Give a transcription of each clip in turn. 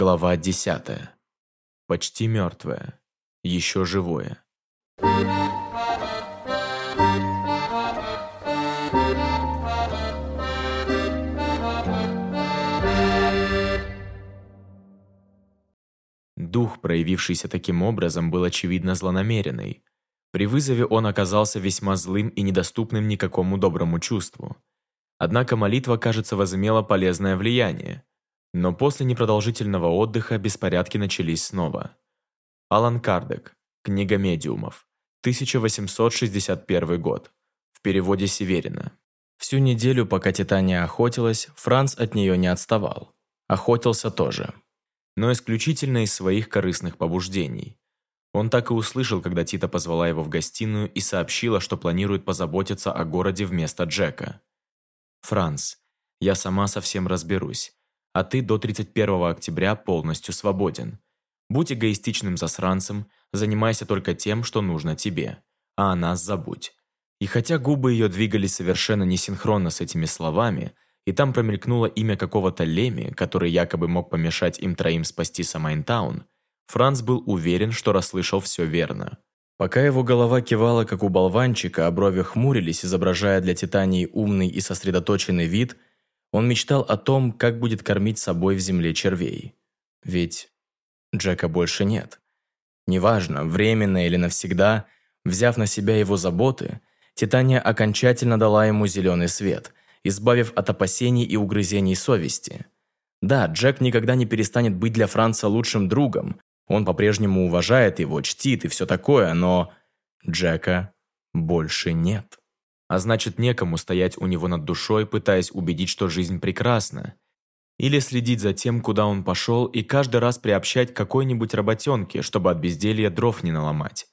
Глава 10. Почти мертвое. Еще живое. Дух, проявившийся таким образом, был очевидно злонамеренный. При вызове он оказался весьма злым и недоступным никакому доброму чувству. Однако молитва, кажется, возымела полезное влияние – но после непродолжительного отдыха беспорядки начались снова. Алан Кардек. Книга медиумов. 1861 год. В переводе Северина. Всю неделю, пока Титания охотилась, Франц от нее не отставал. Охотился тоже. Но исключительно из своих корыстных побуждений. Он так и услышал, когда Тита позвала его в гостиную и сообщила, что планирует позаботиться о городе вместо Джека. «Франц, я сама совсем разберусь а ты до 31 октября полностью свободен. Будь эгоистичным засранцем, занимайся только тем, что нужно тебе, а о нас забудь». И хотя губы ее двигались совершенно несинхронно с этими словами, и там промелькнуло имя какого-то Леми, который якобы мог помешать им троим спасти Самайнтаун, Франц был уверен, что расслышал все верно. Пока его голова кивала, как у болванчика, а брови хмурились, изображая для Титании умный и сосредоточенный вид – он мечтал о том, как будет кормить собой в земле червей. Ведь Джека больше нет. Неважно, временно или навсегда, взяв на себя его заботы, Титания окончательно дала ему зеленый свет, избавив от опасений и угрызений совести. Да, Джек никогда не перестанет быть для Франца лучшим другом, он по-прежнему уважает его, чтит и все такое, но Джека больше нет. А значит, некому стоять у него над душой, пытаясь убедить, что жизнь прекрасна. Или следить за тем, куда он пошел, и каждый раз приобщать какой-нибудь работенке, чтобы от безделья дров не наломать.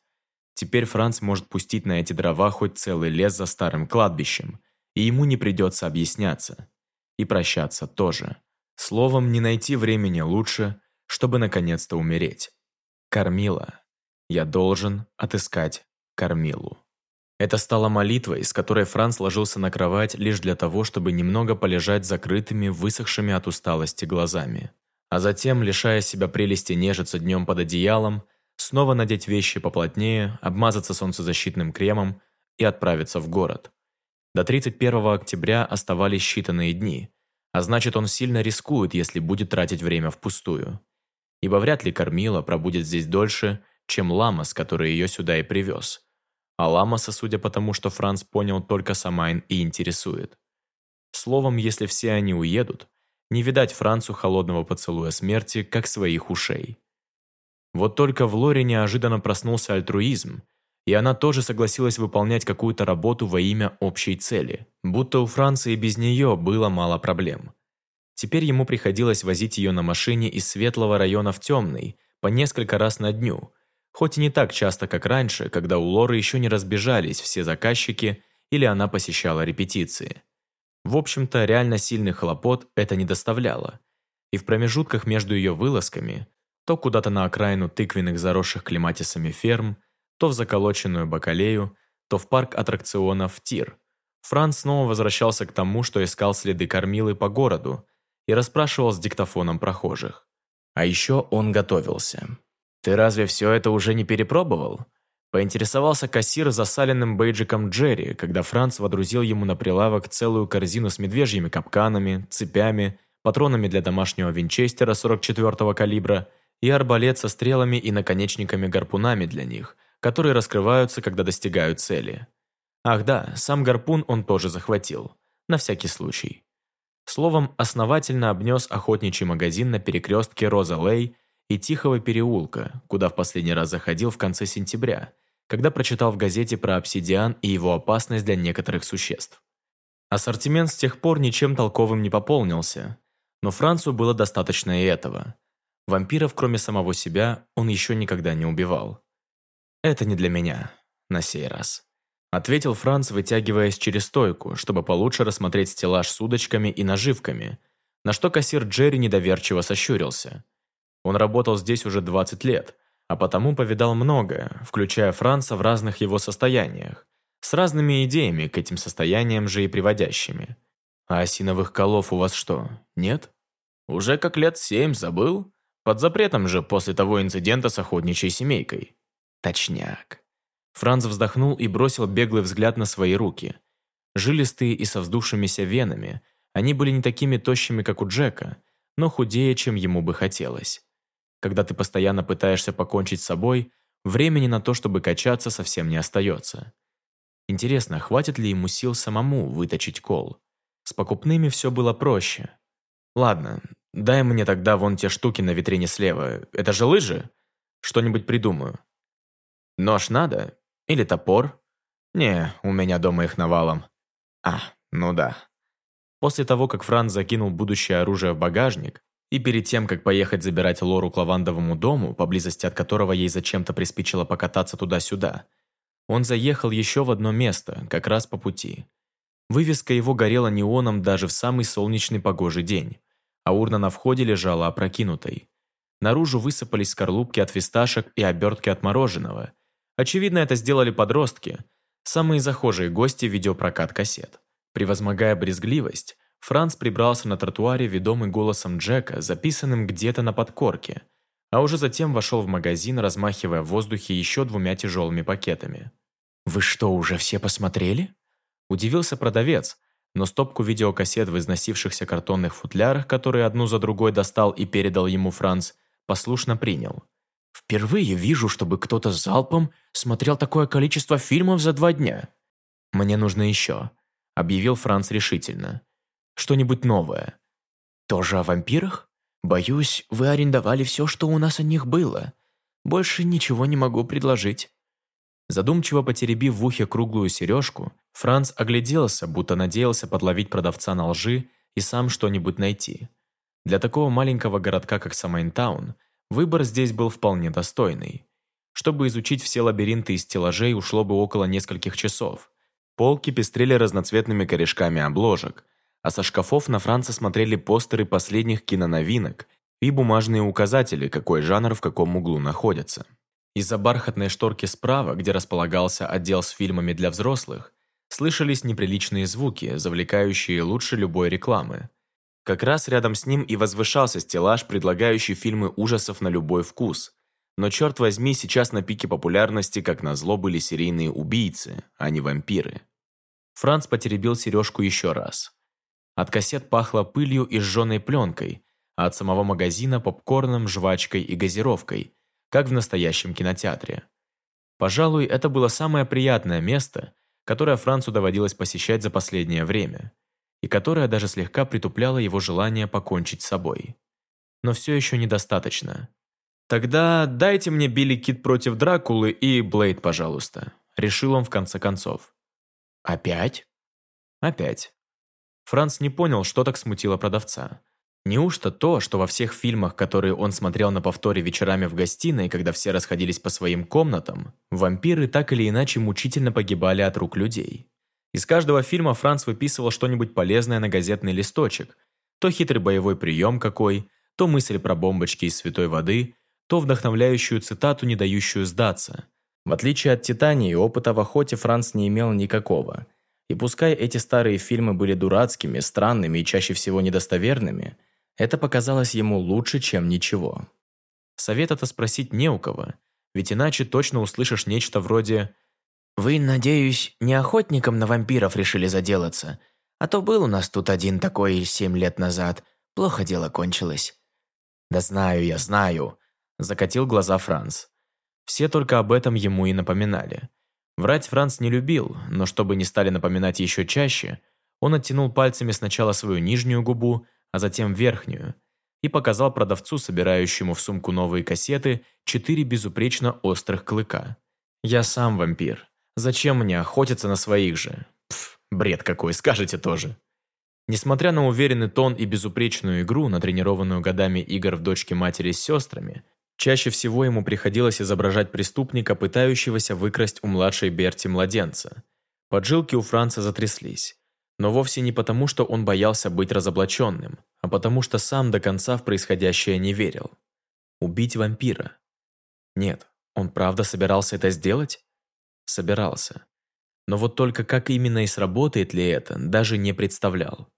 Теперь Франц может пустить на эти дрова хоть целый лес за старым кладбищем, и ему не придется объясняться. И прощаться тоже. Словом, не найти времени лучше, чтобы наконец-то умереть. Кормила. Я должен отыскать Кормилу. Это стало молитвой, с которой Франц ложился на кровать лишь для того, чтобы немного полежать закрытыми, высохшими от усталости глазами. А затем, лишая себя прелести нежиться днем под одеялом, снова надеть вещи поплотнее, обмазаться солнцезащитным кремом и отправиться в город. До 31 октября оставались считанные дни, а значит он сильно рискует, если будет тратить время впустую. Ибо вряд ли кормила пробудет здесь дольше, чем Ламас, который ее сюда и привез – а Ламаса, судя по тому, что Франц понял, только Самайн и интересует. Словом, если все они уедут, не видать Францу холодного поцелуя смерти, как своих ушей. Вот только в Лоре неожиданно проснулся альтруизм, и она тоже согласилась выполнять какую-то работу во имя общей цели, будто у Франции без нее было мало проблем. Теперь ему приходилось возить ее на машине из светлого района в темный, по несколько раз на дню, хоть и не так часто, как раньше, когда у Лоры еще не разбежались все заказчики или она посещала репетиции. В общем-то, реально сильных хлопот это не доставляло. И в промежутках между ее вылазками, то куда-то на окраину тыквенных заросших клематисами ферм, то в заколоченную бакалею, то в парк аттракционов Тир, Франц снова возвращался к тому, что искал следы кормилы по городу и расспрашивал с диктофоном прохожих. А еще он готовился. «Ты разве все это уже не перепробовал?» Поинтересовался кассир засаленным бейджиком Джерри, когда Франц водрузил ему на прилавок целую корзину с медвежьими капканами, цепями, патронами для домашнего винчестера 44-го калибра и арбалет со стрелами и наконечниками-гарпунами для них, которые раскрываются, когда достигают цели. Ах да, сам гарпун он тоже захватил. На всякий случай. Словом, основательно обнес охотничий магазин на перекрестке Роза Лей и Тихого переулка, куда в последний раз заходил в конце сентября, когда прочитал в газете про обсидиан и его опасность для некоторых существ. Ассортимент с тех пор ничем толковым не пополнился, но Францу было достаточно и этого. Вампиров, кроме самого себя, он еще никогда не убивал. «Это не для меня, на сей раз», – ответил Франц, вытягиваясь через стойку, чтобы получше рассмотреть стеллаж с удочками и наживками, на что кассир Джерри недоверчиво сощурился – он работал здесь уже 20 лет, а потому повидал многое, включая Франца в разных его состояниях, с разными идеями к этим состояниям же и приводящими. «А осиновых колов у вас что, нет?» «Уже как лет семь забыл?» Под запретом же после того инцидента с охотничьей семейкой. Точняк. Франц вздохнул и бросил беглый взгляд на свои руки. Жилистые и со вздувшимися венами, они были не такими тощими, как у Джека, но худее, чем ему бы хотелось. Когда ты постоянно пытаешься покончить с собой, времени на то, чтобы качаться, совсем не остается. Интересно, хватит ли ему сил самому выточить кол? С покупными все было проще. Ладно, дай мне тогда вон те штуки на витрине слева. Это же лыжи? Что-нибудь придумаю. Нож надо? Или топор? Не, у меня дома их навалом. А, ну да. После того, как Франц закинул будущее оружие в багажник, и перед тем, как поехать забирать Лору к лавандовому дому, поблизости от которого ей зачем-то приспичило покататься туда-сюда, он заехал еще в одно место, как раз по пути. Вывеска его горела неоном даже в самый солнечный погожий день, а урна на входе лежала опрокинутой. Наружу высыпались скорлупки от фисташек и обертки от мороженого. Очевидно, это сделали подростки, самые захожие гости видеопрокат кассет. Превозмогая брезгливость, Франц прибрался на тротуаре, ведомый голосом Джека, записанным где-то на подкорке, а уже затем вошел в магазин, размахивая в воздухе еще двумя тяжелыми пакетами. «Вы что, уже все посмотрели?» Удивился продавец, но стопку видеокассет в износившихся картонных футлярах, которые одну за другой достал и передал ему Франц, послушно принял. «Впервые вижу, чтобы кто-то залпом смотрел такое количество фильмов за два дня. Мне нужно еще», — объявил Франц решительно. «Что-нибудь новое». «Тоже о вампирах? Боюсь, вы арендовали все, что у нас о них было. Больше ничего не могу предложить». Задумчиво потеребив в ухе круглую сережку, Франц огляделся, будто надеялся подловить продавца на лжи и сам что-нибудь найти. Для такого маленького городка, как Самайнтаун, выбор здесь был вполне достойный. Чтобы изучить все лабиринты из стеллажей, ушло бы около нескольких часов. Полки пестрели разноцветными корешками обложек, а со шкафов на Франца смотрели постеры последних киноновинок и бумажные указатели, какой жанр в каком углу находится. Из-за бархатной шторки справа, где располагался отдел с фильмами для взрослых, слышались неприличные звуки, завлекающие лучше любой рекламы. Как раз рядом с ним и возвышался стеллаж, предлагающий фильмы ужасов на любой вкус. Но черт возьми, сейчас на пике популярности, как назло, были серийные убийцы, а не вампиры. Франц потеребил сережку еще раз. От кассет пахло пылью и сжженной пленкой, а от самого магазина попкорном, жвачкой и газировкой, как в настоящем кинотеатре. Пожалуй, это было самое приятное место, которое Францу доводилось посещать за последнее время, и которое даже слегка притупляло его желание покончить с собой. Но все еще недостаточно. «Тогда дайте мне Билли Кит против Дракулы и Блейд, пожалуйста», — решил он в конце концов. «Опять?» «Опять». Франц не понял, что так смутило продавца. Неужто то, что во всех фильмах, которые он смотрел на повторе вечерами в гостиной, когда все расходились по своим комнатам, вампиры так или иначе мучительно погибали от рук людей? Из каждого фильма Франц выписывал что-нибудь полезное на газетный листочек. То хитрый боевой прием какой, то мысль про бомбочки из святой воды, то вдохновляющую цитату, не дающую сдаться. В отличие от «Титании», опыта в охоте Франц не имел никакого. И пускай эти старые фильмы были дурацкими, странными и чаще всего недостоверными, это показалось ему лучше, чем ничего. Совета-то спросить не у кого, ведь иначе точно услышишь нечто вроде «Вы, надеюсь, не охотником на вампиров решили заделаться, а то был у нас тут один такой семь лет назад, плохо дело кончилось». «Да знаю я, знаю», – закатил глаза Франц. Все только об этом ему и напоминали. Врать Франц не любил, но чтобы не стали напоминать еще чаще, он оттянул пальцами сначала свою нижнюю губу, а затем верхнюю, и показал продавцу, собирающему в сумку новые кассеты, четыре безупречно острых клыка. «Я сам вампир. Зачем мне охотиться на своих же? Пф, бред какой, скажете тоже». Несмотря на уверенный тон и безупречную игру, натренированную годами игр в дочке матери с сестрами, чаще всего ему приходилось изображать преступника, пытающегося выкрасть у младшей Берти младенца. Поджилки у Франца затряслись. Но вовсе не потому, что он боялся быть разоблаченным, а потому что сам до конца в происходящее не верил. Убить вампира? Нет, он правда собирался это сделать? Собирался. Но вот только как именно и сработает ли это, даже не представлял.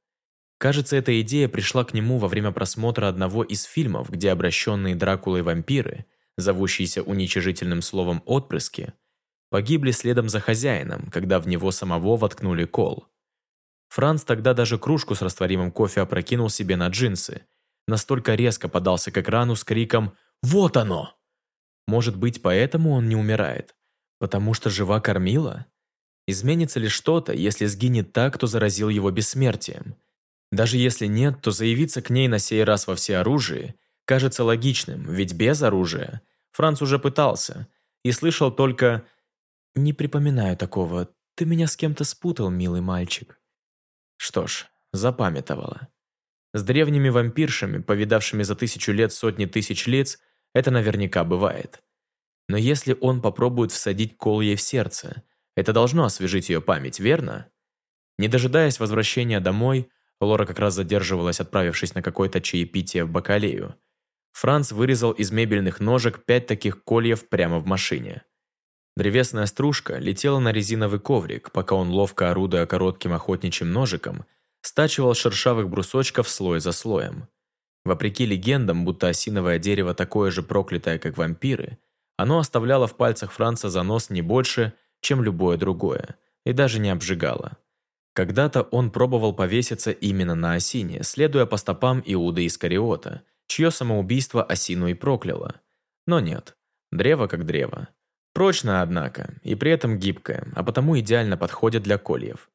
Кажется, эта идея пришла к нему во время просмотра одного из фильмов, где обращенные Дракулой вампиры, зовущиеся уничижительным словом «отпрыски», погибли следом за хозяином, когда в него самого воткнули кол. Франц тогда даже кружку с растворимым кофе опрокинул себе на джинсы, настолько резко подался к экрану с криком «Вот оно!». Может быть, поэтому он не умирает? Потому что жива кормила? Изменится ли что-то, если сгинет та, кто заразил его бессмертием? Даже если нет, то заявиться к ней на сей раз во всеоружии кажется логичным, ведь без оружия Франц уже пытался и слышал только «Не припоминаю такого, ты меня с кем-то спутал, милый мальчик». Что ж, запамятовала. С древними вампиршами, повидавшими за тысячу лет сотни тысяч лиц, это наверняка бывает. Но если он попробует всадить кол ей в сердце, это должно освежить ее память, верно? Не дожидаясь возвращения домой, Лора как раз задерживалась, отправившись на какое-то чаепитие в Бакалею. Франц вырезал из мебельных ножек пять таких кольев прямо в машине. Древесная стружка летела на резиновый коврик, пока он, ловко орудуя коротким охотничьим ножиком, стачивал шершавых брусочков слой за слоем. Вопреки легендам, будто осиновое дерево такое же проклятое, как вампиры, оно оставляло в пальцах Франца занос не больше, чем любое другое, и даже не обжигало. Когда-то он пробовал повеситься именно на осине, следуя по стопам Иуда Искариота, чье самоубийство осину и прокляло. Но нет, древо как древо. Прочное, однако, и при этом гибкое, а потому идеально подходит для кольев.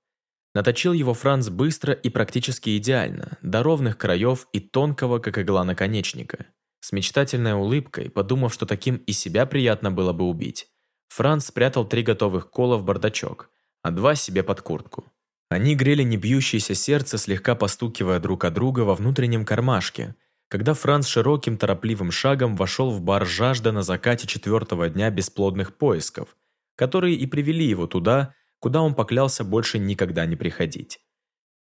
Наточил его Франц быстро и практически идеально, до ровных краев и тонкого, как игла наконечника. С мечтательной улыбкой, подумав, что таким и себя приятно было бы убить, Франц спрятал три готовых кола в бардачок, а два себе под куртку. Они грели небьющееся сердце, слегка постукивая друг от друга во внутреннем кармашке, когда Франц широким торопливым шагом вошел в бар «Жажда» на закате четвертого дня бесплодных поисков, которые и привели его туда, куда он поклялся больше никогда не приходить.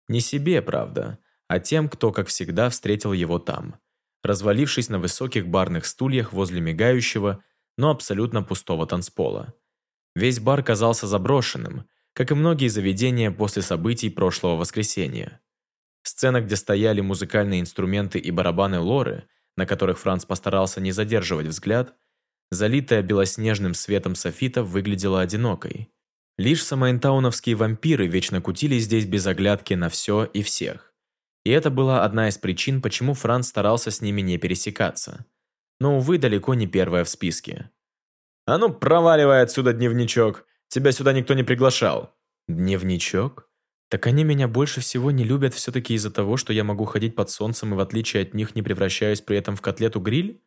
Не себе, правда, а тем, кто, как всегда, встретил его там, развалившись на высоких барных стульях возле мигающего, но абсолютно пустого танцпола. Весь бар казался заброшенным, как и многие заведения после событий прошлого воскресенья. Сцена, где стояли музыкальные инструменты и барабаны Лоры, на которых Франц постарался не задерживать взгляд, залитая белоснежным светом софита выглядела одинокой. Лишь самоэнтауновские вампиры вечно кутили здесь без оглядки на все и всех. И это была одна из причин, почему Франц старался с ними не пересекаться. Но, увы, далеко не первая в списке. «А ну, проваливай отсюда, дневничок! Тебя сюда никто не приглашал!» «Дневничок?» Так они меня больше всего не любят все-таки из-за того, что я могу ходить под солнцем и в отличие от них не превращаюсь при этом в котлету-гриль?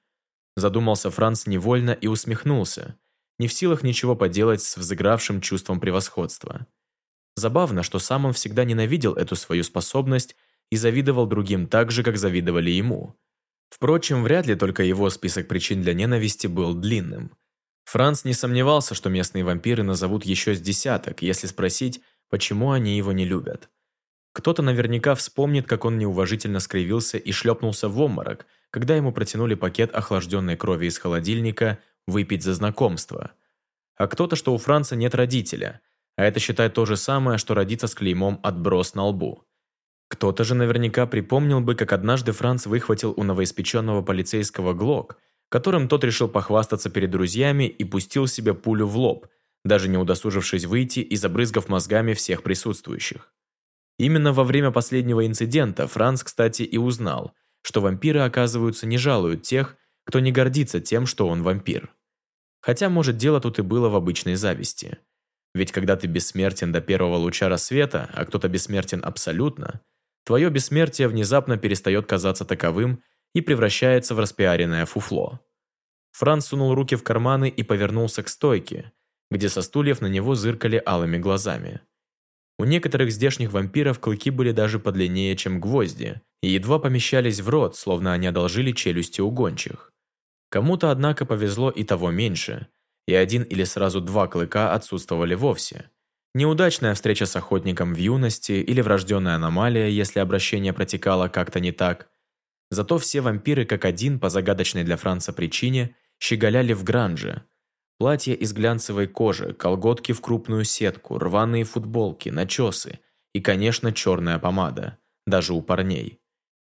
Задумался Франц невольно и усмехнулся, не в силах ничего поделать с взыгравшим чувством превосходства. Забавно, что сам он всегда ненавидел эту свою способность и завидовал другим так же, как завидовали ему. Впрочем, вряд ли только его список причин для ненависти был длинным. Франц не сомневался, что местные вампиры назовут еще с десяток, если спросить, почему они его не любят. Кто-то наверняка вспомнит, как он неуважительно скривился и шлепнулся в обморок, когда ему протянули пакет охлажденной крови из холодильника выпить за знакомство. А кто-то, что у Франца нет родителя, а это считает то же самое, что родиться с клеймом «отброс на лбу». Кто-то же наверняка припомнил бы, как однажды Франц выхватил у новоиспеченного полицейского глок, которым тот решил похвастаться перед друзьями и пустил себе пулю в лоб – даже не удосужившись выйти и забрызгав мозгами всех присутствующих. Именно во время последнего инцидента Франц, кстати, и узнал, что вампиры, оказываются, не жалуют тех, кто не гордится тем, что он вампир. Хотя, может, дело тут и было в обычной зависти. Ведь когда ты бессмертен до первого луча рассвета, а кто-то бессмертен абсолютно, твое бессмертие внезапно перестает казаться таковым и превращается в распиаренное фуфло. Франц сунул руки в карманы и повернулся к стойке, где со стульев на него зыркали алыми глазами. У некоторых здешних вампиров клыки были даже подлиннее, чем гвозди, и едва помещались в рот, словно они одолжили челюсти у гончих. Кому-то, однако, повезло и того меньше, и один или сразу два клыка отсутствовали вовсе. Неудачная встреча с охотником в юности или врожденная аномалия, если обращение протекало как-то не так. Зато все вампиры как один по загадочной для Франца причине щеголяли в гранже, Платья из глянцевой кожи, колготки в крупную сетку, рваные футболки, начесы и, конечно, черная помада. даже у парней.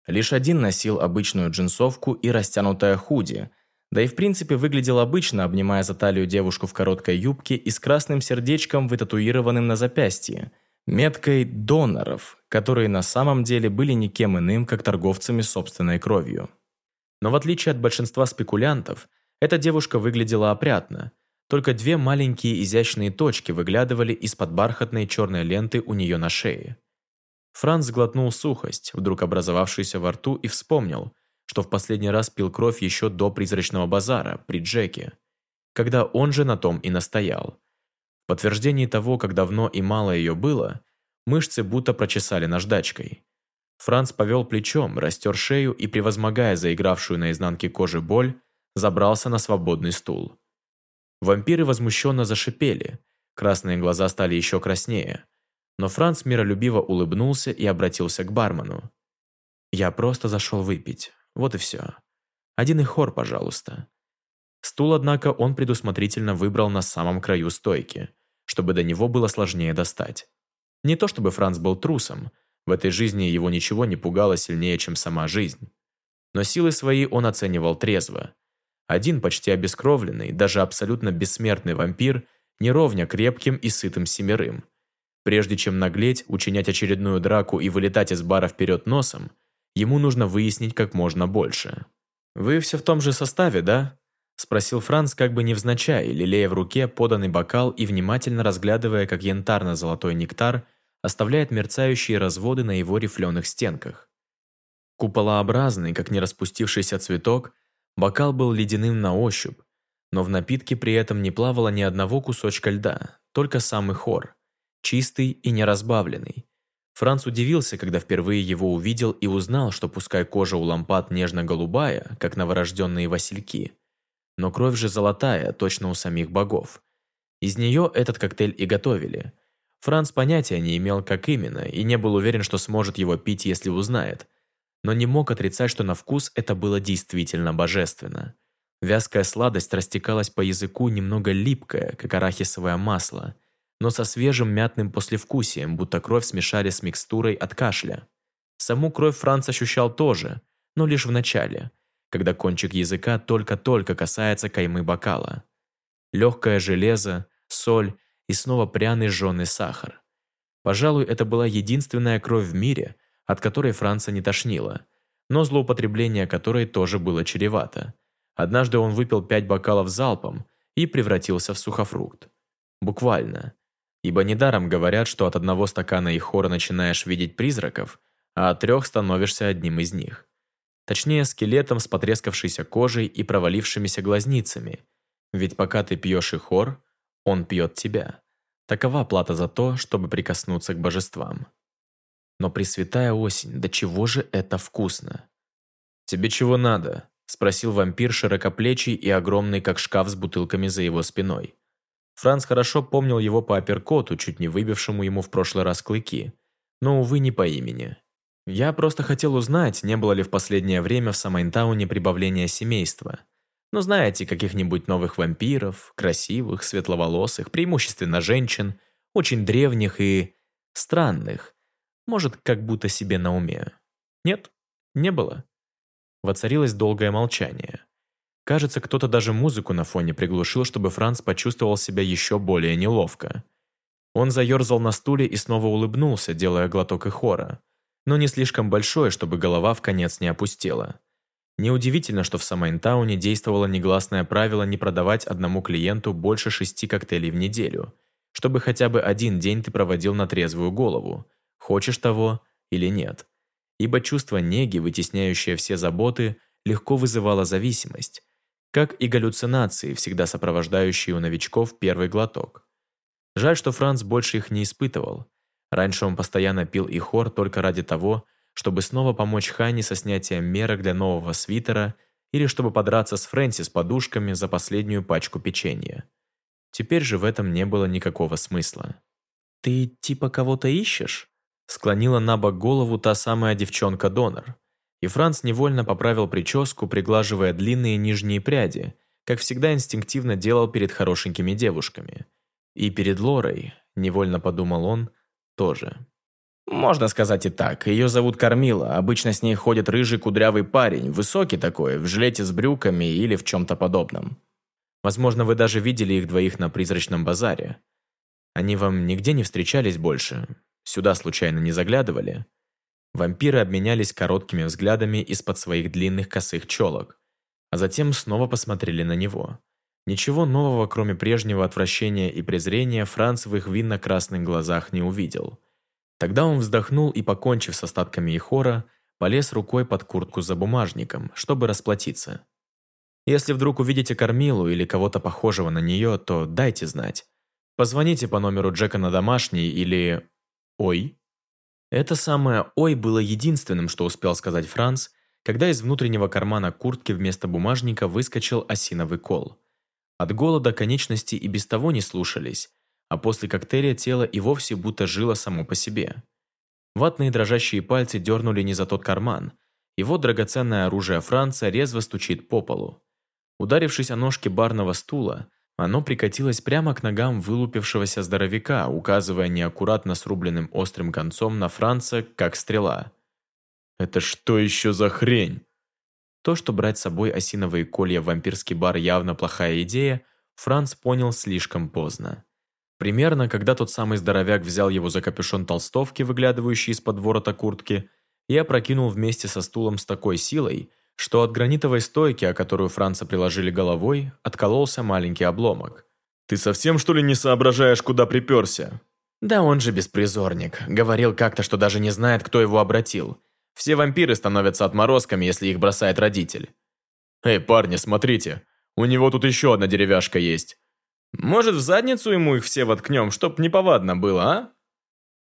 Лишь один носил обычную джинсовку и растянутое худи, да и в принципе выглядел обычно, обнимая за талию девушку в короткой юбке и с красным сердечком, вытатуированным на запястье, меткой доноров, которые на самом деле были никем иным, как торговцами собственной кровью. Но в отличие от большинства спекулянтов, эта девушка выглядела опрятно, только две маленькие изящные точки выглядывали из-под бархатной черной ленты у нее на шее. Франц сглотнул сухость, вдруг образовавшуюся во рту, и вспомнил, что в последний раз пил кровь еще до призрачного базара при Джеке, когда он же на том и настоял. В подтверждении того, как давно и мало ее было, мышцы будто прочесали наждачкой. Франц повел плечом, растер шею и, превозмогая заигравшую на изнанке кожи боль, забрался на свободный стул. Вампиры возмущенно зашипели, красные глаза стали еще краснее. Но Франц миролюбиво улыбнулся и обратился к бармену. «Я просто зашел выпить. Вот и все. Один и хор, пожалуйста». Стул, однако, он предусмотрительно выбрал на самом краю стойки, чтобы до него было сложнее достать. Не то чтобы Франц был трусом, в этой жизни его ничего не пугало сильнее, чем сама жизнь. Но силы свои он оценивал трезво. Один почти обескровленный, даже абсолютно бессмертный вампир не ровня крепким и сытым семерым. Прежде чем наглеть, учинять очередную драку и вылетать из бара вперед носом, ему нужно выяснить как можно больше. «Вы все в том же составе, да?» – спросил Франц как бы невзначай, лелея в руке поданный бокал и внимательно разглядывая, как янтарно-золотой нектар оставляет мерцающие разводы на его рифленых стенках. Куполообразный, как не распустившийся цветок – Бокал был ледяным на ощупь, но в напитке при этом не плавало ни одного кусочка льда, только самый хор, чистый и неразбавленный. Франц удивился, когда впервые его увидел и узнал, что пускай кожа у лампад нежно-голубая, как новорожденные васильки, но кровь же золотая, точно у самих богов. Из нее этот коктейль и готовили. Франц понятия не имел, как именно, и не был уверен, что сможет его пить, если узнает – но не мог отрицать, что на вкус это было действительно божественно. Вязкая сладость растекалась по языку немного липкая, как арахисовое масло, но со свежим мятным послевкусием, будто кровь смешали с микстурой от кашля. Саму кровь Франц ощущал тоже, но лишь в начале, когда кончик языка только-только касается каймы бокала. Легкое железо, соль и снова пряный жженый сахар. Пожалуй, это была единственная кровь в мире, от которой Франца не тошнило, но злоупотребление которой тоже было чревато. Однажды он выпил пять бокалов залпом и превратился в сухофрукт. Буквально. Ибо недаром говорят, что от одного стакана и хора начинаешь видеть призраков, а от трех становишься одним из них. Точнее, скелетом с потрескавшейся кожей и провалившимися глазницами. Ведь пока ты пьешь и хор, он пьет тебя. Такова плата за то, чтобы прикоснуться к божествам. Но пресвятая осень, до чего же это вкусно? «Тебе чего надо?» – спросил вампир широкоплечий и огромный, как шкаф с бутылками за его спиной. Франц хорошо помнил его по апперкоту, чуть не выбившему ему в прошлый раз клыки, но, увы, не по имени. Я просто хотел узнать, не было ли в последнее время в Самайнтауне прибавления семейства. Ну, знаете, каких-нибудь новых вампиров, красивых, светловолосых, преимущественно женщин, очень древних и... странных, может, как будто себе на уме. Нет, не было. Воцарилось долгое молчание. Кажется, кто-то даже музыку на фоне приглушил, чтобы Франц почувствовал себя еще более неловко. Он заерзал на стуле и снова улыбнулся, делая глоток и хора, но не слишком большой, чтобы голова в конец не опустела. Неудивительно, что в Самайнтауне действовало негласное правило не продавать одному клиенту больше шести коктейлей в неделю, чтобы хотя бы один день ты проводил на трезвую голову, хочешь того или нет. Ибо чувство неги, вытесняющее все заботы, легко вызывало зависимость, как и галлюцинации, всегда сопровождающие у новичков первый глоток. Жаль, что Франц больше их не испытывал. Раньше он постоянно пил и хор только ради того, чтобы снова помочь Ханни со снятием мерок для нового свитера или чтобы подраться с Фрэнси с подушками за последнюю пачку печенья. Теперь же в этом не было никакого смысла. «Ты типа кого-то ищешь?» Склонила на бок голову та самая девчонка-донор. И Франц невольно поправил прическу, приглаживая длинные нижние пряди, как всегда инстинктивно делал перед хорошенькими девушками. И перед Лорой, невольно подумал он, тоже. Можно сказать и так. Ее зовут Кормила. Обычно с ней ходит рыжий кудрявый парень, высокий такой, в жилете с брюками или в чем-то подобном. Возможно, вы даже видели их двоих на призрачном базаре. Они вам нигде не встречались больше? Сюда случайно не заглядывали?» Вампиры обменялись короткими взглядами из-под своих длинных косых челок, а затем снова посмотрели на него. Ничего нового, кроме прежнего отвращения и презрения, Франц в их винно-красных глазах не увидел. Тогда он вздохнул и, покончив с остатками Ихора, полез рукой под куртку за бумажником, чтобы расплатиться. Если вдруг увидите кормилу или кого-то похожего на нее, то дайте знать. Позвоните по номеру Джека на домашний или... Ой. Это самое «ой» было единственным, что успел сказать Франц, когда из внутреннего кармана куртки вместо бумажника выскочил осиновый кол. От голода конечности и без того не слушались, а после коктейля тело и вовсе будто жило само по себе. Ватные дрожащие пальцы дернули не за тот карман, вот драгоценное оружие Франца резво стучит по полу. Ударившись о ножки барного стула, оно прикатилось прямо к ногам вылупившегося здоровяка, указывая неаккуратно срубленным острым концом на Франца, как стрела. «Это что еще за хрень?» То, что брать с собой осиновые колья в вампирский бар явно плохая идея, Франц понял слишком поздно. Примерно, когда тот самый здоровяк взял его за капюшон толстовки, выглядывающий из-под ворота куртки, и опрокинул вместе со стулом с такой силой, что от гранитовой стойки, о которую Франца приложили головой, откололся маленький обломок. «Ты совсем, что ли, не соображаешь, куда приперся?» «Да он же беспризорник. Говорил как-то, что даже не знает, кто его обратил. Все вампиры становятся отморозками, если их бросает родитель». «Эй, парни, смотрите, у него тут еще одна деревяшка есть. Может, в задницу ему их все воткнем, чтоб неповадно было, а?»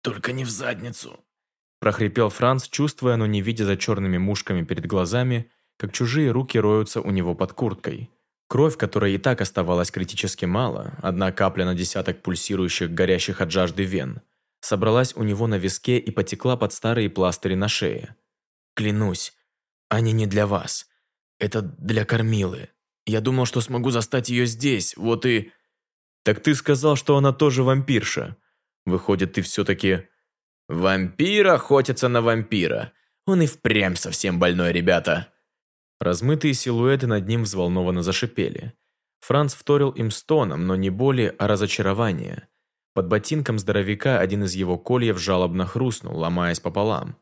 «Только не в задницу», – прохрипел Франц, чувствуя, но не видя за черными мушками перед глазами, как чужие руки роются у него под курткой. Кровь, которой и так оставалась критически мало, одна капля на десяток пульсирующих, горящих от жажды вен, собралась у него на виске и потекла под старые пластыри на шее. «Клянусь, они не для вас. Это для кормилы. Я думал, что смогу застать ее здесь, вот и...» «Так ты сказал, что она тоже вампирша. Выходит, ты все-таки...» «Вампир охотится на вампира. Он и впрямь совсем больной, ребята». Размытые силуэты над ним взволнованно зашипели. Франц вторил им стоном, но не боли, а разочарования. Под ботинком здоровяка один из его кольев жалобно хрустнул, ломаясь пополам.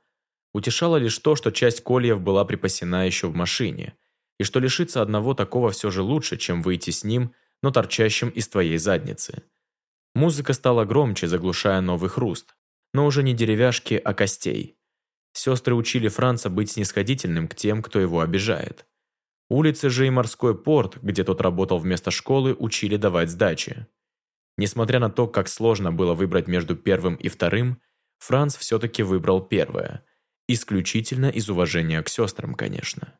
Утешало лишь то, что часть кольев была припасена еще в машине, и что лишиться одного такого все же лучше, чем выйти с ним, но торчащим из твоей задницы. Музыка стала громче, заглушая новый хруст, но уже не деревяшки, а костей. Сестры учили Франца быть снисходительным к тем, кто его обижает. Улицы же и морской порт, где тот работал вместо школы, учили давать сдачи. Несмотря на то, как сложно было выбрать между первым и вторым, Франц все-таки выбрал первое. Исключительно из уважения к сестрам, конечно.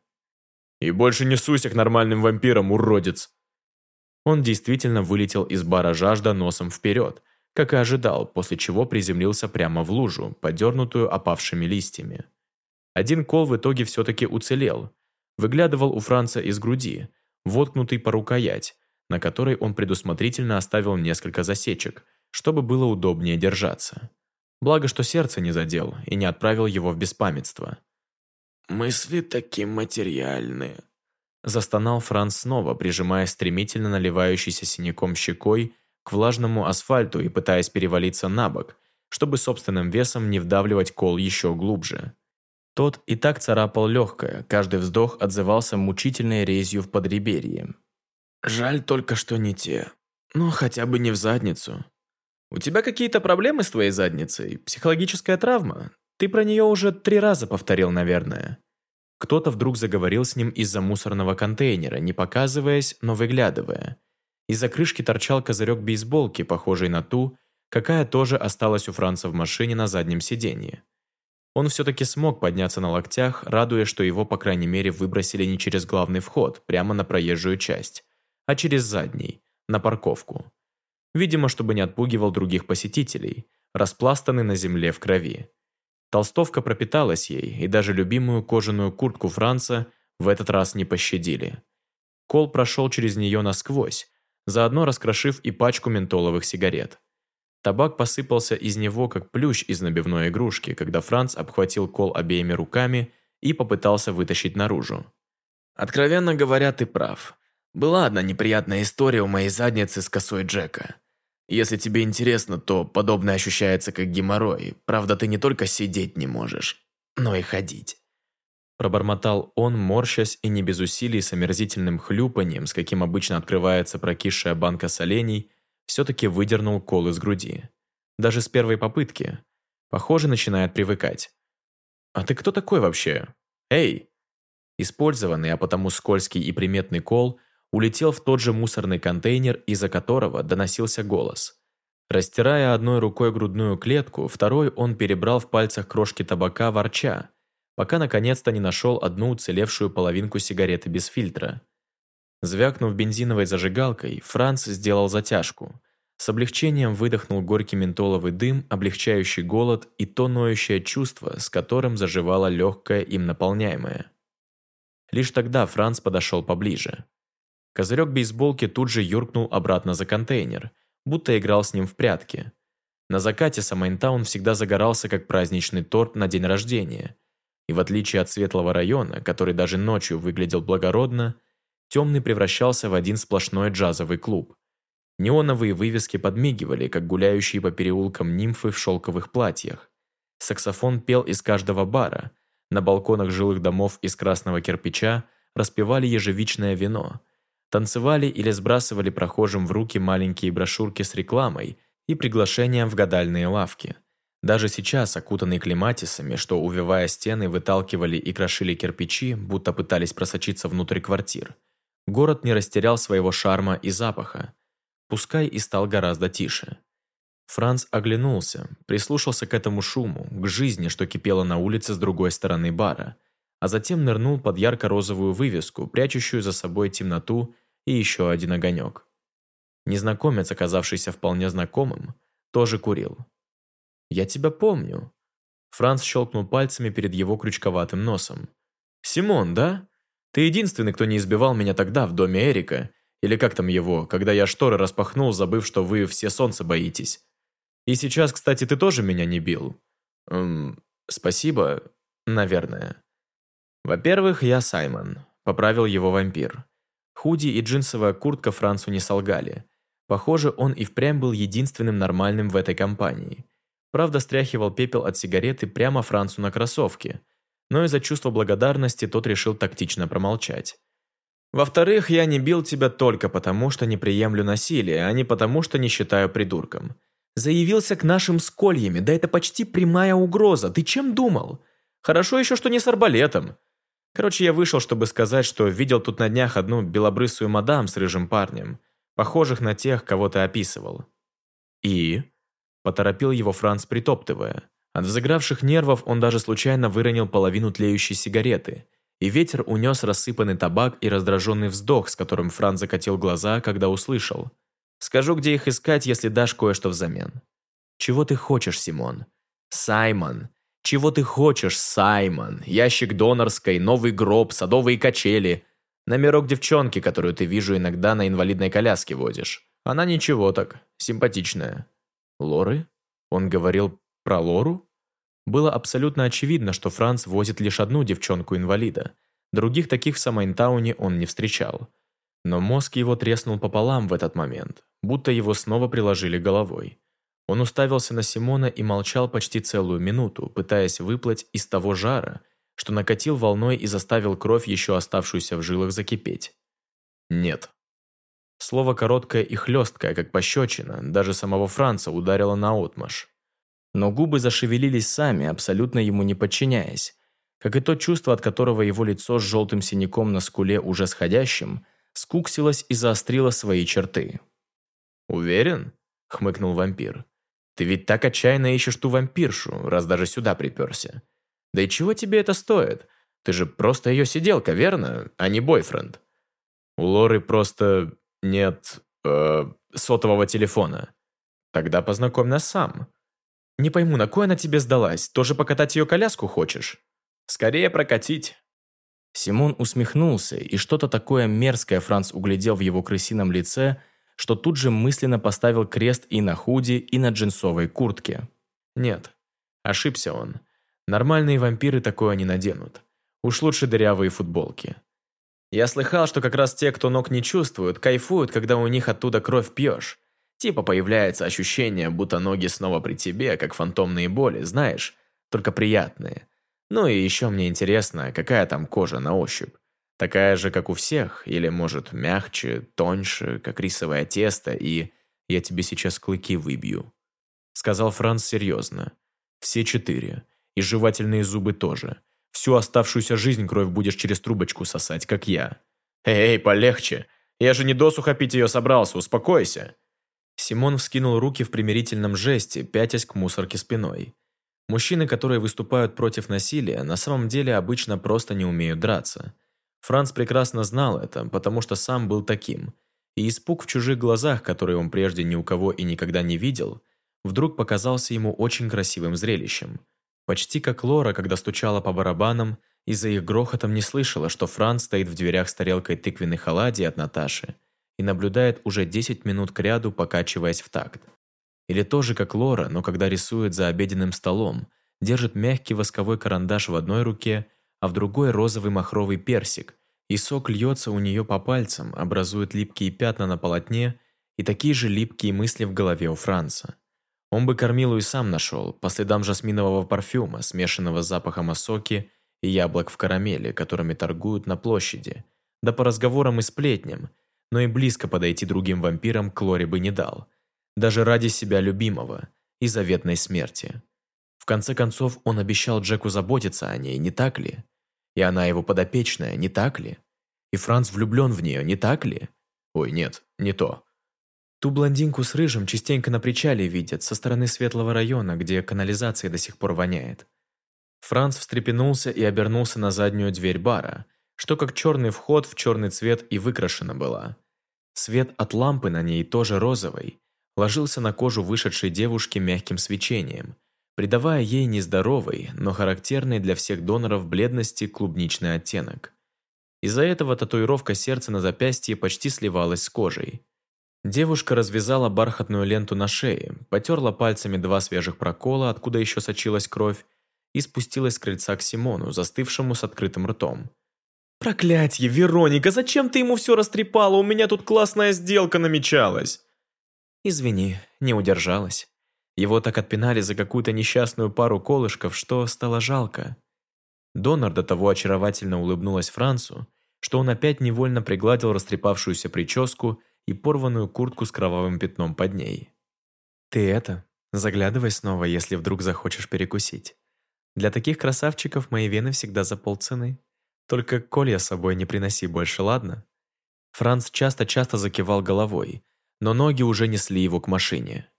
«И больше не суйся к нормальным вампирам, уродец!» Он действительно вылетел из бара жажда носом вперед, как и ожидал, после чего приземлился прямо в лужу, подернутую опавшими листьями. Один кол в итоге все-таки уцелел. Выглядывал у Франца из груди, воткнутый по рукоять, на которой он предусмотрительно оставил несколько засечек, чтобы было удобнее держаться. Благо, что сердце не задел и не отправил его в беспамятство. «Мысли такие материальные», Застонал Франц снова, прижимая стремительно наливающийся синяком щекой к влажному асфальту и пытаясь перевалиться на бок, чтобы собственным весом не вдавливать кол еще глубже. Тот и так царапал легкое, каждый вздох отзывался мучительной резью в подреберье. «Жаль только, что не те. Ну, хотя бы не в задницу». «У тебя какие-то проблемы с твоей задницей? Психологическая травма? Ты про нее уже три раза повторил, наверное». Кто-то вдруг заговорил с ним из-за мусорного контейнера, не показываясь, но выглядывая. Из-за крышки торчал козырек бейсболки, похожий на ту, какая тоже осталась у Франца в машине на заднем сиденье. Он все-таки смог подняться на локтях, радуясь, что его, по крайней мере, выбросили не через главный вход, прямо на проезжую часть, а через задний, на парковку. Видимо, чтобы не отпугивал других посетителей, распластанный на земле в крови. Толстовка пропиталась ей, и даже любимую кожаную куртку Франца в этот раз не пощадили. Кол прошел через нее насквозь, заодно раскрошив и пачку ментоловых сигарет. Табак посыпался из него, как плющ из набивной игрушки, когда Франц обхватил кол обеими руками и попытался вытащить наружу. «Откровенно говоря, ты прав. Была одна неприятная история у моей задницы с косой Джека. Если тебе интересно, то подобное ощущается как геморрой. Правда, ты не только сидеть не можешь, но и ходить». Пробормотал он, морщась и не без усилий с омерзительным хлюпанием, с каким обычно открывается прокисшая банка солений, все-таки выдернул кол из груди. Даже с первой попытки. Похоже, начинает привыкать. «А ты кто такой вообще? Эй!» Использованный, а потому скользкий и приметный кол улетел в тот же мусорный контейнер, из-за которого доносился голос. Растирая одной рукой грудную клетку, второй он перебрал в пальцах крошки табака ворча, пока наконец-то не нашел одну уцелевшую половинку сигареты без фильтра. Звякнув бензиновой зажигалкой, Франц сделал затяжку. С облегчением выдохнул горький ментоловый дым, облегчающий голод и то ноющее чувство, с которым заживало легкое им наполняемое. Лишь тогда Франц подошел поближе. Козырек бейсболки тут же юркнул обратно за контейнер, будто играл с ним в прятки. На закате Самайнтаун всегда загорался как праздничный торт на день рождения. И в отличие от светлого района, который даже ночью выглядел благородно, темный превращался в один сплошной джазовый клуб. Неоновые вывески подмигивали, как гуляющие по переулкам нимфы в шелковых платьях. Саксофон пел из каждого бара, на балконах жилых домов из красного кирпича распевали ежевичное вино, танцевали или сбрасывали прохожим в руки маленькие брошюрки с рекламой и приглашением в гадальные лавки. Даже сейчас, окутанные клематисами, что, увивая стены, выталкивали и крошили кирпичи, будто пытались просочиться внутрь квартир, город не растерял своего шарма и запаха, пускай и стал гораздо тише. Франц оглянулся, прислушался к этому шуму, к жизни, что кипела на улице с другой стороны бара, а затем нырнул под ярко-розовую вывеску, прячущую за собой темноту и еще один огонек. Незнакомец, оказавшийся вполне знакомым, тоже курил. «Я тебя помню». Франц щелкнул пальцами перед его крючковатым носом. «Симон, да? Ты единственный, кто не избивал меня тогда в доме Эрика, или как там его, когда я шторы распахнул, забыв, что вы все солнца боитесь. И сейчас, кстати, ты тоже меня не бил. Эм, спасибо, наверное. Во-первых, я Саймон, поправил его вампир. Худи и джинсовая куртка Францу не солгали. Похоже, он и впрямь был единственным нормальным в этой компании. Правда, стряхивал пепел от сигареты прямо Францу на кроссовке, но из-за чувства благодарности тот решил тактично промолчать. Во-вторых, я не бил тебя только потому, что не приемлю насилие, а не потому, что не считаю придурком. Заявился к нашим с кольями, да это почти прямая угроза. Ты чем думал? Хорошо еще, что не с арбалетом. Короче, я вышел, чтобы сказать, что видел тут на днях одну белобрысую мадам с рыжим парнем, похожих на тех, кого ты описывал. И? Поторопил его Франц, притоптывая. От взыгравших нервов он даже случайно выронил половину тлеющей сигареты, и ветер унес рассыпанный табак и раздраженный вздох, с которым Франц закатил глаза, когда услышал. Скажу, где их искать, если дашь кое-что взамен. Чего ты хочешь, Симон? Саймон. Чего ты хочешь, Саймон? Ящик донорской, новый гроб, садовые качели. Номерок девчонки, которую ты вижу иногда на инвалидной коляске водишь. Она ничего так, симпатичная. Лоры? Он говорил про Лору? Было абсолютно очевидно, что Франц возит лишь одну девчонку-инвалида. Других таких в Самайнтауне он не встречал. Но мозг его треснул пополам в этот момент, будто его снова приложили головой. Он уставился на Симона и молчал почти целую минуту, пытаясь выплыть из того жара, что накатил волной и заставил кровь, еще оставшуюся в жилах, закипеть. «Нет». Слово короткое и хлесткое, как пощечина, даже самого Франца ударило наотмашь. Но губы зашевелились сами, абсолютно ему не подчиняясь, как и то чувство, от которого его лицо с желтым синяком на скуле уже сходящим – скуксилась и заострила свои черты. «Уверен?» – хмыкнул вампир. «Ты ведь так отчаянно ищешь ту вампиршу, раз даже сюда приперся. Да и чего тебе это стоит? Ты же просто ее сиделка, верно? А не бойфренд». «У Лоры просто нет... Э, сотового телефона. Тогда познакомь нас сам». «Не пойму, на кой она тебе сдалась? Тоже покатать ее коляску хочешь?» «Скорее прокатить. Симон усмехнулся, и что-то такое мерзкое Франц углядел в его крысином лице, что тут же мысленно поставил крест и на худи, и на джинсовой куртке. Нет, ошибся он. Нормальные вампиры такое не наденут. Уж лучше дырявые футболки. Я слыхал, что как раз те, кто ног не чувствуют, кайфуют, когда у них оттуда кровь пьешь. Типа появляется ощущение, будто ноги снова при тебе, как фантомные боли, знаешь, только приятные. Ну и еще мне интересно, какая там кожа на ощупь. Такая же, как у всех, или, может, мягче, тоньше, как рисовое тесто, и я тебе сейчас клыки выбью. Сказал Франц серьезно. Все четыре. И жевательные зубы тоже. Всю оставшуюся жизнь кровь будешь через трубочку сосать, как я. Эй, полегче. Я же не досуха пить ее собрался, успокойся. Симон вскинул руки в примирительном жесте, пятясь к мусорке спиной. Мужчины, которые выступают против насилия, на самом деле обычно просто не умеют драться. Франц прекрасно знал это, потому что сам был таким. И испуг в чужих глазах, который он прежде ни у кого и никогда не видел, вдруг показался ему очень красивым зрелищем. Почти как Лора, когда стучала по барабанам, и за их грохотом не слышала, что Франц стоит в дверях с тарелкой тыквенных оладий от Наташи – и наблюдает уже 10 минут кряду, покачиваясь в такт. Или тоже как Лора, но когда рисует за обеденным столом, держит мягкий восковой карандаш в одной руке, а в другой розовый махровый персик, и сок льется у нее по пальцам, образует липкие пятна на полотне и такие же липкие мысли в голове у Франца. Он бы кормилу и сам нашел, по следам жасминового парфюма, смешанного с запахом осоки и яблок в карамели, которыми торгуют на площади, да по разговорам и сплетням, но и близко подойти другим вампирам Клори бы не дал. Даже ради себя любимого и заветной смерти. В конце концов, он обещал Джеку заботиться о ней, не так ли? И она его подопечная, не так ли? И Франц влюблен в нее, не так ли? Ой, нет, не то. Ту блондинку с рыжим частенько на причале видят, со стороны светлого района, где канализация до сих пор воняет. Франц встрепенулся и обернулся на заднюю дверь бара, что как черный вход в черный цвет и выкрашена была. Свет от лампы на ней тоже розовый, ложился на кожу вышедшей девушки мягким свечением, придавая ей нездоровый, но характерный для всех доноров бледности клубничный оттенок. Из-за этого татуировка сердца на запястье почти сливалась с кожей. Девушка развязала бархатную ленту на шее, потерла пальцами два свежих прокола, откуда еще сочилась кровь, и спустилась с крыльца к Симону, застывшему с открытым ртом. «Проклятье, Вероника, зачем ты ему все растрепала? У меня тут классная сделка намечалась!» «Извини, не удержалась. Его так отпинали за какую-то несчастную пару колышков, что стало жалко». Донор до того очаровательно улыбнулась Францу, что он опять невольно пригладил растрепавшуюся прическу и порванную куртку с кровавым пятном под ней. «Ты это, заглядывай снова, если вдруг захочешь перекусить. Для таких красавчиков мои вены всегда за полцены». Только колья с собой не приноси больше, ладно?» Франц часто-часто закивал головой, но ноги уже несли его к машине.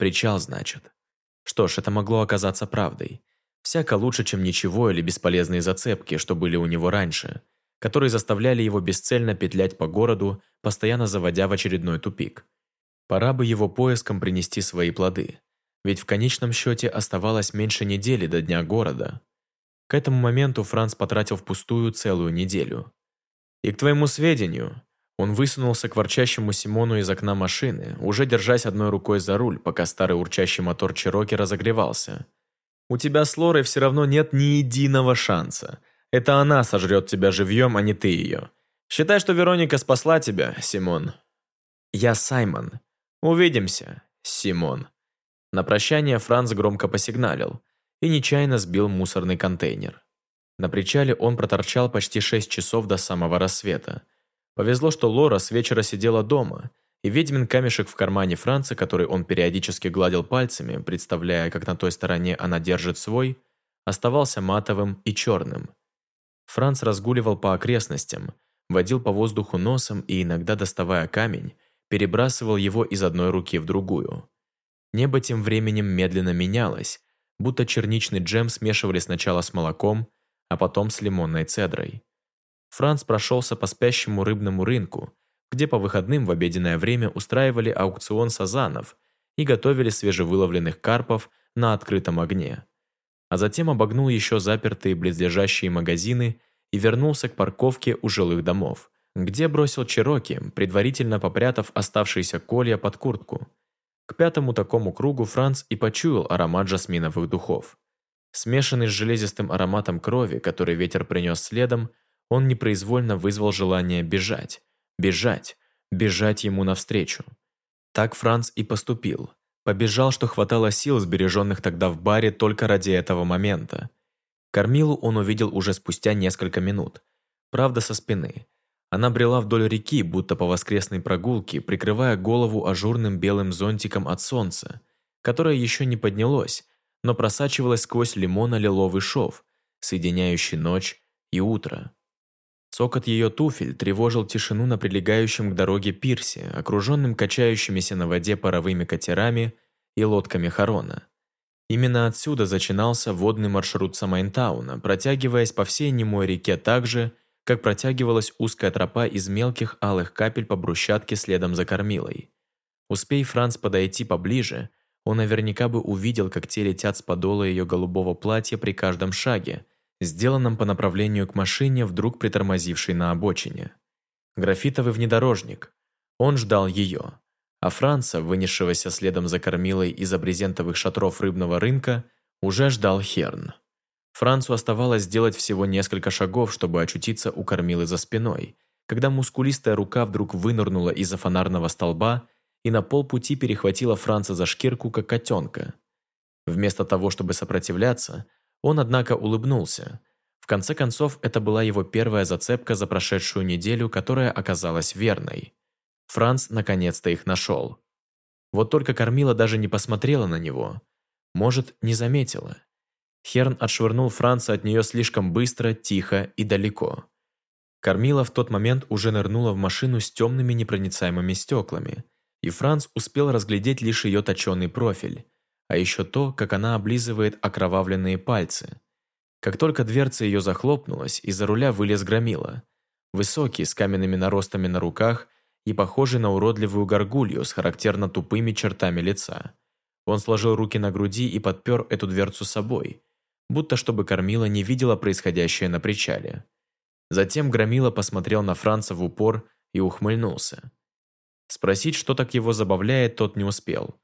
Причал, значит. Что ж, это могло оказаться правдой. Всяко лучше, чем ничего или бесполезные зацепки, что были у него раньше, которые заставляли его бесцельно петлять по городу, постоянно заводя в очередной тупик. Пора бы его поиском принести свои плоды. Ведь в конечном счете оставалось меньше недели до дня города. К этому моменту Франц потратил впустую целую неделю. И к твоему сведению, он высунулся к ворчащему Симону из окна машины, уже держась одной рукой за руль, пока старый урчащий мотор Чироки разогревался. «У тебя с Лорой все равно нет ни единого шанса. Это она сожрет тебя живьем, а не ты ее. Считай, что Вероника спасла тебя, Симон». «Я Саймон. Увидимся, Симон». На прощание Франц громко посигналил и нечаянно сбил мусорный контейнер. На причале он проторчал почти 6 часов до самого рассвета. Повезло, что Лора с вечера сидела дома, и ведьмин камешек в кармане Франца, который он периодически гладил пальцами, представляя, как на той стороне она держит свой, оставался матовым и черным. Франц разгуливал по окрестностям, водил по воздуху носом и, иногда доставая камень, перебрасывал его из одной руки в другую. Небо тем временем медленно менялось, будто черничный джем смешивали сначала с молоком, а потом с лимонной цедрой. Франц прошелся по спящему рыбному рынку, где по выходным в обеденное время устраивали аукцион сазанов и готовили свежевыловленных карпов на открытом огне. А затем обогнул еще запертые близлежащие магазины и вернулся к парковке у жилых домов, где бросил Чероки, предварительно попрятав оставшиеся колья под куртку. К пятому такому кругу Франц и почуял аромат жасминовых духов. Смешанный с железистым ароматом крови, который ветер принес следом, он непроизвольно вызвал желание бежать, бежать, бежать ему навстречу. Так Франц и поступил. Побежал, что хватало сил, сбереженных тогда в баре только ради этого момента. Кормилу он увидел уже спустя несколько минут. Правда, со спины. Она брела вдоль реки, будто по воскресной прогулке, прикрывая голову ажурным белым зонтиком от солнца, которое еще не поднялось, но просачивалось сквозь лимона-лиловый шов, соединяющий ночь и утро. Цокот ее туфель тревожил тишину на прилегающем к дороге пирсе, окруженным качающимися на воде паровыми катерами и лодками Харона. Именно отсюда начинался водный маршрут Самайнтауна, протягиваясь по всей немой реке так же, как протягивалась узкая тропа из мелких алых капель по брусчатке следом за кормилой. Успей Франц подойти поближе, он наверняка бы увидел, как те летят с подола ее голубого платья при каждом шаге, сделанном по направлению к машине, вдруг притормозившей на обочине. Графитовый внедорожник. Он ждал ее. А Франца, вынесшегося следом за кормилой из брезентовых шатров рыбного рынка, уже ждал Херн. Францу оставалось сделать всего несколько шагов, чтобы очутиться у кормилы за спиной, когда мускулистая рука вдруг вынырнула из-за фонарного столба и на полпути перехватила Франца за шкирку, как котенка. Вместо того, чтобы сопротивляться, он, однако, улыбнулся. В конце концов, это была его первая зацепка за прошедшую неделю, которая оказалась верной. Франц наконец-то их нашел. Вот только Кормила даже не посмотрела на него. Может, не заметила. Херн отшвырнул Франца от нее слишком быстро, тихо и далеко. Кормила в тот момент уже нырнула в машину с темными непроницаемыми стеклами, и Франц успел разглядеть лишь ее точеный профиль а еще то, как она облизывает окровавленные пальцы. Как только дверца ее захлопнулась, из-за руля вылез громила. Высокий, с каменными наростами на руках и похожий на уродливую горгулью с характерно тупыми чертами лица. Он сложил руки на груди и подпер эту дверцу собой, будто чтобы кормила не видела происходящее на причале. Затем Громила посмотрел на Франца в упор и ухмыльнулся. Спросить, что так его забавляет, тот не успел.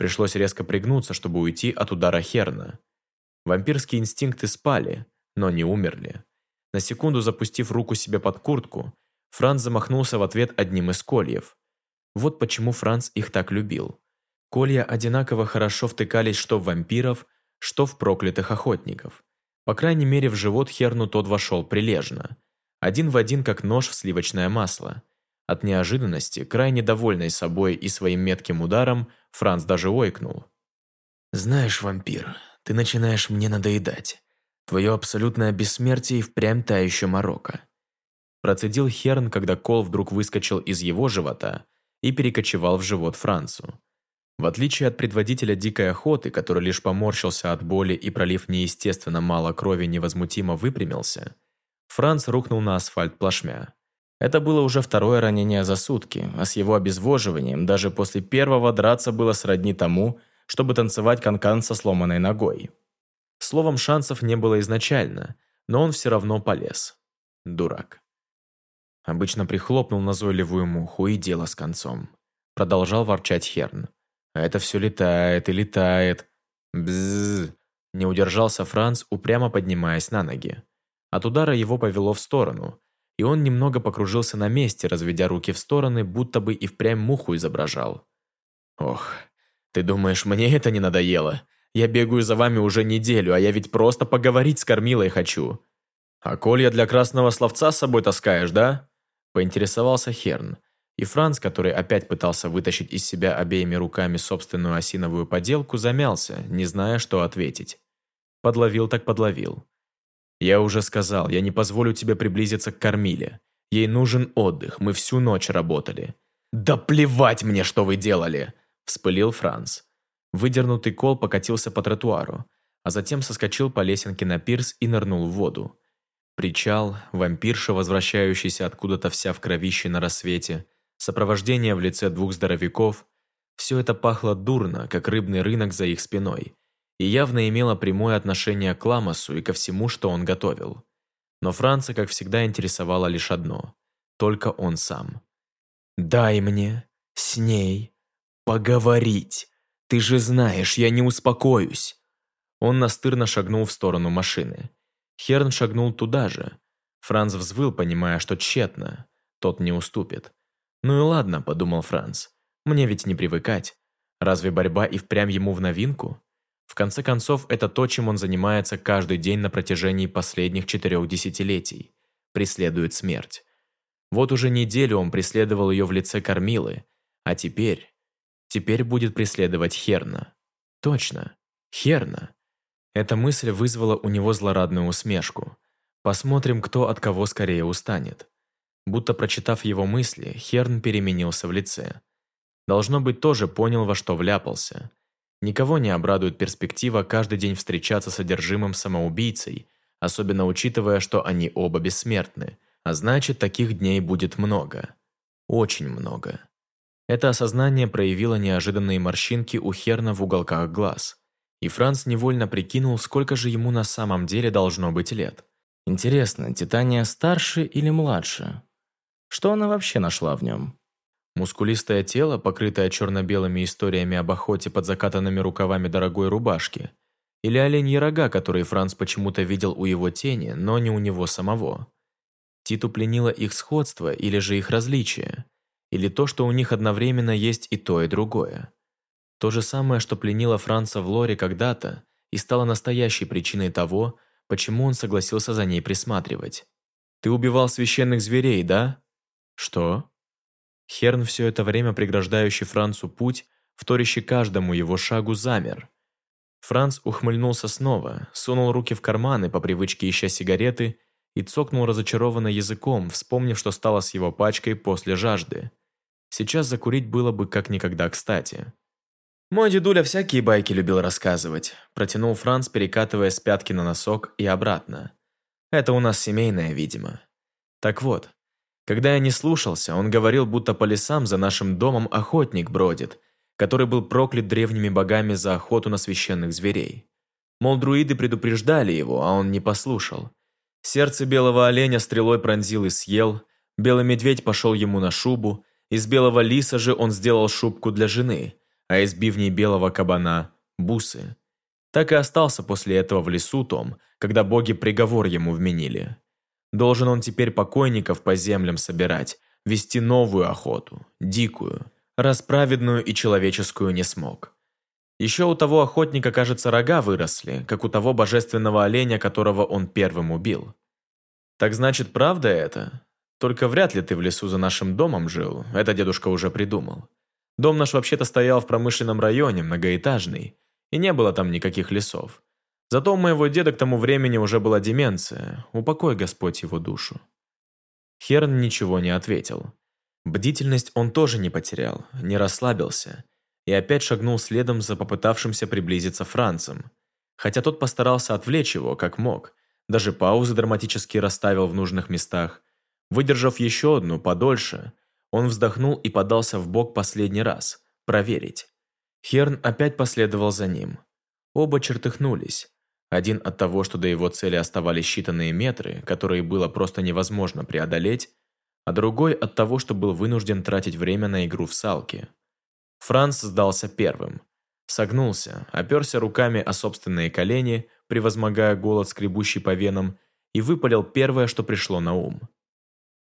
Пришлось резко пригнуться, чтобы уйти от удара Херна. Вампирские инстинкты спали, но не умерли. На секунду запустив руку себе под куртку, Франц замахнулся в ответ одним из кольев. Вот почему Франц их так любил. Колья одинаково хорошо втыкались что в вампиров, что в проклятых охотников. По крайней мере, в живот Херну тот вошел прилежно. Один в один, как нож в сливочное масло. От неожиданности, крайне довольный собой и своим метким ударом, Франц даже ойкнул. «Знаешь, вампир, ты начинаешь мне надоедать. Твое абсолютное бессмертие и впрямь та еще морока». Процедил Херн, когда кол вдруг выскочил из его живота и перекочевал в живот Францу. В отличие от предводителя дикой охоты, который лишь поморщился от боли и, пролив неестественно мало крови, невозмутимо выпрямился, Франц рухнул на асфальт плашмя. Это было уже второе ранение за сутки, а с его обезвоживанием даже после первого драться было сродни тому, чтобы танцевать канкан со сломанной ногой. Словом, шансов не было изначально, но он все равно полез. Дурак. Обычно прихлопнул назойливую муху и дело с концом. Продолжал ворчать Херн. А это все летает и летает. Бззз. Не удержался Франц, упрямо поднимаясь на ноги. От удара его повело в сторону – и он немного покружился на месте, разведя руки в стороны, будто бы и впрямь муху изображал. «Ох, ты думаешь, мне это не надоело? Я бегаю за вами уже неделю, а я ведь просто поговорить с кормилой хочу». «А колья для красного словца с собой таскаешь, да?» Поинтересовался Херн. И Франц, который опять пытался вытащить из себя обеими руками собственную осиновую поделку, замялся, не зная, что ответить. Подловил так подловил. «Я уже сказал, я не позволю тебе приблизиться к Кормиле. Ей нужен отдых, мы всю ночь работали». «Да плевать мне, что вы делали!» – вспылил Франц. Выдернутый кол покатился по тротуару, а затем соскочил по лесенке на пирс и нырнул в воду. Причал, вампирша, возвращающаяся откуда-то вся в кровище на рассвете, сопровождение в лице двух здоровяков – все это пахло дурно, как рыбный рынок за их спиной и явно имела прямое отношение к Ламасу и ко всему, что он готовил. Но Франца, как всегда, интересовало лишь одно. только он сам. «Дай мне с ней поговорить. Ты же знаешь, я не успокоюсь». Он настырно шагнул в сторону машины. Херн шагнул туда же. Франц взвыл, понимая, что тщетно. Тот не уступит. «Ну и ладно», – подумал Франц. «Мне ведь не привыкать. Разве борьба и впрямь ему в новинку?» В конце концов, это то, чем он занимается каждый день на протяжении последних четырех десятилетий. Преследует смерть. Вот уже неделю он преследовал ее в лице Кормилы, а теперь... Теперь будет преследовать Херна. Точно, Херна. Эта мысль вызвала у него злорадную усмешку. Посмотрим, кто от кого скорее устанет. Будто прочитав его мысли, Херн переменился в лице. Должно быть, тоже понял, во что вляпался. Никого не обрадует перспектива каждый день встречаться с содержимым самоубийцей, особенно учитывая, что они оба бессмертны, а значит, таких дней будет много. Очень много. Это осознание проявило неожиданные морщинки у Херна в уголках глаз. И Франц невольно прикинул, сколько же ему на самом деле должно быть лет. Интересно, Титания старше или младше? Что она вообще нашла в нем? Мускулистое тело, покрытое черно-белыми историями об охоте под закатанными рукавами дорогой рубашки. Или оленьи рога, которые Франц почему-то видел у его тени, но не у него самого. Титу пленило их сходство или же их различие. Или то, что у них одновременно есть и то, и другое. То же самое, что пленило Франца в Лоре когда-то и стало настоящей причиной того, почему он согласился за ней присматривать. «Ты убивал священных зверей, да?» «Что?» Херн, все это время преграждающий Францу путь, вторящий каждому его шагу, замер. Франц ухмыльнулся снова, сунул руки в карманы, по привычке ища сигареты, и цокнул разочарованно языком, вспомнив, что стало с его пачкой после жажды. Сейчас закурить было бы как никогда кстати. «Мой дедуля всякие байки любил рассказывать», протянул Франц, перекатывая с пятки на носок и обратно. «Это у нас семейное, видимо». Так вот, когда я не слушался, он говорил, будто по лесам за нашим домом охотник бродит, который был проклят древними богами за охоту на священных зверей. Мол, друиды предупреждали его, а он не послушал. Сердце белого оленя стрелой пронзил и съел, белый медведь пошел ему на шубу, из белого лиса же он сделал шубку для жены, а из бивней белого кабана – бусы. Так и остался после этого в лесу том, когда боги приговор ему вменили. Должен он теперь покойников по землям собирать, вести новую охоту, дикую, расправедную и человеческую не смог. Еще у того охотника, кажется, рога выросли, как у того божественного оленя, которого он первым убил. Так значит, правда это? Только вряд ли ты в лесу за нашим домом жил, это дедушка уже придумал. Дом наш вообще-то стоял в промышленном районе, многоэтажный, и не было там никаких лесов. Зато у моего деда к тому времени уже была деменция, упокой Господь его душу. Херн ничего не ответил. Бдительность он тоже не потерял, не расслабился и опять шагнул следом за попытавшимся приблизиться Францем. Хотя тот постарался отвлечь его, как мог, даже паузы драматически расставил в нужных местах. Выдержав еще одну, подольше, он вздохнул и подался в бок последний раз, проверить. Херн опять последовал за ним. Оба чертыхнулись. Один от того, что до его цели оставались считанные метры, которые было просто невозможно преодолеть, а другой от того, что был вынужден тратить время на игру в салки. Франц сдался первым. Согнулся, оперся руками о собственные колени, превозмогая голод, скребущий по венам, и выпалил первое, что пришло на ум.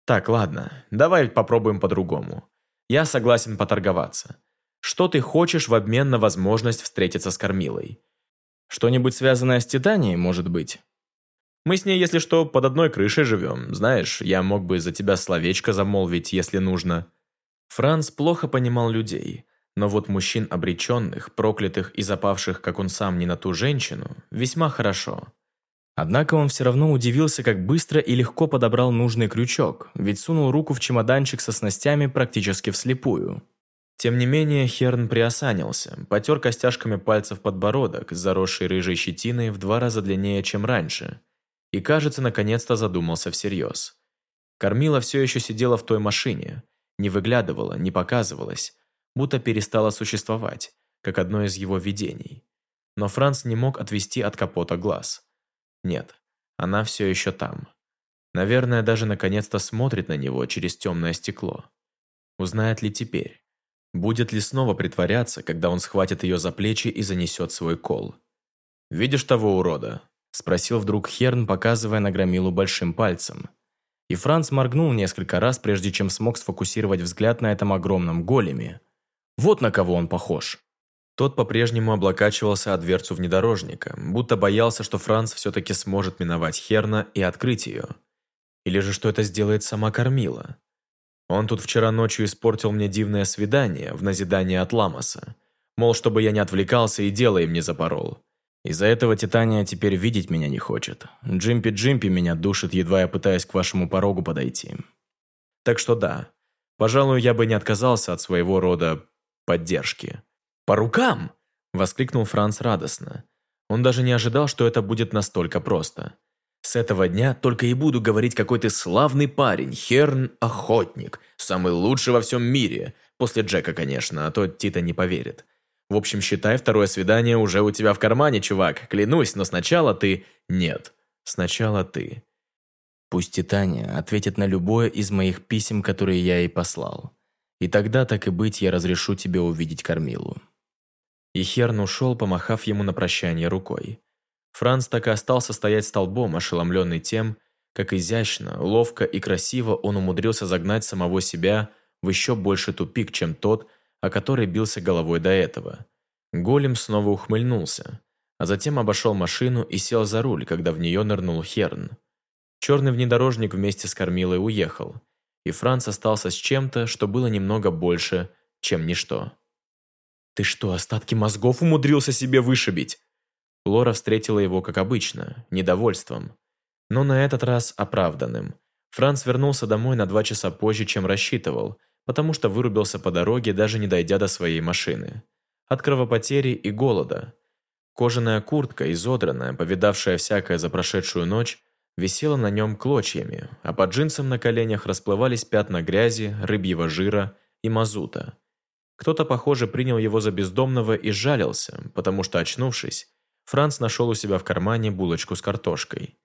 «Так, ладно, давай попробуем по-другому. Я согласен поторговаться. Что ты хочешь в обмен на возможность встретиться с Кормилой? Что-нибудь связанное с Титанией, может быть? Мы с ней, если что, под одной крышей живем. Знаешь, я мог бы за тебя словечко замолвить, если нужно». Франц плохо понимал людей, но вот мужчин обреченных, проклятых и запавших, как он сам, не на ту женщину, весьма хорошо. Однако он все равно удивился, как быстро и легко подобрал нужный крючок, ведь сунул руку в чемоданчик со снастями практически вслепую. Тем не менее, Херн приосанился, потер костяшками пальцев подбородок, заросший рыжей щетиной в два раза длиннее, чем раньше, и, кажется, наконец-то задумался всерьез. Кормила все еще сидела в той машине, не выглядывала, не показывалась, будто перестала существовать, как одно из его видений. Но Франц не мог отвести от капота глаз. Нет, она все еще там. Наверное, даже наконец-то смотрит на него через темное стекло. Узнает ли теперь? Будет ли снова притворяться, когда он схватит ее за плечи и занесет свой кол? «Видишь того урода?» – спросил вдруг Херн, показывая на громилу большим пальцем. И Франц моргнул несколько раз, прежде чем смог сфокусировать взгляд на этом огромном големе. Вот на кого он похож. Тот по-прежнему облокачивался о дверцу внедорожника, будто боялся, что Франц все-таки сможет миновать Херна и открыть ее. Или же что это сделает сама Кормила. Он тут вчера ночью испортил мне дивное свидание в назидание от Ламоса. Мол, чтобы я не отвлекался и дело им не запорол. Из-за этого Титания теперь видеть меня не хочет. Джимпи-Джимпи меня душит, едва я пытаюсь к вашему порогу подойти. Так что да, пожалуй, я бы не отказался от своего рода поддержки. «По рукам!» – воскликнул Франц радостно. Он даже не ожидал, что это будет настолько просто. С этого дня только и буду говорить, какой ты славный парень, Херн-охотник, самый лучший во всем мире. После Джека, конечно, а то Тита не поверит. В общем, считай, второе свидание уже у тебя в кармане, чувак. Клянусь, но сначала ты... Нет, сначала ты. Пусть Титания ответит на любое из моих писем, которые я ей послал. И тогда, так и быть, я разрешу тебе увидеть Кормилу. И Херн ушел, помахав ему на прощание рукой. Франц так и остался стоять столбом, ошеломленный тем, как изящно, ловко и красиво он умудрился загнать самого себя в еще больше тупик, чем тот, о который бился головой до этого. Голем снова ухмыльнулся, а затем обошел машину и сел за руль, когда в нее нырнул Херн. Черный внедорожник вместе с кормилой уехал, и Франц остался с чем-то, что было немного больше, чем ничто. «Ты что, остатки мозгов умудрился себе вышибить?» Лора встретила его, как обычно, недовольством. Но на этот раз оправданным. Франц вернулся домой на два часа позже, чем рассчитывал, потому что вырубился по дороге, даже не дойдя до своей машины. От кровопотери и голода. Кожаная куртка, изодранная, повидавшая всякое за прошедшую ночь, висела на нем клочьями, а под джинсом на коленях расплывались пятна грязи, рыбьего жира и мазута. Кто-то, похоже, принял его за бездомного и жалился, потому что, очнувшись, Франц нашел у себя в кармане булочку с картошкой.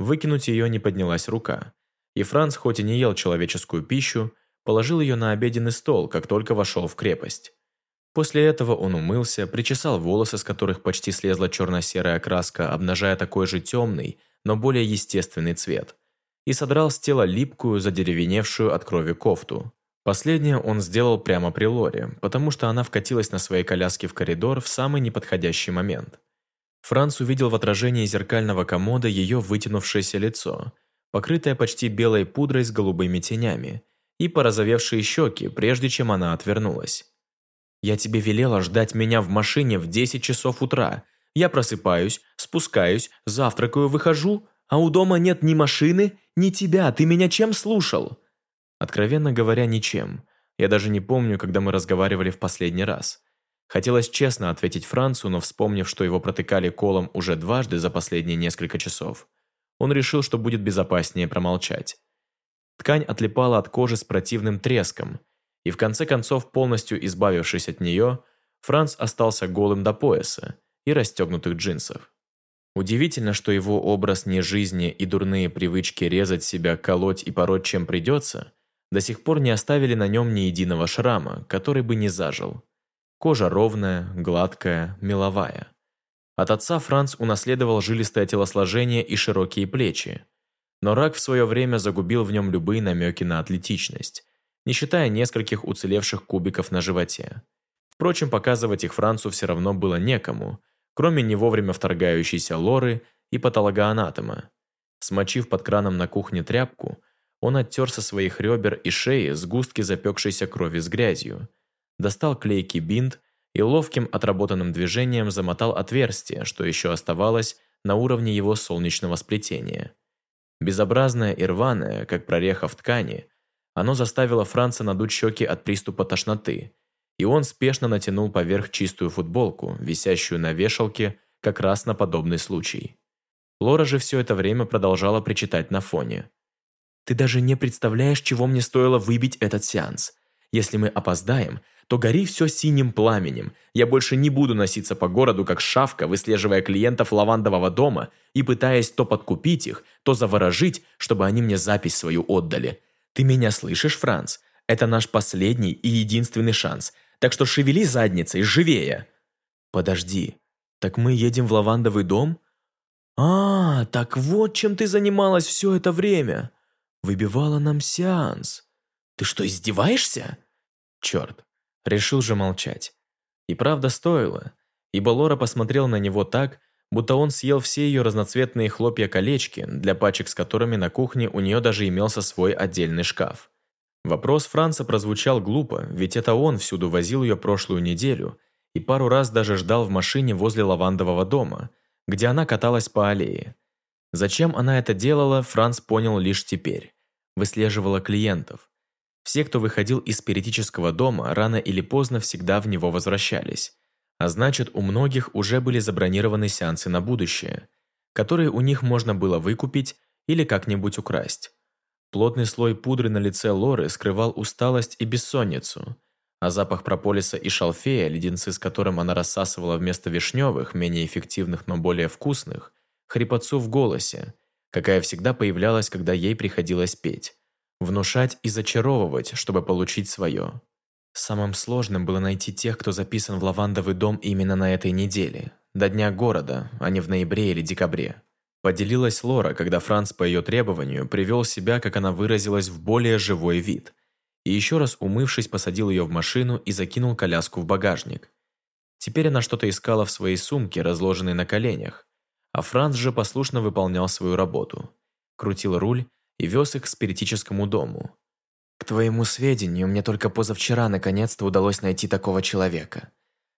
Выкинуть ее не поднялась рука, и Франц, хоть и не ел человеческую пищу, положил ее на обеденный стол, как только вошел в крепость. После этого он умылся, причесал волосы, с которых почти слезла черно-серая краска, обнажая такой же темный, но более естественный цвет, и содрал с тела липкую, задеревеневшую от крови кофту. Последнее он сделал прямо при Лоре, потому что она вкатилась на своей коляске в коридор в самый неподходящий момент. Франц увидел в отражении зеркального комода ее вытянувшееся лицо, покрытое почти белой пудрой с голубыми тенями, и порозовевшие щеки, прежде чем она отвернулась. «Я тебе велела ждать меня в машине в 10 часов утра. Я просыпаюсь, спускаюсь, завтракаю, выхожу, а у дома нет ни машины, ни тебя. Ты меня чем слушал?» Откровенно говоря, ничем. Я даже не помню, когда мы разговаривали в последний раз. Хотелось честно ответить Францу, но вспомнив, что его протыкали колом уже дважды за последние несколько часов, он решил, что будет безопаснее промолчать. Ткань отлипала от кожи с противным треском, и в конце концов, полностью избавившись от нее, Франц остался голым до пояса и расстегнутых джинсов. Удивительно, что его образ нежизни и дурные привычки резать себя, колоть и пороть чем придется, до сих пор не оставили на нем ни единого шрама, который бы не зажил. Кожа ровная, гладкая, меловая. От отца Франц унаследовал жилистое телосложение и широкие плечи. Но рак в свое время загубил в нем любые намеки на атлетичность, не считая нескольких уцелевших кубиков на животе. Впрочем, показывать их Францу все равно было некому, кроме не вовремя вторгающейся лоры и патологоанатома. Смочив под краном на кухне тряпку, он оттер со своих ребер и шеи сгустки запекшейся крови с грязью – достал клейкий бинт и ловким отработанным движением замотал отверстие, что еще оставалось на уровне его солнечного сплетения. Безобразное и рваное, как прореха в ткани, оно заставило Франца надуть щеки от приступа тошноты, и он спешно натянул поверх чистую футболку, висящую на вешалке, как раз на подобный случай. Лора же все это время продолжала причитать на фоне. «Ты даже не представляешь, чего мне стоило выбить этот сеанс. Если мы опоздаем, то гори все синим пламенем. Я больше не буду носиться по городу, как шавка, выслеживая клиентов лавандового дома и пытаясь то подкупить их, то заворожить, чтобы они мне запись свою отдали. Ты меня слышишь, Франц? Это наш последний и единственный шанс. Так что шевели задницей, живее!» «Подожди, так мы едем в лавандовый дом?» «А, так вот чем ты занималась все это время!» «Выбивала нам сеанс!» «Ты что, издеваешься?» Черт, решил же молчать. И правда стоило, ибо Лора посмотрел на него так, будто он съел все ее разноцветные хлопья-колечки, для пачек с которыми на кухне у нее даже имелся свой отдельный шкаф. Вопрос Франца прозвучал глупо, ведь это он всюду возил ее прошлую неделю и пару раз даже ждал в машине возле лавандового дома, где она каталась по аллее. Зачем она это делала, Франц понял лишь теперь. Выслеживала клиентов. Все, кто выходил из спиритического дома, рано или поздно всегда в него возвращались. А значит, у многих уже были забронированы сеансы на будущее, которые у них можно было выкупить или как-нибудь украсть. Плотный слой пудры на лице Лоры скрывал усталость и бессонницу, а запах прополиса и шалфея, леденцы с которым она рассасывала вместо вишневых, менее эффективных, но более вкусных, хрипотцу в голосе, какая всегда появлялась, когда ей приходилось петь, внушать и зачаровывать, чтобы получить свое. Самым сложным было найти тех, кто записан в лавандовый дом именно на этой неделе, до Дня города, а не в ноябре или декабре. Поделилась Лора, когда Франц по ее требованию привел себя, как она выразилась, в более живой вид. И еще раз умывшись, посадил ее в машину и закинул коляску в багажник. Теперь она что-то искала в своей сумке, разложенной на коленях, а Франц же послушно выполнял свою работу. Крутил руль и вез их к спиритическому дому. К твоему сведению, мне только позавчера наконец-то удалось найти такого человека.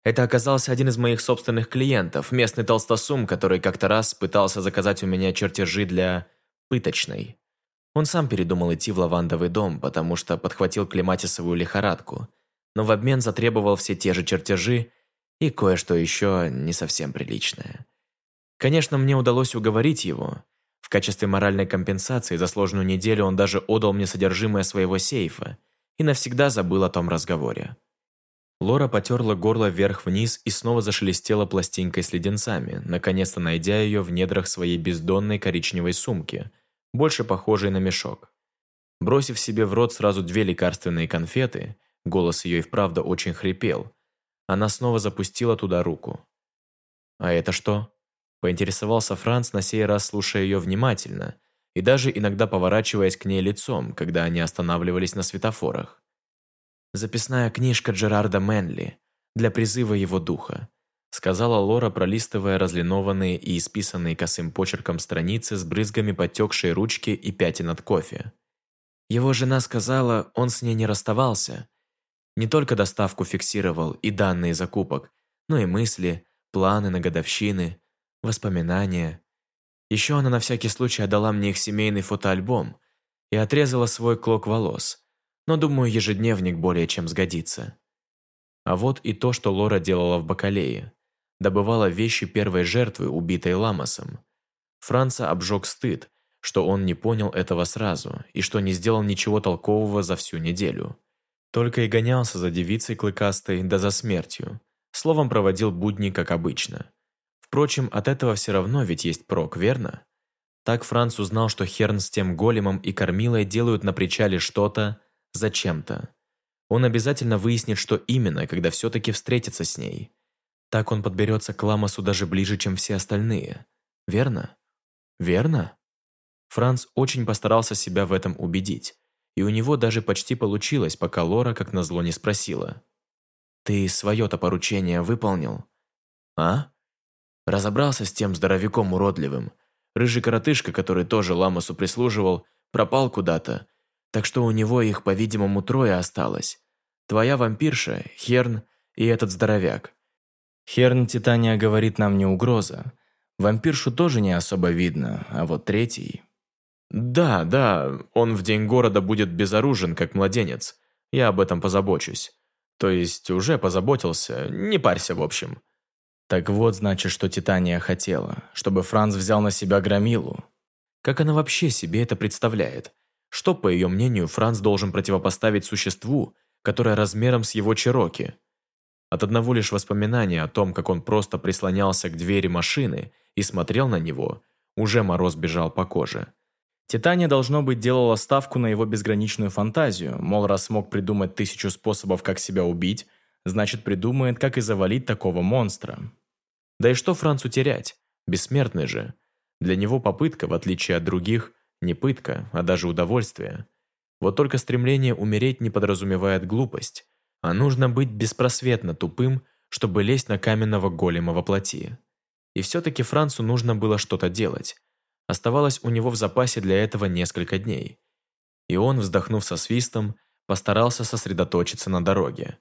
Это оказался один из моих собственных клиентов, местный толстосум, который как-то раз пытался заказать у меня чертежи для пыточной. Он сам передумал идти в лавандовый дом, потому что подхватил клематисовую лихорадку, но в обмен затребовал все те же чертежи и кое-что еще не совсем приличное. Конечно, мне удалось уговорить его, в качестве моральной компенсации за сложную неделю он даже отдал мне содержимое своего сейфа и навсегда забыл о том разговоре. Лора потерла горло вверх-вниз и снова зашелестела пластинкой с леденцами, наконец-то найдя ее в недрах своей бездонной коричневой сумки, больше похожей на мешок. Бросив себе в рот сразу две лекарственные конфеты, голос ее и вправду очень хрипел, она снова запустила туда руку. «А это что?» Поинтересовался Франц, на сей раз слушая ее внимательно и даже иногда поворачиваясь к ней лицом, когда они останавливались на светофорах. «Записная книжка Джерарда Мэнли для призыва его духа», сказала Лора, пролистывая разлинованные и исписанные косым почерком страницы с брызгами потекшей ручки и пятен от кофе. Его жена сказала, он с ней не расставался. Не только доставку фиксировал и данные закупок, но и мысли, планы на годовщины, воспоминания. Еще она на всякий случай отдала мне их семейный фотоальбом и отрезала свой клок волос, но, думаю, ежедневник более чем сгодится. А вот и то, что Лора делала в Бакалее. Добывала вещи первой жертвы, убитой Ламосом. Франца обжег стыд, что он не понял этого сразу и что не сделал ничего толкового за всю неделю. Только и гонялся за девицей клыкастой, да за смертью. Словом, проводил будни, как обычно. Впрочем, от этого все равно ведь есть прок, верно? Так Франц узнал, что Херн с тем големом и кормилой делают на причале что-то зачем-то. Он обязательно выяснит, что именно, когда все-таки встретится с ней. Так он подберется к Ламасу даже ближе, чем все остальные. Верно? Верно? Франц очень постарался себя в этом убедить, и у него даже почти получилось, пока Лора как назло не спросила. «Ты свое-то поручение выполнил?» «А?» Разобрался с тем здоровяком уродливым. Рыжий коротышка, который тоже Ламасу прислуживал, пропал куда-то, так что у него их, по-видимому, трое осталось. Твоя вампирша, Херн и этот здоровяк. Херн Титания говорит нам не угроза. Вампиршу тоже не особо видно, а вот третий... Да, да, он в день города будет безоружен, как младенец. Я об этом позабочусь. То есть уже позаботился, не парься в общем. Так вот, значит, что Титания хотела, чтобы Франц взял на себя громилу. Как она вообще себе это представляет? Что, по ее мнению, Франц должен противопоставить существу, которая размером с его Чероки. От одного лишь воспоминания о том, как он просто прислонялся к двери машины и смотрел на него, уже мороз бежал по коже. Титания, должно быть, делала ставку на его безграничную фантазию, мол, раз смог придумать тысячу способов, как себя убить, значит, придумает, как и завалить такого монстра. Да и что Францу терять? Бессмертный же. Для него попытка, в отличие от других, не пытка, а даже удовольствие. Вот только стремление умереть не подразумевает глупость, а нужно быть беспросветно тупым, чтобы лезть на каменного голема во плоти. И все-таки Францу нужно было что-то делать. Оставалось у него в запасе для этого несколько дней. И он, вздохнув со свистом, постарался сосредоточиться на дороге.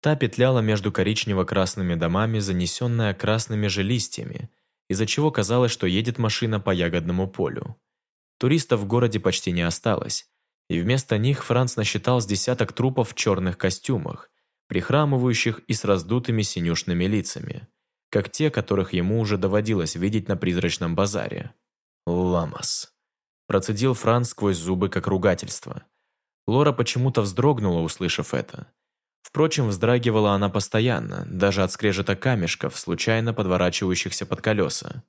Та петляла между коричнево-красными домами, занесенная красными же листьями, из-за чего казалось, что едет машина по ягодному полю. Туристов в городе почти не осталось, и вместо них Франц насчитал с десяток трупов в черных костюмах, прихрамывающих и с раздутыми синюшными лицами, как те, которых ему уже доводилось видеть на призрачном базаре. «Ламас», – процедил Франц сквозь зубы как ругательство. Лора почему-то вздрогнула, услышав это. Впрочем, вздрагивала она постоянно, даже от скрежета камешков, случайно подворачивающихся под колеса.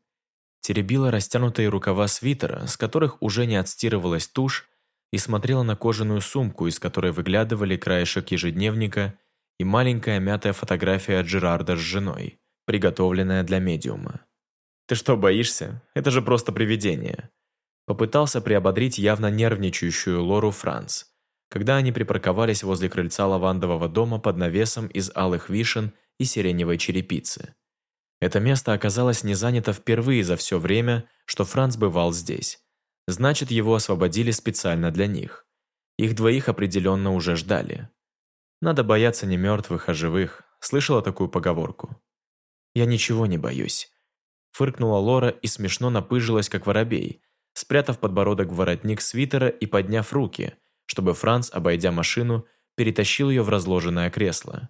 Теребила растянутые рукава свитера, с которых уже не отстирывалась тушь, и смотрела на кожаную сумку, из которой выглядывали краешек ежедневника и маленькая мятая фотография Джерарда с женой, приготовленная для медиума. «Ты что, боишься? Это же просто привидение!» Попытался приободрить явно нервничающую Лору Франц – когда они припарковались возле крыльца лавандового дома под навесом из алых вишен и сиреневой черепицы. Это место оказалось не занято впервые за все время, что Франц бывал здесь. Значит, его освободили специально для них. Их двоих определенно уже ждали. Надо бояться не мертвых, а живых. Слышала такую поговорку? «Я ничего не боюсь», – фыркнула Лора и смешно напыжилась, как воробей, спрятав подбородок в воротник свитера и подняв руки – чтобы Франц, обойдя машину, перетащил ее в разложенное кресло.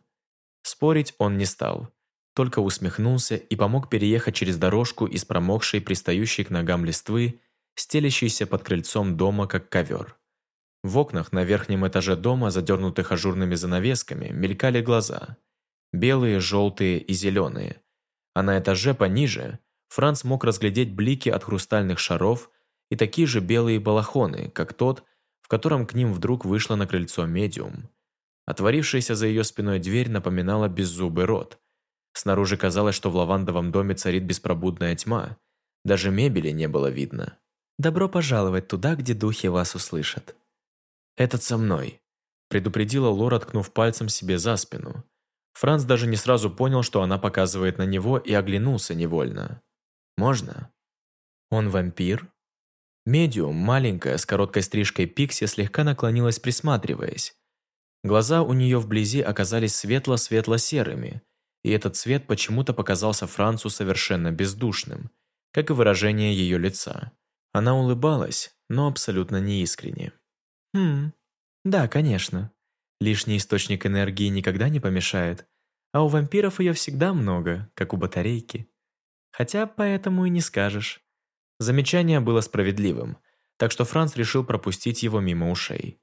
Спорить он не стал, только усмехнулся и помог переехать через дорожку из промокшей, пристающей к ногам листвы, стелящейся под крыльцом дома, как ковер. В окнах на верхнем этаже дома, задернутых ажурными занавесками, мелькали глаза. Белые, желтые и зеленые. А на этаже пониже Франц мог разглядеть блики от хрустальных шаров и такие же белые балахоны, как тот, в котором к ним вдруг вышла на крыльцо медиум. Отворившаяся за ее спиной дверь напоминала беззубый рот. Снаружи казалось, что в лавандовом доме царит беспробудная тьма. Даже мебели не было видно. «Добро пожаловать туда, где духи вас услышат». «Этот со мной», – предупредила Лора, ткнув пальцем себе за спину. Франц даже не сразу понял, что она показывает на него, и оглянулся невольно. «Можно?» «Он вампир?» Медиум, маленькая, с короткой стрижкой Пикси, слегка наклонилась, присматриваясь. Глаза у нее вблизи оказались светло-светло-серыми, и этот цвет почему-то показался Францу совершенно бездушным, как и выражение ее лица. Она улыбалась, но абсолютно неискренне. «Хм, да, конечно. Лишний источник энергии никогда не помешает, а у вампиров ее всегда много, как у батарейки. Хотя поэтому и не скажешь. Замечание было справедливым, так что Франц решил пропустить его мимо ушей.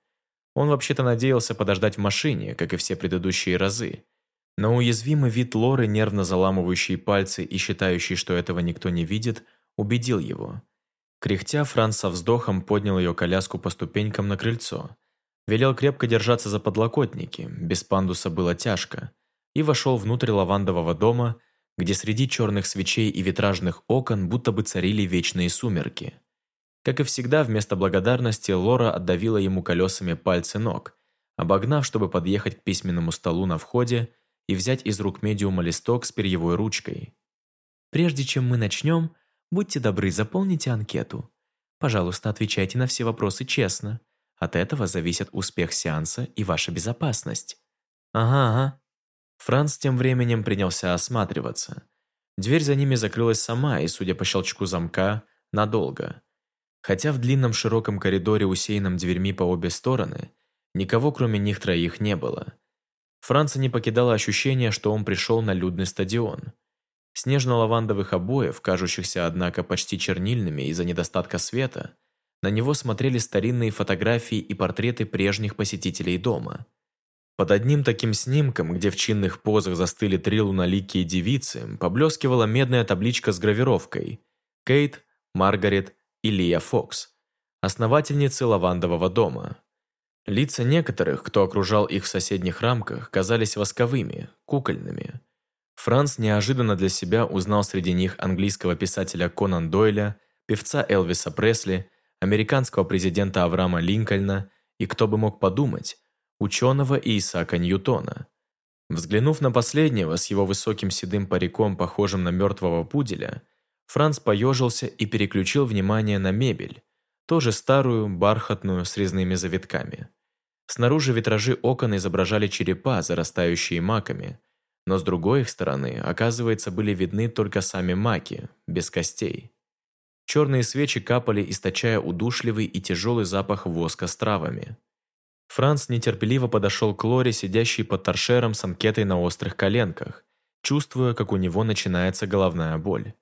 Он вообще-то надеялся подождать в машине, как и все предыдущие разы. Но уязвимый вид Лоры, нервно заламывающий пальцы и считающий, что этого никто не видит, убедил его. Кряхтя, Франц со вздохом поднял ее коляску по ступенькам на крыльцо. Велел крепко держаться за подлокотники, без пандуса было тяжко, и вошел внутрь лавандового дома, где среди черных свечей и витражных окон будто бы царили вечные сумерки. Как и всегда, вместо благодарности Лора отдавила ему колесами пальцы ног, обогнав, чтобы подъехать к письменному столу на входе и взять из рук медиума листок с перьевой ручкой. «Прежде чем мы начнем, будьте добры, заполните анкету. Пожалуйста, отвечайте на все вопросы честно. От этого зависит успех сеанса и ваша безопасность». «Ага, ага», Франц тем временем принялся осматриваться. Дверь за ними закрылась сама и, судя по щелчку замка, надолго. Хотя в длинном широком коридоре, усеянном дверьми по обе стороны, никого кроме них троих не было. Франца не покидало ощущение, что он пришел на людный стадион. Снежно-лавандовых обоев, кажущихся, однако, почти чернильными из-за недостатка света, на него смотрели старинные фотографии и портреты прежних посетителей дома. Под одним таким снимком, где в чинных позах застыли три луноликие девицы, поблескивала медная табличка с гравировкой «Кейт, Маргарет и Лия Фокс, основательницы лавандового дома». Лица некоторых, кто окружал их в соседних рамках, казались восковыми, кукольными. Франц неожиданно для себя узнал среди них английского писателя Конан Дойля, певца Элвиса Пресли, американского президента Авраама Линкольна и, кто бы мог подумать, ученого Исаака Ньютона. Взглянув на последнего с его высоким седым париком, похожим на мертвого пуделя, Франц поежился и переключил внимание на мебель, тоже старую, бархатную, с резными завитками. Снаружи витражи окон изображали черепа, зарастающие маками, но с другой их стороны, оказывается, были видны только сами маки, без костей. Черные свечи капали, источая удушливый и тяжелый запах воска с травами. Франц нетерпеливо подошел к Лоре, сидящей под торшером с анкетой на острых коленках, чувствуя, как у него начинается головная боль.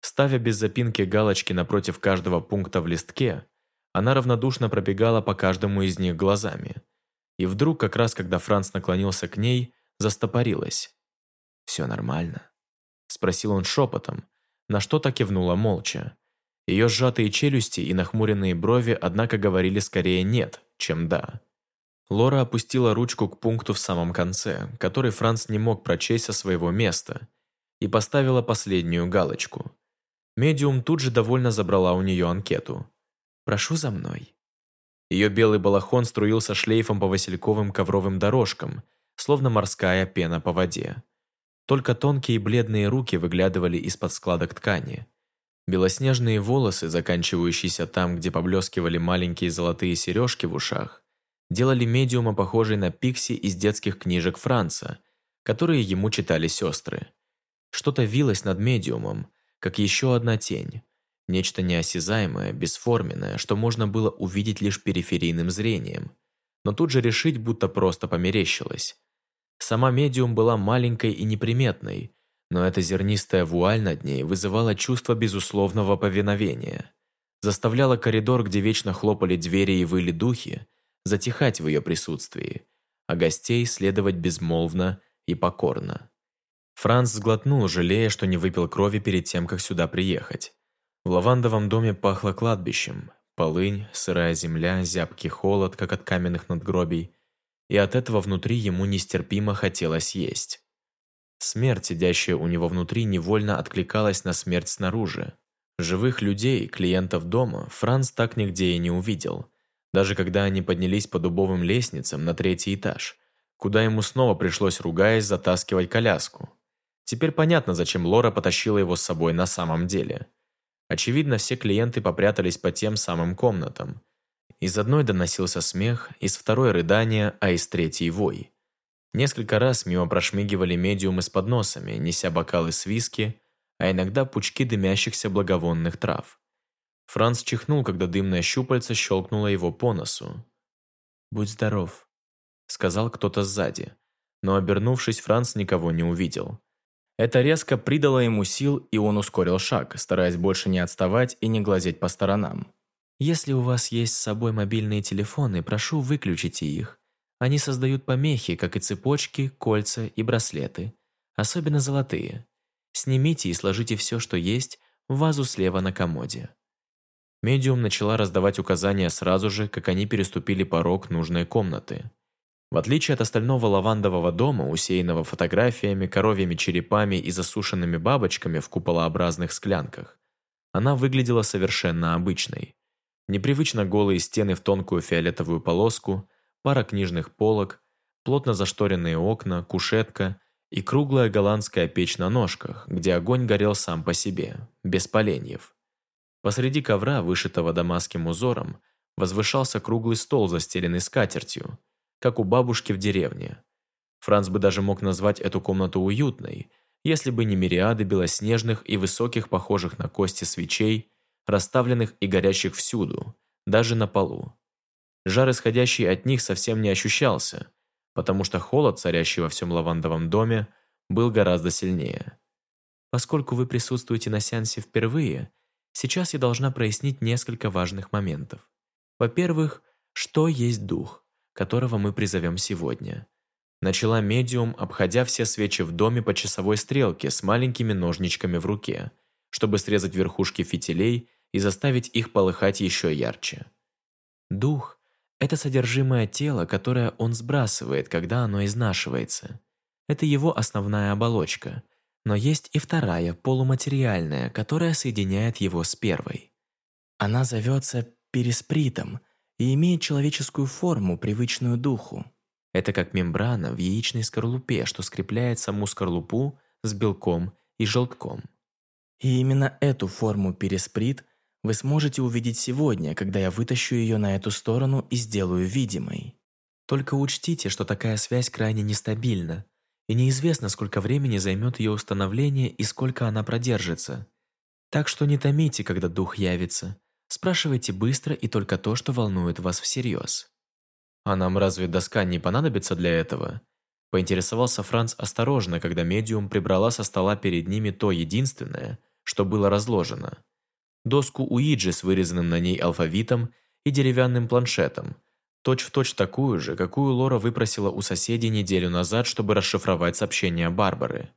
Ставя без запинки галочки напротив каждого пункта в листке, она равнодушно пробегала по каждому из них глазами. И вдруг, как раз когда Франц наклонился к ней, застопорилась. «Все нормально?» – спросил он шепотом, на что так кивнула молча. Ее сжатые челюсти и нахмуренные брови, однако, говорили скорее «нет», чем «да». Лора опустила ручку к пункту в самом конце, который Франц не мог прочесть со своего места, и поставила последнюю галочку. Медиум тут же довольно забрала у нее анкету. «Прошу за мной». Ее белый балахон струился шлейфом по васильковым ковровым дорожкам, словно морская пена по воде. Только тонкие бледные руки выглядывали из-под складок ткани. Белоснежные волосы, заканчивающиеся там, где поблескивали маленькие золотые сережки в ушах, делали медиума похожей на Пикси из детских книжек Франца, которые ему читали сестры. Что-то вилось над медиумом, как еще одна тень. Нечто неосязаемое, бесформенное, что можно было увидеть лишь периферийным зрением, но тут же решить, будто просто померещилось. Сама медиум была маленькой и неприметной, но эта зернистая вуаль над ней вызывала чувство безусловного повиновения. Заставляла коридор, где вечно хлопали двери и выли духи, затихать в ее присутствии, а гостей следовать безмолвно и покорно. Франц сглотнул, жалея, что не выпил крови перед тем, как сюда приехать. В лавандовом доме пахло кладбищем. Полынь, сырая земля, зябкий холод, как от каменных надгробий. И от этого внутри ему нестерпимо хотелось есть. Смерть, сидящая у него внутри, невольно откликалась на смерть снаружи. Живых людей, клиентов дома, Франц так нигде и не увидел даже когда они поднялись по дубовым лестницам на третий этаж, куда ему снова пришлось, ругаясь, затаскивать коляску. Теперь понятно, зачем Лора потащила его с собой на самом деле. Очевидно, все клиенты попрятались по тем самым комнатам. Из одной доносился смех, из второй – рыдание, а из третьей – вой. Несколько раз мимо прошмигивали медиумы с подносами, неся бокалы с виски, а иногда пучки дымящихся благовонных трав. Франц чихнул, когда дымное щупальце щелкнуло его по носу. «Будь здоров», — сказал кто-то сзади. Но, обернувшись, Франц никого не увидел. Это резко придало ему сил, и он ускорил шаг, стараясь больше не отставать и не глазеть по сторонам. «Если у вас есть с собой мобильные телефоны, прошу, выключите их. Они создают помехи, как и цепочки, кольца и браслеты. Особенно золотые. Снимите и сложите все, что есть, в вазу слева на комоде». Медиум начала раздавать указания сразу же, как они переступили порог нужной комнаты. В отличие от остального лавандового дома, усеянного фотографиями, коровьими черепами и засушенными бабочками в куполообразных склянках, она выглядела совершенно обычной. Непривычно голые стены в тонкую фиолетовую полоску, пара книжных полок, плотно зашторенные окна, кушетка и круглая голландская печь на ножках, где огонь горел сам по себе, без поленьев. Посреди ковра, вышитого дамасским узором, возвышался круглый стол, застеленный скатертью, как у бабушки в деревне. Франц бы даже мог назвать эту комнату уютной, если бы не мириады белоснежных и высоких, похожих на кости свечей, расставленных и горящих всюду, даже на полу. Жар, исходящий от них, совсем не ощущался, потому что холод, царящий во всем лавандовом доме, был гораздо сильнее. Поскольку вы присутствуете на сеансе впервые, Сейчас я должна прояснить несколько важных моментов. Во-первых, что есть дух, которого мы призовем сегодня? Начала медиум, обходя все свечи в доме по часовой стрелке с маленькими ножничками в руке, чтобы срезать верхушки фитилей и заставить их полыхать еще ярче. Дух – это содержимое тела, которое он сбрасывает, когда оно изнашивается. Это его основная оболочка. Но есть и вторая, полуматериальная, которая соединяет его с первой. Она зовется переспритом и имеет человеческую форму, привычную духу. Это как мембрана в яичной скорлупе, что скрепляет саму скорлупу с белком и желтком. И именно эту форму пересприт вы сможете увидеть сегодня, когда я вытащу ее на эту сторону и сделаю видимой. Только учтите, что такая связь крайне нестабильна, и неизвестно, сколько времени займет ее установление и сколько она продержится. Так что не томите, когда дух явится. Спрашивайте быстро и только то, что волнует вас всерьез. «А нам разве доска не понадобится для этого?» Поинтересовался Франц осторожно, когда медиум прибрала со стола перед ними то единственное, что было разложено. Доску Уиджи с вырезанным на ней алфавитом и деревянным планшетом, точь-в-точь точь такую же, какую Лора выпросила у соседей неделю назад, чтобы расшифровать сообщение Барбары.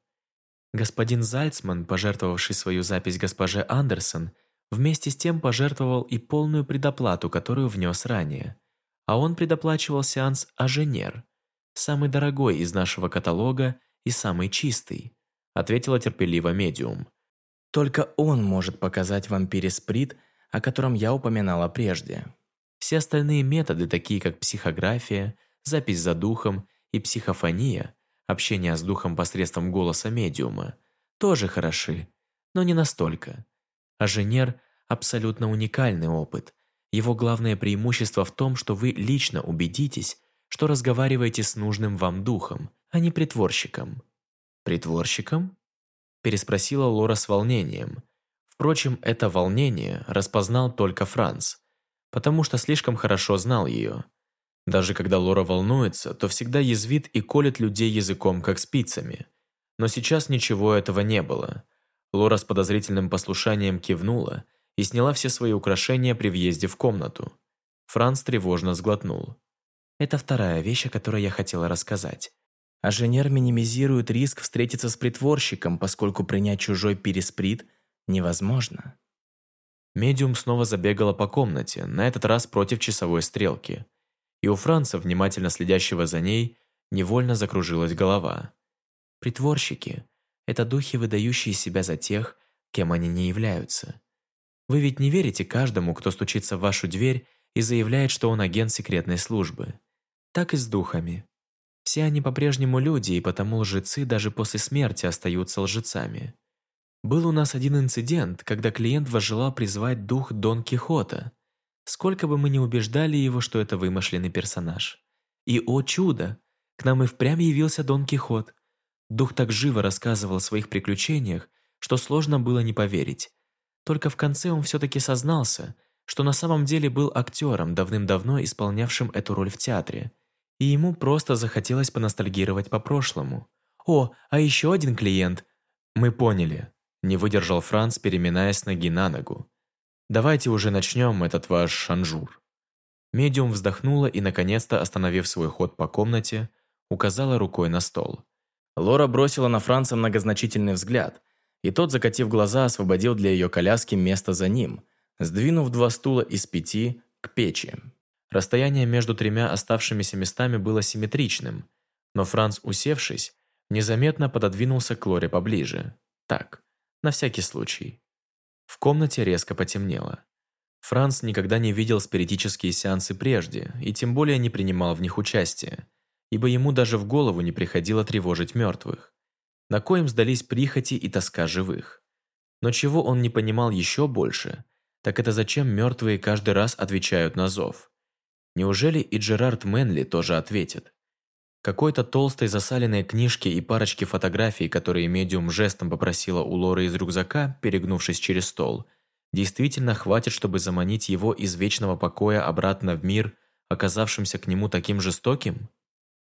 Господин Зальцман, пожертвовавший свою запись госпоже Андерсон, вместе с тем пожертвовал и полную предоплату, которую внес ранее – а он предоплачивал сеанс «Аженер», самый дорогой из нашего каталога и самый чистый, ответила терпеливо медиум. Только он может показать вам пересприт, о котором я упоминала прежде. Все остальные методы, такие как психография, запись за духом и психофония, общение с духом посредством голоса медиума, тоже хороши, но не настолько. Аженер – абсолютно уникальный опыт, его главное преимущество в том, что вы лично убедитесь, что разговариваете с нужным вам духом, а не притворщиком. «Притворщиком?» – переспросила Лора с волнением. Впрочем, это волнение распознал только Франц, потому что слишком хорошо знал ее. Даже когда Лора волнуется, то всегда язвит и колет людей языком, как спицами. Но сейчас ничего этого не было. Лора с подозрительным послушанием кивнула – и сняла все свои украшения при въезде в комнату. Франц тревожно сглотнул. Это вторая вещь, о которой я хотела рассказать. Аженер минимизирует риск встретиться с притворщиком, поскольку принять чужой пересприт невозможно. Медиум снова забегала по комнате, на этот раз против часовой стрелки. И у Франца, внимательно следящего за ней, невольно закружилась голова. Притворщики – это духи, выдающие себя за тех, кем они не являются. Вы ведь не верите каждому, кто стучится в вашу дверь и заявляет, что он агент секретной службы. Так и с духами. Все они по-прежнему люди, и потому лжецы даже после смерти остаются лжецами. Был у нас один инцидент, когда клиент возжелал призвать дух Дон Кихота. Сколько бы мы ни убеждали его, что это вымышленный персонаж. И, о чудо, к нам и впрямь явился Дон Кихот. Дух так живо рассказывал о своих приключениях, что сложно было не поверить. Только в конце он все-таки сознался, что на самом деле был актером, давным-давно исполнявшим эту роль в театре. И ему просто захотелось поностальгировать по прошлому. «О, а еще один клиент!» «Мы поняли», – не выдержал Франц, переминаясь ноги на ногу. «Давайте уже начнем этот ваш шанжур». Медиум вздохнула и, наконец-то, остановив свой ход по комнате, указала рукой на стол. Лора бросила на Франца многозначительный взгляд, и тот, закатив глаза, освободил для ее коляски место за ним, сдвинув два стула из пяти к печи. Расстояние между тремя оставшимися местами было симметричным, но Франц, усевшись, незаметно пододвинулся к Лоре поближе. Так, на всякий случай. В комнате резко потемнело. Франц никогда не видел спиритические сеансы прежде и тем более не принимал в них участия, ибо ему даже в голову не приходило тревожить мертвых на коем сдались прихоти и тоска живых. Но чего он не понимал еще больше, так это зачем мертвые каждый раз отвечают на зов. Неужели и Джерард Мэнли тоже ответит? Какой-то толстой засаленной книжки и парочки фотографий, которые медиум жестом попросила у Лоры из рюкзака, перегнувшись через стол, действительно хватит, чтобы заманить его из вечного покоя обратно в мир, оказавшимся к нему таким жестоким?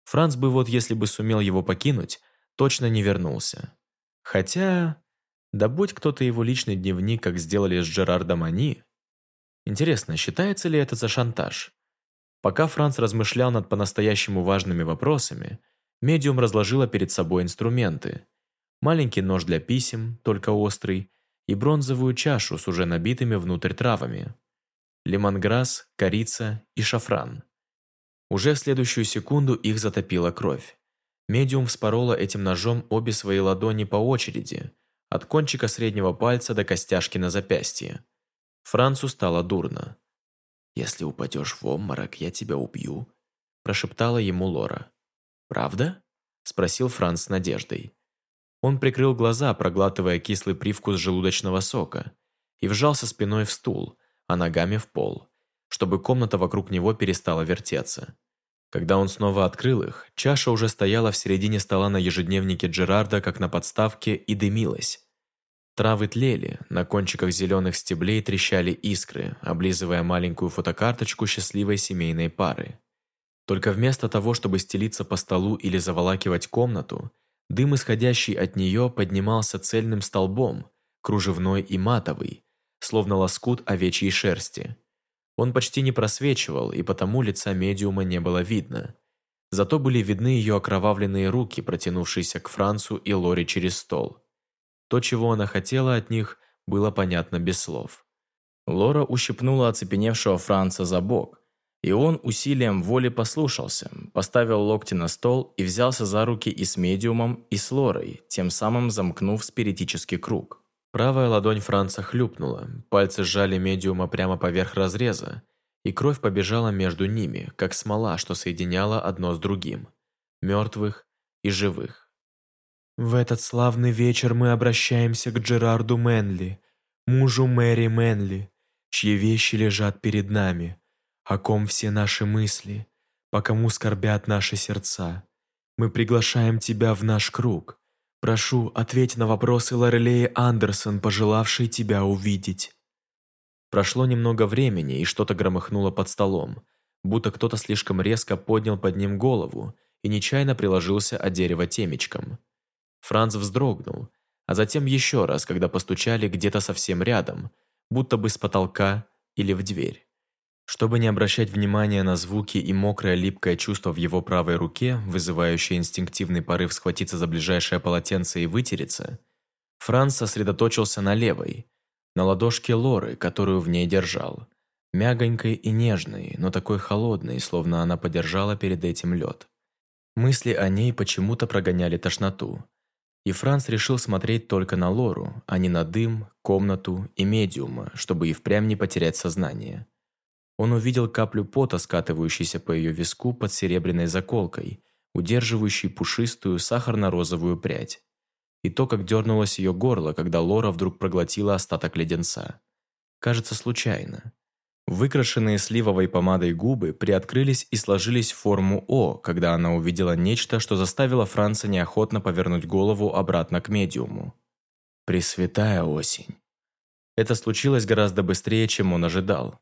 Франц бы вот если бы сумел его покинуть, точно не вернулся. Хотя, да будь кто-то его личный дневник, как сделали с Джерардом они. Интересно, считается ли это за шантаж? Пока Франц размышлял над по-настоящему важными вопросами, Медиум разложила перед собой инструменты. Маленький нож для писем, только острый, и бронзовую чашу с уже набитыми внутрь травами. Лемонграсс, корица и шафран. Уже в следующую секунду их затопила кровь. Медиум вспорола этим ножом обе свои ладони по очереди, от кончика среднего пальца до костяшки на запястье. Францу стало дурно. «Если упадешь в обморок, я тебя убью», – прошептала ему Лора. «Правда?» – спросил Франц с надеждой. Он прикрыл глаза, проглатывая кислый привкус желудочного сока, и вжался спиной в стул, а ногами в пол, чтобы комната вокруг него перестала вертеться. Когда он снова открыл их, чаша уже стояла в середине стола на ежедневнике Джерарда, как на подставке, и дымилась. Травы тлели, на кончиках зеленых стеблей трещали искры, облизывая маленькую фотокарточку счастливой семейной пары. Только вместо того, чтобы стелиться по столу или заволакивать комнату, дым, исходящий от нее, поднимался цельным столбом, кружевной и матовый, словно лоскут овечьей шерсти. Он почти не просвечивал, и потому лица медиума не было видно. Зато были видны ее окровавленные руки, протянувшиеся к Францу и Лори через стол. То, чего она хотела от них, было понятно без слов. Лора ущипнула оцепеневшего Франца за бок, и он усилием воли послушался, поставил локти на стол и взялся за руки и с медиумом, и с Лорой, тем самым замкнув спиритический круг. Правая ладонь Франца хлюпнула, пальцы сжали медиума прямо поверх разреза, и кровь побежала между ними, как смола, что соединяла одно с другим. Мертвых и живых. «В этот славный вечер мы обращаемся к Джерарду Мэнли, мужу Мэри Мэнли, чьи вещи лежат перед нами, о ком все наши мысли, по кому скорбят наши сердца. Мы приглашаем тебя в наш круг» Прошу, ответь на вопросы Лорелеи Андерсон, пожелавшей тебя увидеть». Прошло немного времени, и что-то громыхнуло под столом, будто кто-то слишком резко поднял под ним голову и нечаянно приложился о дерево темечком. Франц вздрогнул, а затем еще раз, когда постучали где-то совсем рядом, будто бы с потолка или в дверь. Чтобы не обращать внимания на звуки и мокрое липкое чувство в его правой руке, вызывающее инстинктивный порыв схватиться за ближайшее полотенце и вытереться, Франц сосредоточился на левой, на ладошке Лоры, которую в ней держал. Мягонькой и нежной, но такой холодной, словно она подержала перед этим лед. Мысли о ней почему-то прогоняли тошноту. И Франц решил смотреть только на Лору, а не на дым, комнату и медиума, чтобы и впрямь не потерять сознание. Он увидел каплю пота, скатывающуюся по ее виску под серебряной заколкой, удерживающей пушистую сахарно-розовую прядь. И то, как дернулось ее горло, когда Лора вдруг проглотила остаток леденца. Кажется, случайно. Выкрашенные сливовой помадой губы приоткрылись и сложились в форму О, когда она увидела нечто, что заставило Франца неохотно повернуть голову обратно к медиуму. Пресвятая осень. Это случилось гораздо быстрее, чем он ожидал.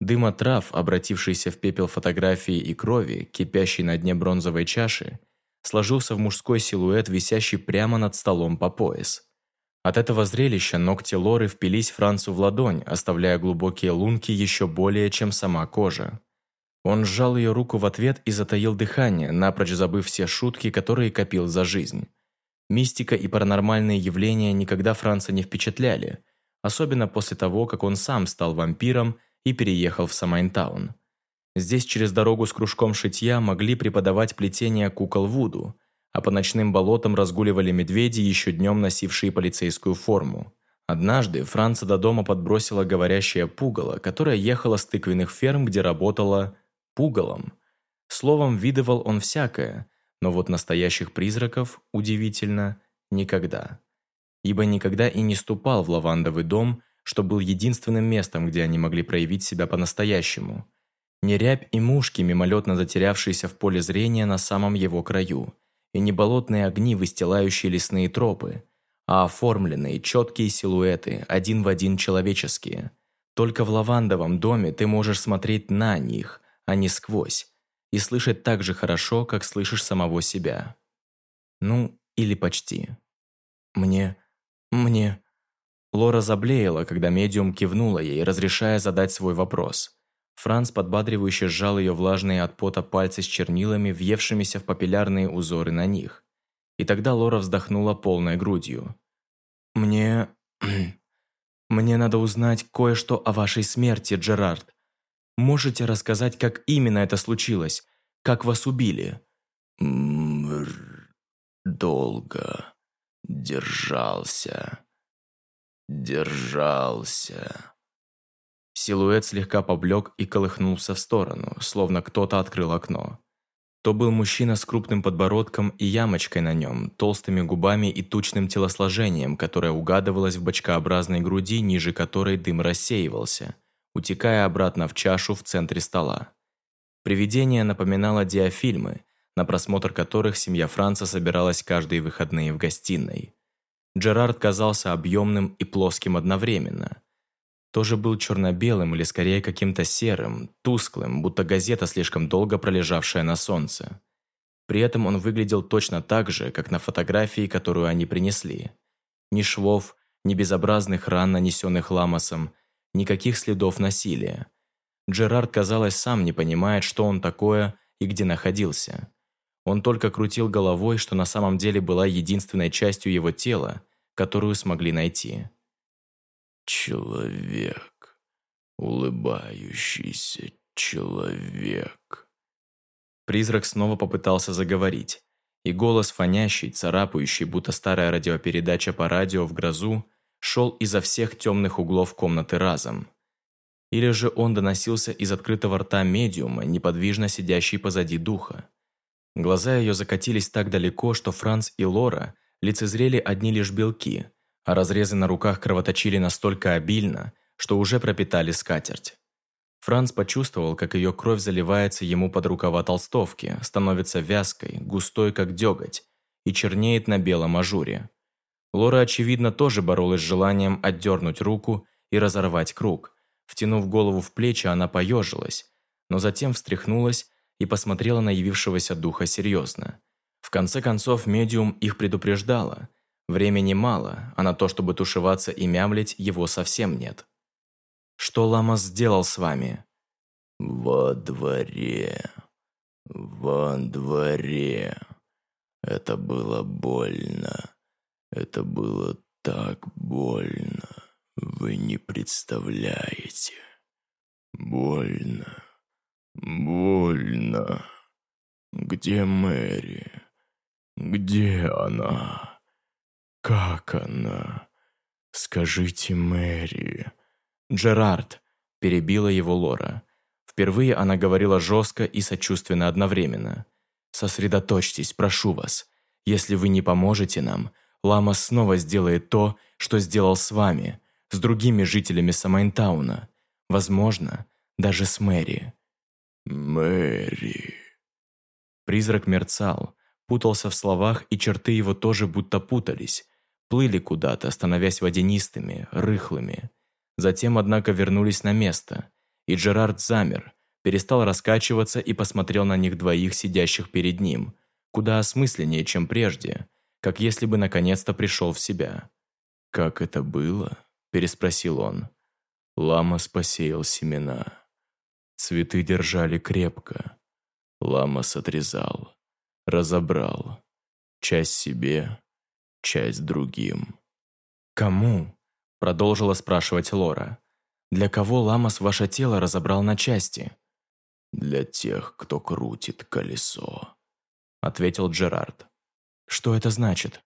Дым от трав, обратившийся в пепел фотографии и крови, кипящий на дне бронзовой чаши, сложился в мужской силуэт, висящий прямо над столом по пояс. От этого зрелища ногти Лоры впились Францу в ладонь, оставляя глубокие лунки еще более, чем сама кожа. Он сжал ее руку в ответ и затаил дыхание, напрочь забыв все шутки, которые копил за жизнь. Мистика и паранормальные явления никогда Франца не впечатляли, особенно после того, как он сам стал вампиром и переехал в Самайнтаун. Здесь через дорогу с кружком шитья могли преподавать плетение кукол Вуду, а по ночным болотам разгуливали медведи, еще днем носившие полицейскую форму. Однажды Франца до дома подбросила говорящее пугало, которое ехало с тыквенных ферм, где работала пугалом. Словом, видывал он всякое, но вот настоящих призраков, удивительно, никогда. Ибо никогда и не ступал в лавандовый дом, что был единственным местом, где они могли проявить себя по-настоящему. Не рябь и мушки, мимолетно затерявшиеся в поле зрения на самом его краю, и не болотные огни, выстилающие лесные тропы, а оформленные, четкие силуэты, один в один человеческие. Только в лавандовом доме ты можешь смотреть на них, а не сквозь, и слышать так же хорошо, как слышишь самого себя. Ну, или почти. Мне... мне... Лора заблеяла, когда медиум кивнула ей, разрешая задать свой вопрос. Франц подбадривающе сжал ее влажные от пота пальцы с чернилами, въевшимися в папиллярные узоры на них. И тогда Лора вздохнула полной грудью. «Мне... мне надо узнать кое-что о вашей смерти, Джерард. Можете рассказать, как именно это случилось? Как вас убили?» Мр... Долго. Держался. Держался. Силуэт слегка поблек и колыхнулся в сторону, словно кто-то открыл окно. То был мужчина с крупным подбородком и ямочкой на нем, толстыми губами и тучным телосложением, которое угадывалось в бочкообразной груди, ниже которой дым рассеивался, утекая обратно в чашу в центре стола. Привидение напоминало диафильмы, на просмотр которых семья Франца собиралась каждые выходные в гостиной. Джерард казался объемным и плоским одновременно – тоже был черно-белым или скорее каким-то серым, тусклым, будто газета, слишком долго пролежавшая на солнце. При этом он выглядел точно так же, как на фотографии, которую они принесли. Ни швов, ни безобразных ран, нанесенных ламосом, никаких следов насилия. Джерард, казалось, сам не понимает, что он такое и где находился. Он только крутил головой, что на самом деле была единственной частью его тела, которую смогли найти. Человек. Улыбающийся человек. Призрак снова попытался заговорить, и голос фонящий, царапающий, будто старая радиопередача по радио в грозу, шел изо всех темных углов комнаты разом. Или же он доносился из открытого рта медиума, неподвижно сидящей позади духа. Глаза ее закатились так далеко, что Франц и Лора лицезрели одни лишь белки – а разрезы на руках кровоточили настолько обильно, что уже пропитали скатерть. Франц почувствовал, как ее кровь заливается ему под рукава толстовки, становится вязкой, густой, как деготь, и чернеет на белом ажуре. Лора, очевидно, тоже боролась с желанием отдернуть руку и разорвать круг. Втянув голову в плечи, она поежилась, но затем встряхнулась и посмотрела на явившегося духа серьезно. В конце концов, медиум их предупреждала – Времени мало, а на то, чтобы тушеваться и мямлить, его совсем нет. Что Ламас сделал с вами? Во дворе. Во дворе. Это было больно. Это было так больно. Вы не представляете. Больно. Больно. Где Мэри? Где она? «Как она? Скажите Мэри». «Джерард», – перебила его Лора. Впервые она говорила жестко и сочувственно одновременно. «Сосредоточьтесь, прошу вас. Если вы не поможете нам, Лама снова сделает то, что сделал с вами, с другими жителями Самайнтауна. Возможно, даже с Мэри». «Мэри...» Призрак мерцал, путался в словах, и черты его тоже будто путались, плыли куда-то, становясь водянистыми, рыхлыми. Затем, однако, вернулись на место, и Джерард замер, перестал раскачиваться и посмотрел на них двоих, сидящих перед ним, куда осмысленнее, чем прежде, как если бы наконец-то пришел в себя. «Как это было?» – переспросил он. Лама посеял семена. Цветы держали крепко. Лама отрезал, разобрал. Часть себе, часть другим. «Кому?» – продолжила спрашивать Лора. «Для кого Ламас ваше тело разобрал на части?» «Для тех, кто крутит колесо», – ответил Джерард. «Что это значит?»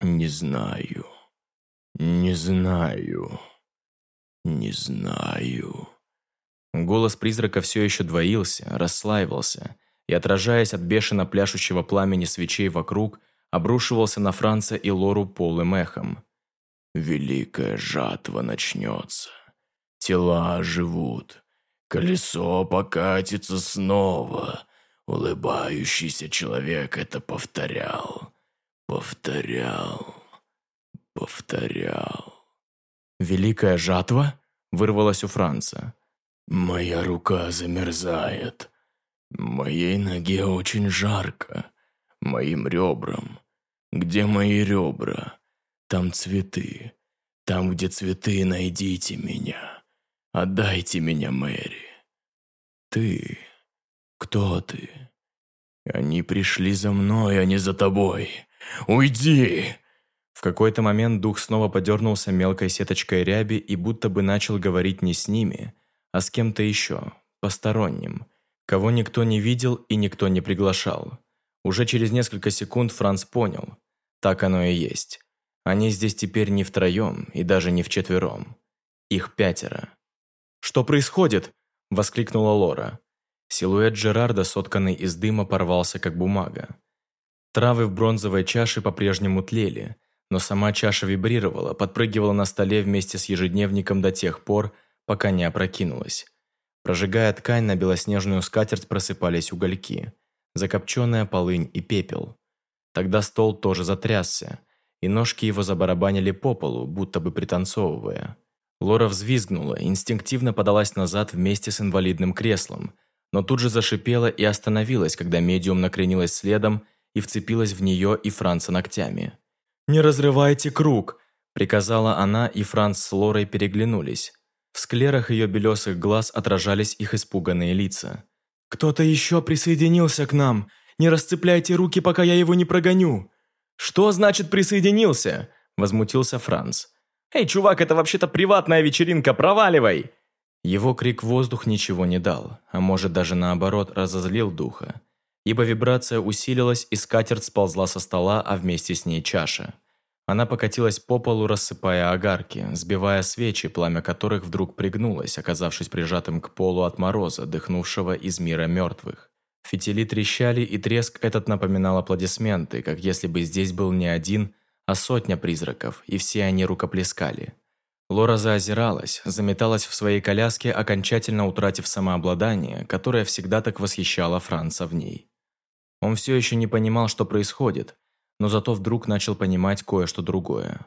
«Не знаю. Не знаю. Не знаю». Голос призрака все еще двоился, расслаивался, и, отражаясь от бешено пляшущего пламени свечей вокруг, обрушивался на Франца и Лору полым эхом. «Великая жатва начнется. Тела оживут. Колесо покатится снова. Улыбающийся человек это повторял. Повторял. Повторял». «Великая жатва?» – вырвалась у Франца. «Моя рука замерзает. Моей ноге очень жарко. Моим ребрам. Где мои ребра? Там цветы. Там, где цветы, найдите меня. Отдайте меня, Мэри. ты? Кто ты? Они пришли за мной, а не за тобой. Уйди!» В какой-то момент дух снова подернулся мелкой сеточкой ряби и будто бы начал говорить не с ними, а с кем-то еще, посторонним, кого никто не видел и никто не приглашал. Уже через несколько секунд Франц понял. Так оно и есть. Они здесь теперь не втроем и даже не вчетвером. Их пятеро. «Что происходит?» – воскликнула Лора. Силуэт Джерарда, сотканный из дыма, порвался, как бумага. Травы в бронзовой чаше по-прежнему тлели, но сама чаша вибрировала, подпрыгивала на столе вместе с ежедневником до тех пор, пока не опрокинулась. Прожигая ткань, на белоснежную скатерть просыпались угольки, закопченная полынь и пепел. Тогда стол тоже затрясся, и ножки его забарабанили по полу, будто бы пританцовывая. Лора взвизгнула, инстинктивно подалась назад вместе с инвалидным креслом, но тут же зашипела и остановилась, когда медиум накренилась следом и вцепилась в нее и Франца ногтями. «Не разрывайте круг!» – приказала она, и Франц с Лорой переглянулись. В склерах ее белесых глаз отражались их испуганные лица. «Кто-то еще присоединился к нам! Не расцепляйте руки, пока я его не прогоню!» «Что значит присоединился?» – возмутился Франц. «Эй, чувак, это вообще-то приватная вечеринка, проваливай!» Его крик в воздух ничего не дал, а может даже наоборот разозлил духа. Ибо вибрация усилилась, и скатерть сползла со стола, а вместе с ней чаша. Она покатилась по полу, рассыпая огарки, сбивая свечи, пламя которых вдруг пригнулось, оказавшись прижатым к полу от мороза, дыхнувшего из мира мертвых. Фитили трещали, и треск этот напоминал аплодисменты, как если бы здесь был не один, а сотня призраков, и все они рукоплескали. Лора заозиралась, заметалась в своей коляске, окончательно утратив самообладание, которое всегда так восхищало Франца в ней. Он все еще не понимал, что происходит, но зато вдруг начал понимать кое-что другое.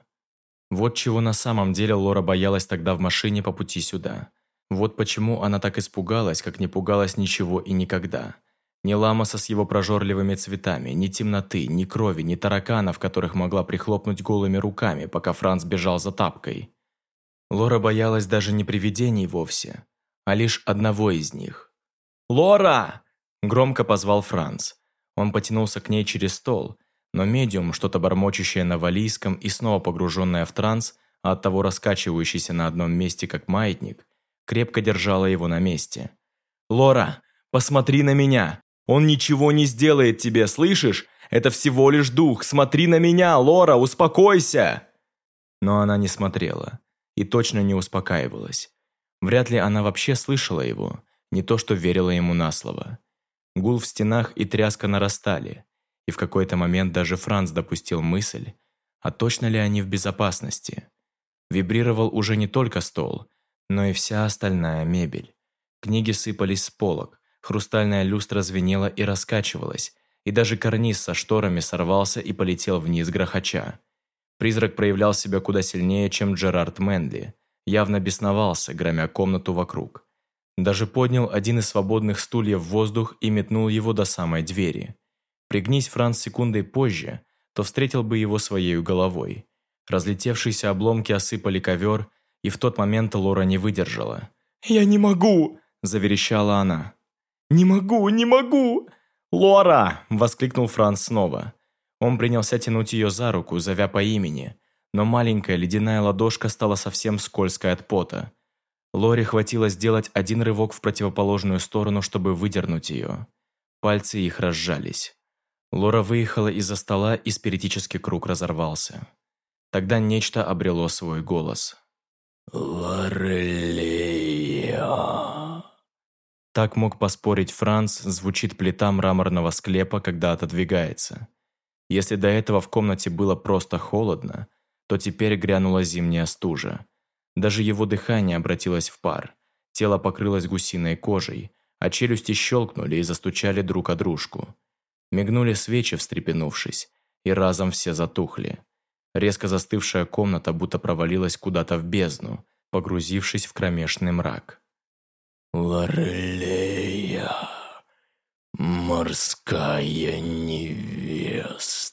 Вот чего на самом деле Лора боялась тогда в машине по пути сюда. Вот почему она так испугалась, как не пугалась ничего и никогда. Ни Ламаса с его прожорливыми цветами, ни темноты, ни крови, ни тараканов, которых могла прихлопнуть голыми руками, пока Франц бежал за тапкой. Лора боялась даже не привидений вовсе, а лишь одного из них. «Лора!» – громко позвал Франц. Он потянулся к ней через стол, но медиум, что-то бормочущее на валийском и снова погруженное в транс, а оттого раскачивающийся на одном месте, как маятник, крепко держала его на месте. «Лора, посмотри на меня! Он ничего не сделает тебе, слышишь? Это всего лишь дух! Смотри на меня, Лора, успокойся!» Но она не смотрела и точно не успокаивалась. Вряд ли она вообще слышала его, не то что верила ему на слово. Гул в стенах и тряска нарастали, и в какой-то момент даже Франц допустил мысль, а точно ли они в безопасности. Вибрировал уже не только стол, но и вся остальная мебель. Книги сыпались с полок, хрустальная люстра звенела и раскачивалась, и даже карниз со шторами сорвался и полетел вниз грохоча. Призрак проявлял себя куда сильнее, чем Джерард Мэнли, явно бесновался, громя комнату вокруг. Даже поднял один из свободных стульев в воздух и метнул его до самой двери. Пригнись Франц секундой позже, то встретил бы его своей головой. Разлетевшиеся обломки осыпали ковер, и в тот момент Лора не выдержала. «Я не могу!» – заверещала она. «Не могу, не могу!» «Лора!» – воскликнул Франц снова. Он принялся тянуть ее за руку, зовя по имени, но маленькая ледяная ладошка стала совсем скользкой от пота. Лори хватило сделать один рывок в противоположную сторону, чтобы выдернуть ее. Пальцы их разжались. Лора выехала из-за стола, и спиритический круг разорвался. Тогда нечто обрело свой голос. «Лорелия!» Так мог поспорить Франц, звучит плита мраморного склепа, когда отодвигается. Если до этого в комнате было просто холодно, то теперь грянула зимняя стужа. Даже его дыхание обратилось в пар. Тело покрылось гусиной кожей, а челюсти щелкнули и застучали друг о дружку. Мигнули свечи, встрепенувшись, и разом все затухли. Резко застывшая комната будто провалилась куда-то в бездну, погрузившись в кромешный мрак. «Лорелея, морская невеста».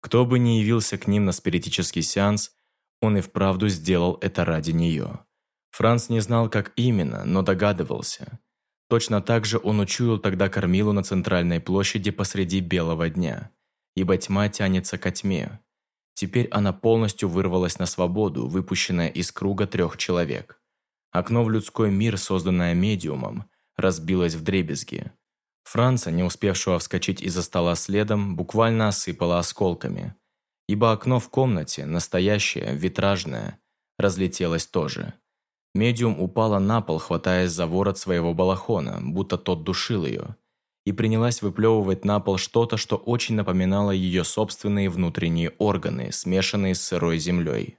Кто бы ни явился к ним на спиритический сеанс, он и вправду сделал это ради нее. Франц не знал, как именно, но догадывался. Точно так же он учуял тогда кормилу на центральной площади посреди белого дня, ибо тьма тянется ко тьме. Теперь она полностью вырвалась на свободу, выпущенная из круга трех человек. Окно в людской мир, созданное медиумом, разбилось в дребезги. Франца, не успевшего вскочить из-за стола следом, буквально осыпало осколками. Ибо окно в комнате, настоящее, витражное, разлетелось тоже. Медиум упала на пол, хватаясь за ворот своего балахона, будто тот душил ее, и принялась выплевывать на пол что-то, что очень напоминало ее собственные внутренние органы, смешанные с сырой землей.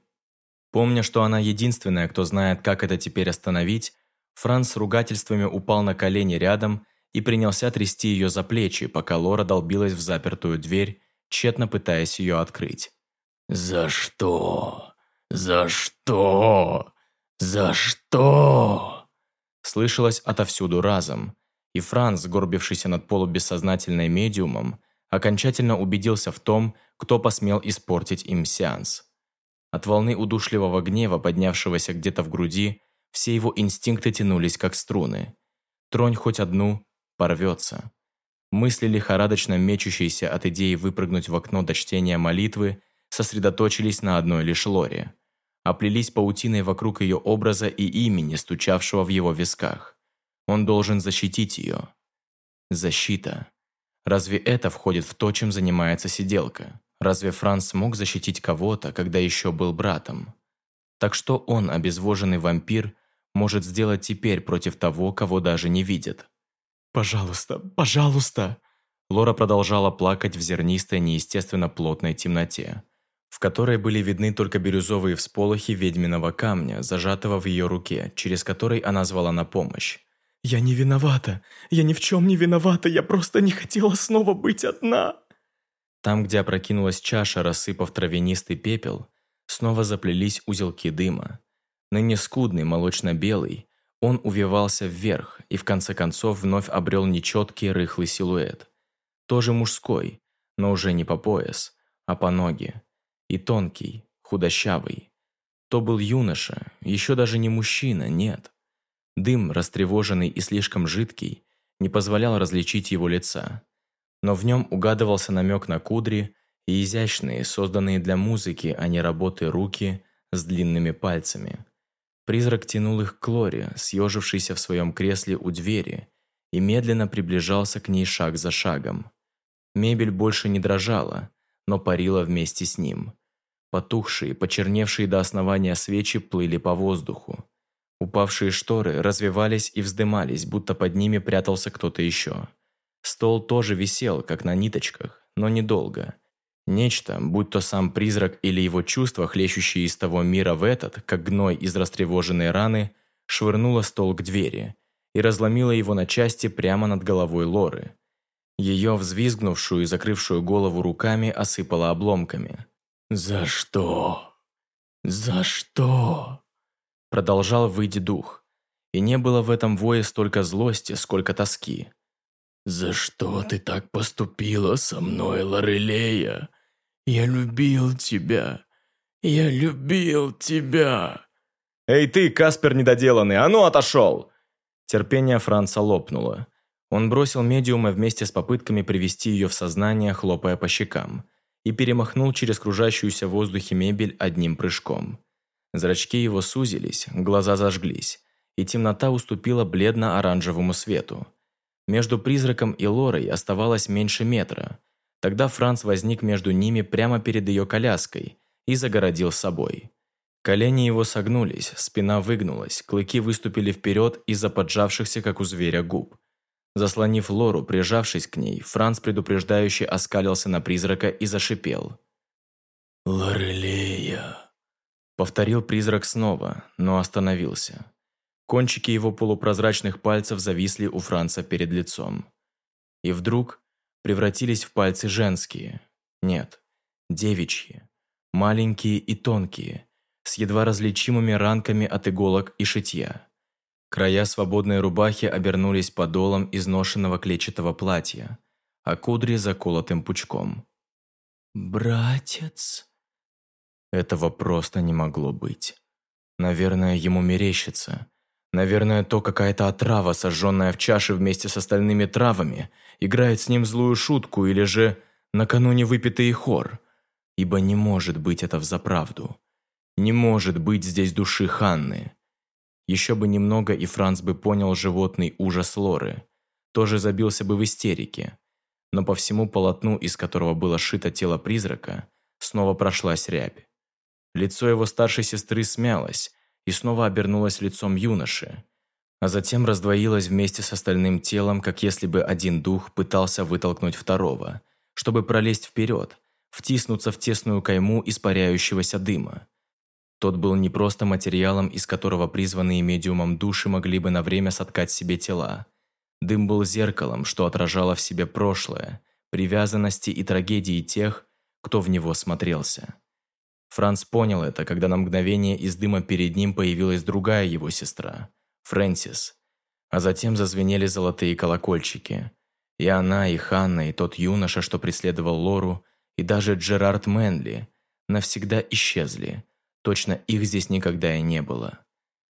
Помня, что она единственная, кто знает, как это теперь остановить, Франц с ругательствами упал на колени рядом и принялся трясти ее за плечи, пока Лора долбилась в запертую дверь, тщетно пытаясь ее открыть. «За что? За что?» «За что?» Слышалось отовсюду разом, и Франц, сгорбившийся над полубессознательной медиумом, окончательно убедился в том, кто посмел испортить им сеанс. От волны удушливого гнева, поднявшегося где-то в груди, все его инстинкты тянулись как струны. Тронь хоть одну – порвется. Мысли, лихорадочно мечущиеся от идеи выпрыгнуть в окно до чтения молитвы, сосредоточились на одной лишь Лоре – оплелись паутиной вокруг ее образа и имени, стучавшего в его висках. Он должен защитить ее. Защита. Разве это входит в то, чем занимается сиделка? Разве Франц мог защитить кого-то, когда еще был братом? Так что он, обезвоженный вампир, может сделать теперь против того, кого даже не видит? «Пожалуйста, пожалуйста!» Лора продолжала плакать в зернистой, неестественно плотной темноте в которой были видны только бирюзовые всполохи ведьминого камня, зажатого в ее руке, через который она звала на помощь. «Я не виновата! Я ни в чем не виновата! Я просто не хотела снова быть одна!» Там, где опрокинулась чаша, рассыпав травянистый пепел, снова заплелись узелки дыма. Ныне скудный, молочно-белый, он увивался вверх и в конце концов вновь обрел нечеткий рыхлый силуэт. Тоже мужской, но уже не по пояс, а по ноги и тонкий, худощавый. То был юноша, еще даже не мужчина, нет. Дым, растревоженный и слишком жидкий, не позволял различить его лица. Но в нем угадывался намек на кудри и изящные, созданные для музыки, а не работы руки с длинными пальцами. Призрак тянул их к Лоре, съежившейся в своем кресле у двери, и медленно приближался к ней шаг за шагом. Мебель больше не дрожала, но парила вместе с ним. Потухшие, почерневшие до основания свечи плыли по воздуху. Упавшие шторы развивались и вздымались, будто под ними прятался кто-то еще. Стол тоже висел, как на ниточках, но недолго. Нечто, будь то сам призрак или его чувства, хлещущие из того мира в этот, как гной из растревоженной раны, швырнуло стол к двери и разломило его на части прямо над головой Лоры. Ее, взвизгнувшую и закрывшую голову руками, осыпала обломками. «За что? За что?» Продолжал выйти дух. И не было в этом вое столько злости, сколько тоски. «За что ты так поступила со мной, Лорелея? Я любил тебя. Я любил тебя!» «Эй ты, Каспер недоделанный, а ну отошел!» Терпение Франца лопнуло. Он бросил медиума вместе с попытками привести ее в сознание, хлопая по щекам, и перемахнул через кружащуюся в воздухе мебель одним прыжком. Зрачки его сузились, глаза зажглись, и темнота уступила бледно-оранжевому свету. Между призраком и Лорой оставалось меньше метра. Тогда Франц возник между ними прямо перед ее коляской и загородил собой. Колени его согнулись, спина выгнулась, клыки выступили вперед из-за поджавшихся, как у зверя, губ. Заслонив Лору, прижавшись к ней, Франц предупреждающе оскалился на призрака и зашипел. «Лорелея!» Повторил призрак снова, но остановился. Кончики его полупрозрачных пальцев зависли у Франца перед лицом. И вдруг превратились в пальцы женские. Нет, девичьи. Маленькие и тонкие, с едва различимыми ранками от иголок и шитья. Края свободной рубахи обернулись подолом изношенного клетчатого платья, а кудри заколотым пучком. «Братец?» Этого просто не могло быть. Наверное, ему мерещится. Наверное, то какая-то отрава, сожженная в чаше вместе с остальными травами, играет с ним злую шутку или же накануне выпитый хор. Ибо не может быть это взаправду. Не может быть здесь души Ханны. Еще бы немного, и Франц бы понял животный ужас Лоры. Тоже забился бы в истерике. Но по всему полотну, из которого было шито тело призрака, снова прошлась рябь. Лицо его старшей сестры смялось и снова обернулось лицом юноши, а затем раздвоилось вместе с остальным телом, как если бы один дух пытался вытолкнуть второго, чтобы пролезть вперед, втиснуться в тесную кайму испаряющегося дыма. Тот был не просто материалом, из которого призванные медиумом души могли бы на время соткать себе тела. Дым был зеркалом, что отражало в себе прошлое, привязанности и трагедии тех, кто в него смотрелся. Франц понял это, когда на мгновение из дыма перед ним появилась другая его сестра, Фрэнсис. А затем зазвенели золотые колокольчики. И она, и Ханна, и тот юноша, что преследовал Лору, и даже Джерард Мэнли навсегда исчезли. Точно их здесь никогда и не было.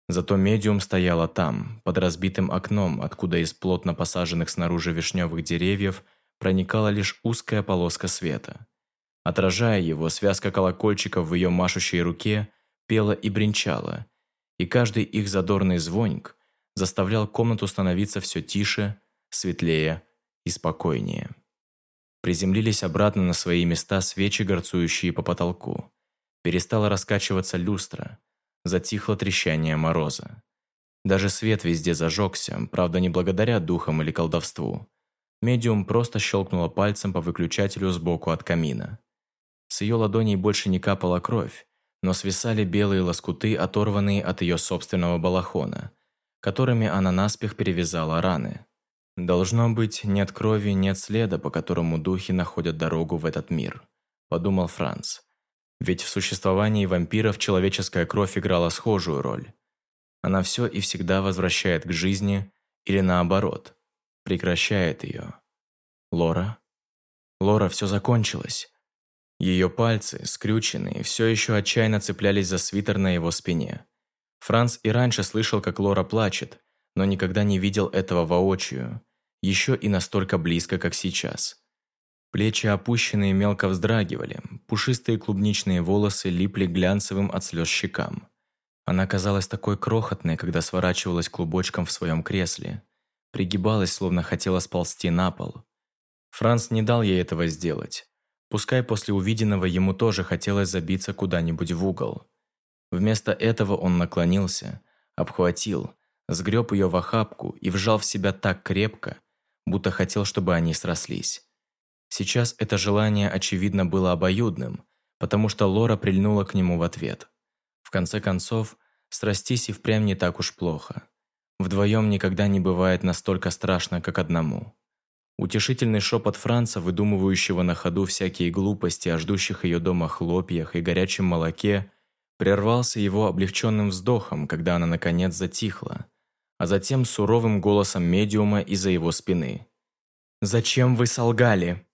Зато медиум стояла там, под разбитым окном, откуда из плотно посаженных снаружи вишневых деревьев проникала лишь узкая полоска света. Отражая его, связка колокольчиков в ее машущей руке пела и бренчала, и каждый их задорный звонк заставлял комнату становиться все тише, светлее и спокойнее. Приземлились обратно на свои места свечи, горцующие по потолку. Перестала раскачиваться люстра, затихло трещание мороза. Даже свет везде зажегся, правда не благодаря духам или колдовству. Медиум просто щелкнула пальцем по выключателю сбоку от камина. С ее ладоней больше не капала кровь, но свисали белые лоскуты, оторванные от ее собственного балахона, которыми она наспех перевязала раны. «Должно быть, нет крови, нет следа, по которому духи находят дорогу в этот мир», – подумал Франц. Ведь в существовании вампиров человеческая кровь играла схожую роль. Она все и всегда возвращает к жизни или наоборот, прекращает ее. Лора? Лора, все закончилось. Ее пальцы, скрюченные, все еще отчаянно цеплялись за свитер на его спине. Франц и раньше слышал, как Лора плачет, но никогда не видел этого воочию, еще и настолько близко, как сейчас. Плечи опущенные мелко вздрагивали, пушистые клубничные волосы липли глянцевым от слез щекам. Она казалась такой крохотной, когда сворачивалась клубочком в своем кресле. Пригибалась, словно хотела сползти на пол. Франц не дал ей этого сделать. Пускай после увиденного ему тоже хотелось забиться куда-нибудь в угол. Вместо этого он наклонился, обхватил, сгреб ее в охапку и вжал в себя так крепко, будто хотел, чтобы они срослись. Сейчас это желание, очевидно, было обоюдным, потому что Лора прильнула к нему в ответ. В конце концов, срастись и впрямь не так уж плохо. Вдвоем никогда не бывает настолько страшно, как одному. Утешительный шепот Франца, выдумывающего на ходу всякие глупости о ждущих ее дома хлопьях и горячем молоке, прервался его облегченным вздохом, когда она наконец затихла, а затем суровым голосом медиума из-за его спины. «Зачем вы солгали?»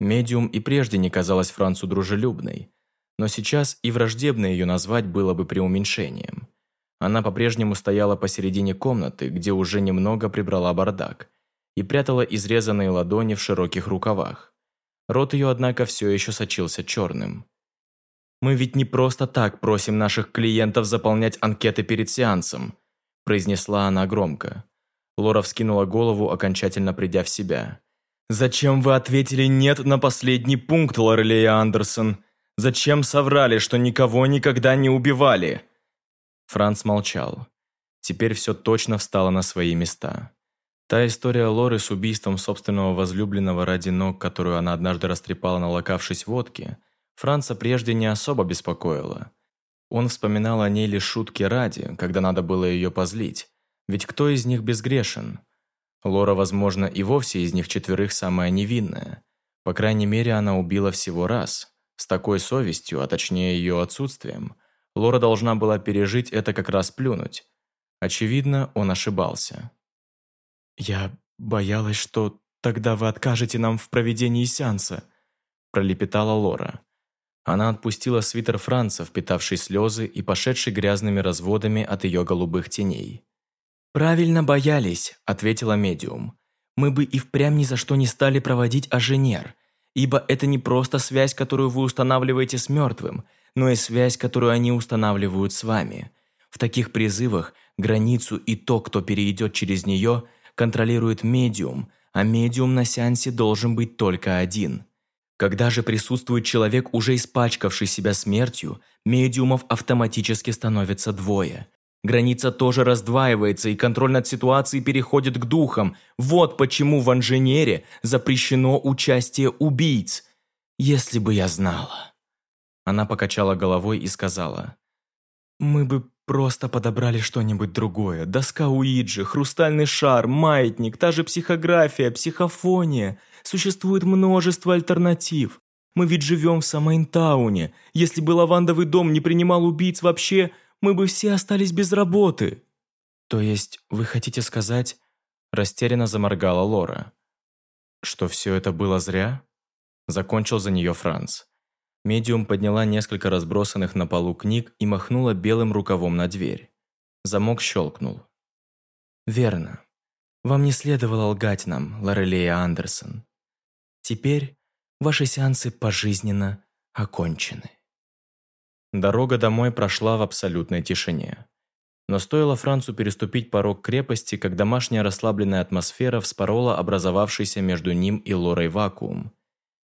Медиум и прежде не казалась Францу дружелюбной, но сейчас и враждебно ее назвать было бы преуменьшением. Она по-прежнему стояла посередине комнаты, где уже немного прибрала бардак – и прятала изрезанные ладони в широких рукавах. Рот ее, однако, все еще сочился черным. «Мы ведь не просто так просим наших клиентов заполнять анкеты перед сеансом», произнесла она громко. Лора вскинула голову, окончательно придя в себя. «Зачем вы ответили «нет» на последний пункт, Лорелея Андерсон? Зачем соврали, что никого никогда не убивали?» Франц молчал. Теперь все точно встало на свои места. Та история Лоры с убийством собственного возлюбленного ради ног, которую она однажды растрепала, налокавшись водки, Франца прежде не особо беспокоила. Он вспоминал о ней лишь шутки ради, когда надо было ее позлить. Ведь кто из них безгрешен? Лора, возможно, и вовсе из них четверых самая невинная. По крайней мере, она убила всего раз. С такой совестью, а точнее ее отсутствием. Лора должна была пережить это как раз плюнуть. Очевидно, он ошибался. «Я боялась, что тогда вы откажете нам в проведении сеанса», пролепетала Лора. Она отпустила свитер Франца, впитавший слезы и пошедший грязными разводами от ее голубых теней. «Правильно боялись», — ответила медиум. «Мы бы и впрямь ни за что не стали проводить аженер, ибо это не просто связь, которую вы устанавливаете с мертвым, но и связь, которую они устанавливают с вами. В таких призывах границу и то, кто перейдет через нее, контролирует медиум, а медиум на сеансе должен быть только один. Когда же присутствует человек, уже испачкавший себя смертью, медиумов автоматически становится двое. Граница тоже раздваивается, и контроль над ситуацией переходит к духам. Вот почему в инженере запрещено участие убийц. Если бы я знала. Она покачала головой и сказала. «Мы бы просто подобрали что-нибудь другое. Доска Уиджи, хрустальный шар, маятник, та же психография, психофония. Существует множество альтернатив. Мы ведь живем в Самайнтауне. Если бы лавандовый дом не принимал убийц вообще, мы бы все остались без работы». «То есть вы хотите сказать...» Растерянно заморгала Лора. «Что все это было зря?» Закончил за нее Франц. Медиум подняла несколько разбросанных на полу книг и махнула белым рукавом на дверь. Замок щелкнул. «Верно. Вам не следовало лгать нам, Лорелея Андерсон. Теперь ваши сеансы пожизненно окончены». Дорога домой прошла в абсолютной тишине. Но стоило Францу переступить порог крепости, как домашняя расслабленная атмосфера вспорола образовавшийся между ним и Лорой вакуум.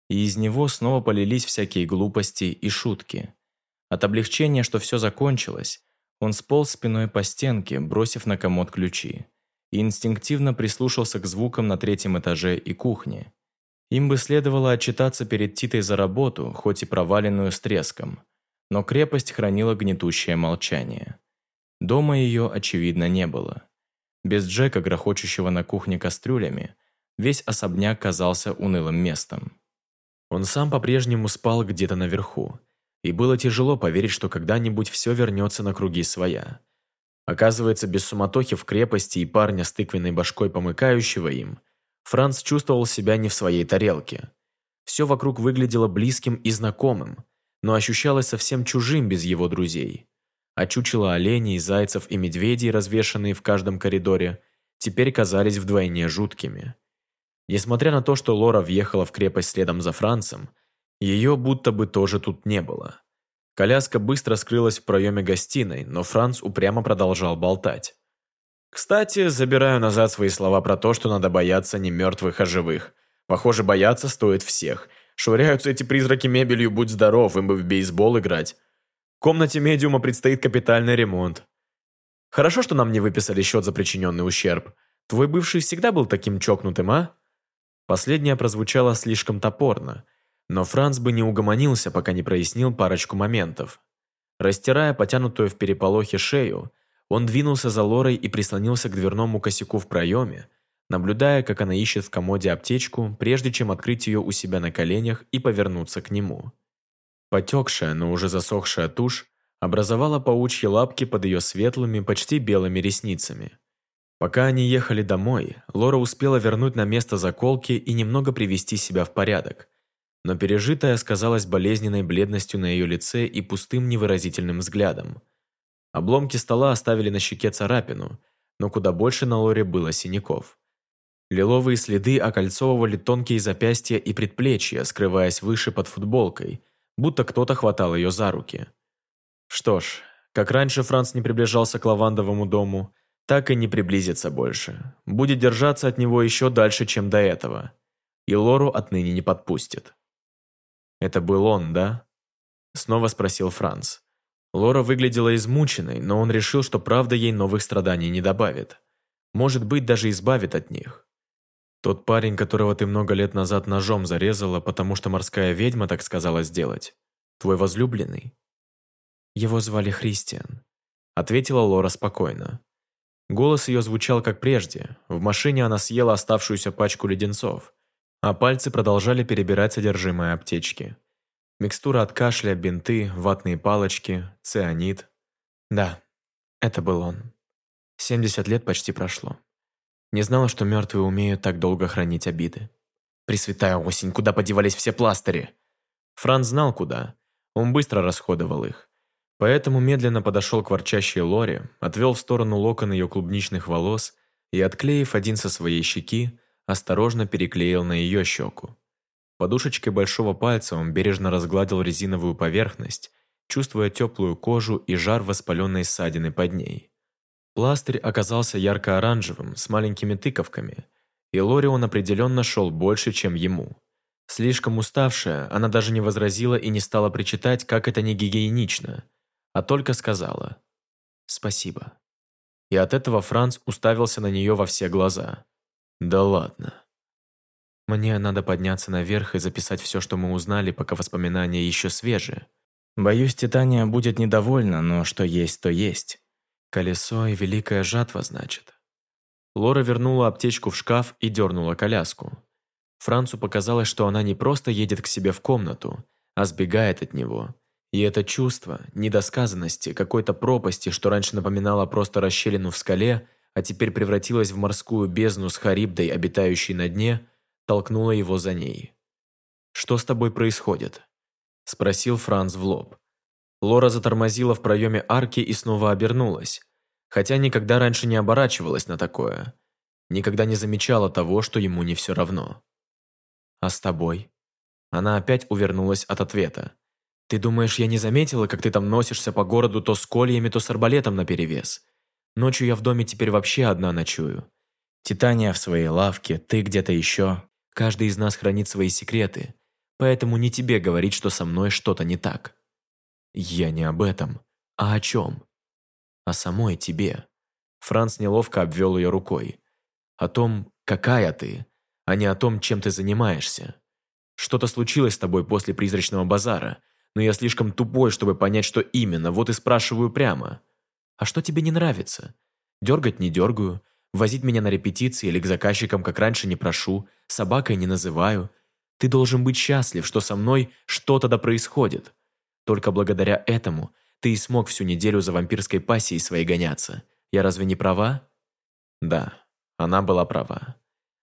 И из него снова полились всякие глупости и шутки. От облегчения, что все закончилось, он сполз спиной по стенке, бросив на комод ключи, и инстинктивно прислушался к звукам на третьем этаже и кухне. Им бы следовало отчитаться перед Титой за работу, хоть и проваленную с треском. Но крепость хранила гнетущее молчание. Дома ее, очевидно, не было. Без Джека, грохочущего на кухне кастрюлями, весь особняк казался унылым местом. Он сам по-прежнему спал где-то наверху, и было тяжело поверить, что когда-нибудь все вернется на круги своя. Оказывается, без суматохи в крепости и парня с тыквенной башкой, помыкающего им, Франц чувствовал себя не в своей тарелке. Все вокруг выглядело близким и знакомым, но ощущалось совсем чужим без его друзей. А чучело оленей, зайцев и медведей, развешанные в каждом коридоре, теперь казались вдвойне жуткими. Несмотря на то, что Лора въехала в крепость следом за Францем, ее будто бы тоже тут не было. Коляска быстро скрылась в проеме гостиной, но Франц упрямо продолжал болтать. «Кстати, забираю назад свои слова про то, что надо бояться не мертвых, а живых. Похоже, бояться стоит всех, Швыряются эти призраки мебелью, будь здоров, им бы в бейсбол играть. В комнате медиума предстоит капитальный ремонт. Хорошо, что нам не выписали счет за причиненный ущерб. Твой бывший всегда был таким чокнутым, а? Последнее прозвучало слишком топорно, но Франц бы не угомонился, пока не прояснил парочку моментов. Растирая потянутую в переполохе шею, он двинулся за Лорой и прислонился к дверному косяку в проеме, наблюдая, как она ищет в комоде аптечку, прежде чем открыть ее у себя на коленях и повернуться к нему. Потекшая, но уже засохшая тушь образовала паучьи лапки под ее светлыми, почти белыми ресницами. Пока они ехали домой, Лора успела вернуть на место заколки и немного привести себя в порядок. Но пережитое сказалось болезненной бледностью на ее лице и пустым невыразительным взглядом. Обломки стола оставили на щеке царапину, но куда больше на Лоре было синяков. Лиловые следы окольцовывали тонкие запястья и предплечья, скрываясь выше под футболкой, будто кто-то хватал ее за руки. Что ж, как раньше Франц не приближался к лавандовому дому, так и не приблизится больше. Будет держаться от него еще дальше, чем до этого. И Лору отныне не подпустит. «Это был он, да?» Снова спросил Франц. Лора выглядела измученной, но он решил, что правда ей новых страданий не добавит. Может быть, даже избавит от них. Тот парень, которого ты много лет назад ножом зарезала, потому что морская ведьма так сказала сделать. Твой возлюбленный? Его звали Христиан. Ответила Лора спокойно. Голос ее звучал как прежде. В машине она съела оставшуюся пачку леденцов, а пальцы продолжали перебирать содержимое аптечки. Микстура от кашля, бинты, ватные палочки, цианид. Да, это был он. 70 лет почти прошло. Не знала, что мертвые умеют так долго хранить обиды. Пресвятая осень, куда подевались все пластыри? Франц знал, куда. Он быстро расходовал их. Поэтому медленно подошел к ворчащей Лоре, отвел в сторону локон ее клубничных волос и, отклеив один со своей щеки, осторожно переклеил на ее щеку. Подушечкой большого пальца он бережно разгладил резиновую поверхность, чувствуя теплую кожу и жар воспаленной ссадины под ней. Пластырь оказался ярко-оранжевым, с маленькими тыковками, и Лори он определенно шел больше, чем ему. Слишком уставшая, она даже не возразила и не стала причитать, как это не гигиенично, а только сказала «Спасибо». И от этого Франц уставился на нее во все глаза. «Да ладно». Мне надо подняться наверх и записать все, что мы узнали, пока воспоминания еще свежие. Боюсь, Титания будет недовольна, но что есть, то есть. Колесо и великая жатва, значит. Лора вернула аптечку в шкаф и дернула коляску. Францу показалось, что она не просто едет к себе в комнату, а сбегает от него. И это чувство недосказанности, какой-то пропасти, что раньше напоминало просто расщелину в скале, а теперь превратилось в морскую бездну с Харибдой, обитающей на дне, толкнуло его за ней. «Что с тобой происходит?» – спросил Франц в лоб. Лора затормозила в проеме арки и снова обернулась, хотя никогда раньше не оборачивалась на такое. Никогда не замечала того, что ему не все равно. «А с тобой?» Она опять увернулась от ответа. «Ты думаешь, я не заметила, как ты там носишься по городу то с кольями, то с арбалетом наперевес? Ночью я в доме теперь вообще одна ночую. Титания в своей лавке, ты где-то еще. Каждый из нас хранит свои секреты, поэтому не тебе говорить, что со мной что-то не так. Я не об этом. А о чем? О самой тебе. Франц неловко обвел ее рукой. О том, какая ты, а не о том, чем ты занимаешься. Что-то случилось с тобой после призрачного базара, но я слишком тупой, чтобы понять, что именно, вот и спрашиваю прямо. А что тебе не нравится? Дергать не дергаю, Возить меня на репетиции или к заказчикам, как раньше, не прошу, собакой не называю. Ты должен быть счастлив, что со мной что-то да происходит. Только благодаря этому ты и смог всю неделю за вампирской пассией своей гоняться. Я разве не права? Да, она была права.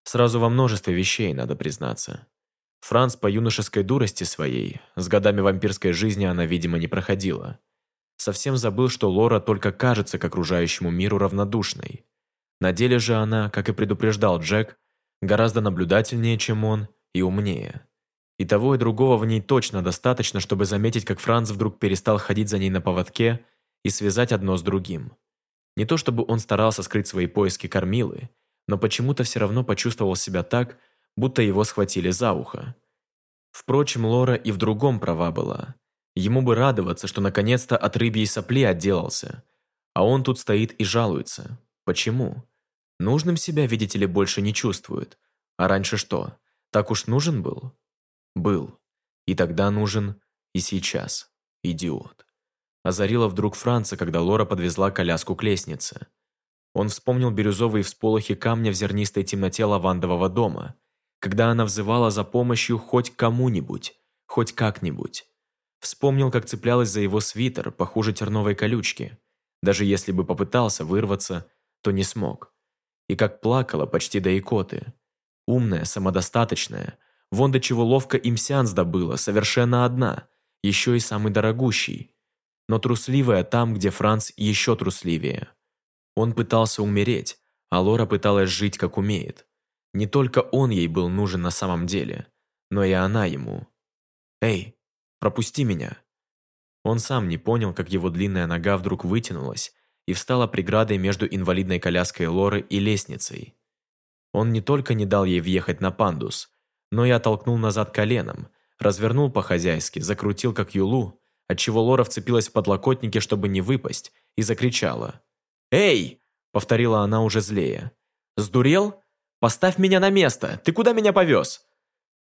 Сразу во множестве вещей, надо признаться. Франц по юношеской дурости своей, с годами вампирской жизни она, видимо, не проходила. Совсем забыл, что Лора только кажется к окружающему миру равнодушной. На деле же она, как и предупреждал Джек, гораздо наблюдательнее, чем он, и умнее. И того и другого в ней точно достаточно, чтобы заметить, как Франц вдруг перестал ходить за ней на поводке и связать одно с другим. Не то чтобы он старался скрыть свои поиски кормилы, но почему-то все равно почувствовал себя так, будто его схватили за ухо. Впрочем, Лора и в другом права была. Ему бы радоваться, что наконец-то от рыбьей сопли отделался. А он тут стоит и жалуется. Почему? Нужным себя, видите ли, больше не чувствует. А раньше что? Так уж нужен был? Был. И тогда нужен, и сейчас. Идиот. Озарила вдруг Франца, когда Лора подвезла коляску к лестнице. Он вспомнил бирюзовые всполохи камня в зернистой темноте лавандового дома, когда она взывала за помощью хоть кому-нибудь, хоть как-нибудь. Вспомнил, как цеплялась за его свитер, похуже терновой колючки. Даже если бы попытался вырваться, то не смог и как плакала почти до икоты. Умная, самодостаточная, вон до чего ловко им сеанс добыла, совершенно одна, еще и самый дорогущий. Но трусливая там, где Франц еще трусливее. Он пытался умереть, а Лора пыталась жить, как умеет. Не только он ей был нужен на самом деле, но и она ему. «Эй, пропусти меня!» Он сам не понял, как его длинная нога вдруг вытянулась, и встала преградой между инвалидной коляской Лоры и лестницей. Он не только не дал ей въехать на пандус, но и оттолкнул назад коленом, развернул по-хозяйски, закрутил как юлу, отчего Лора вцепилась в подлокотники, чтобы не выпасть, и закричала. «Эй!» – повторила она уже злее. «Сдурел? Поставь меня на место! Ты куда меня повез?»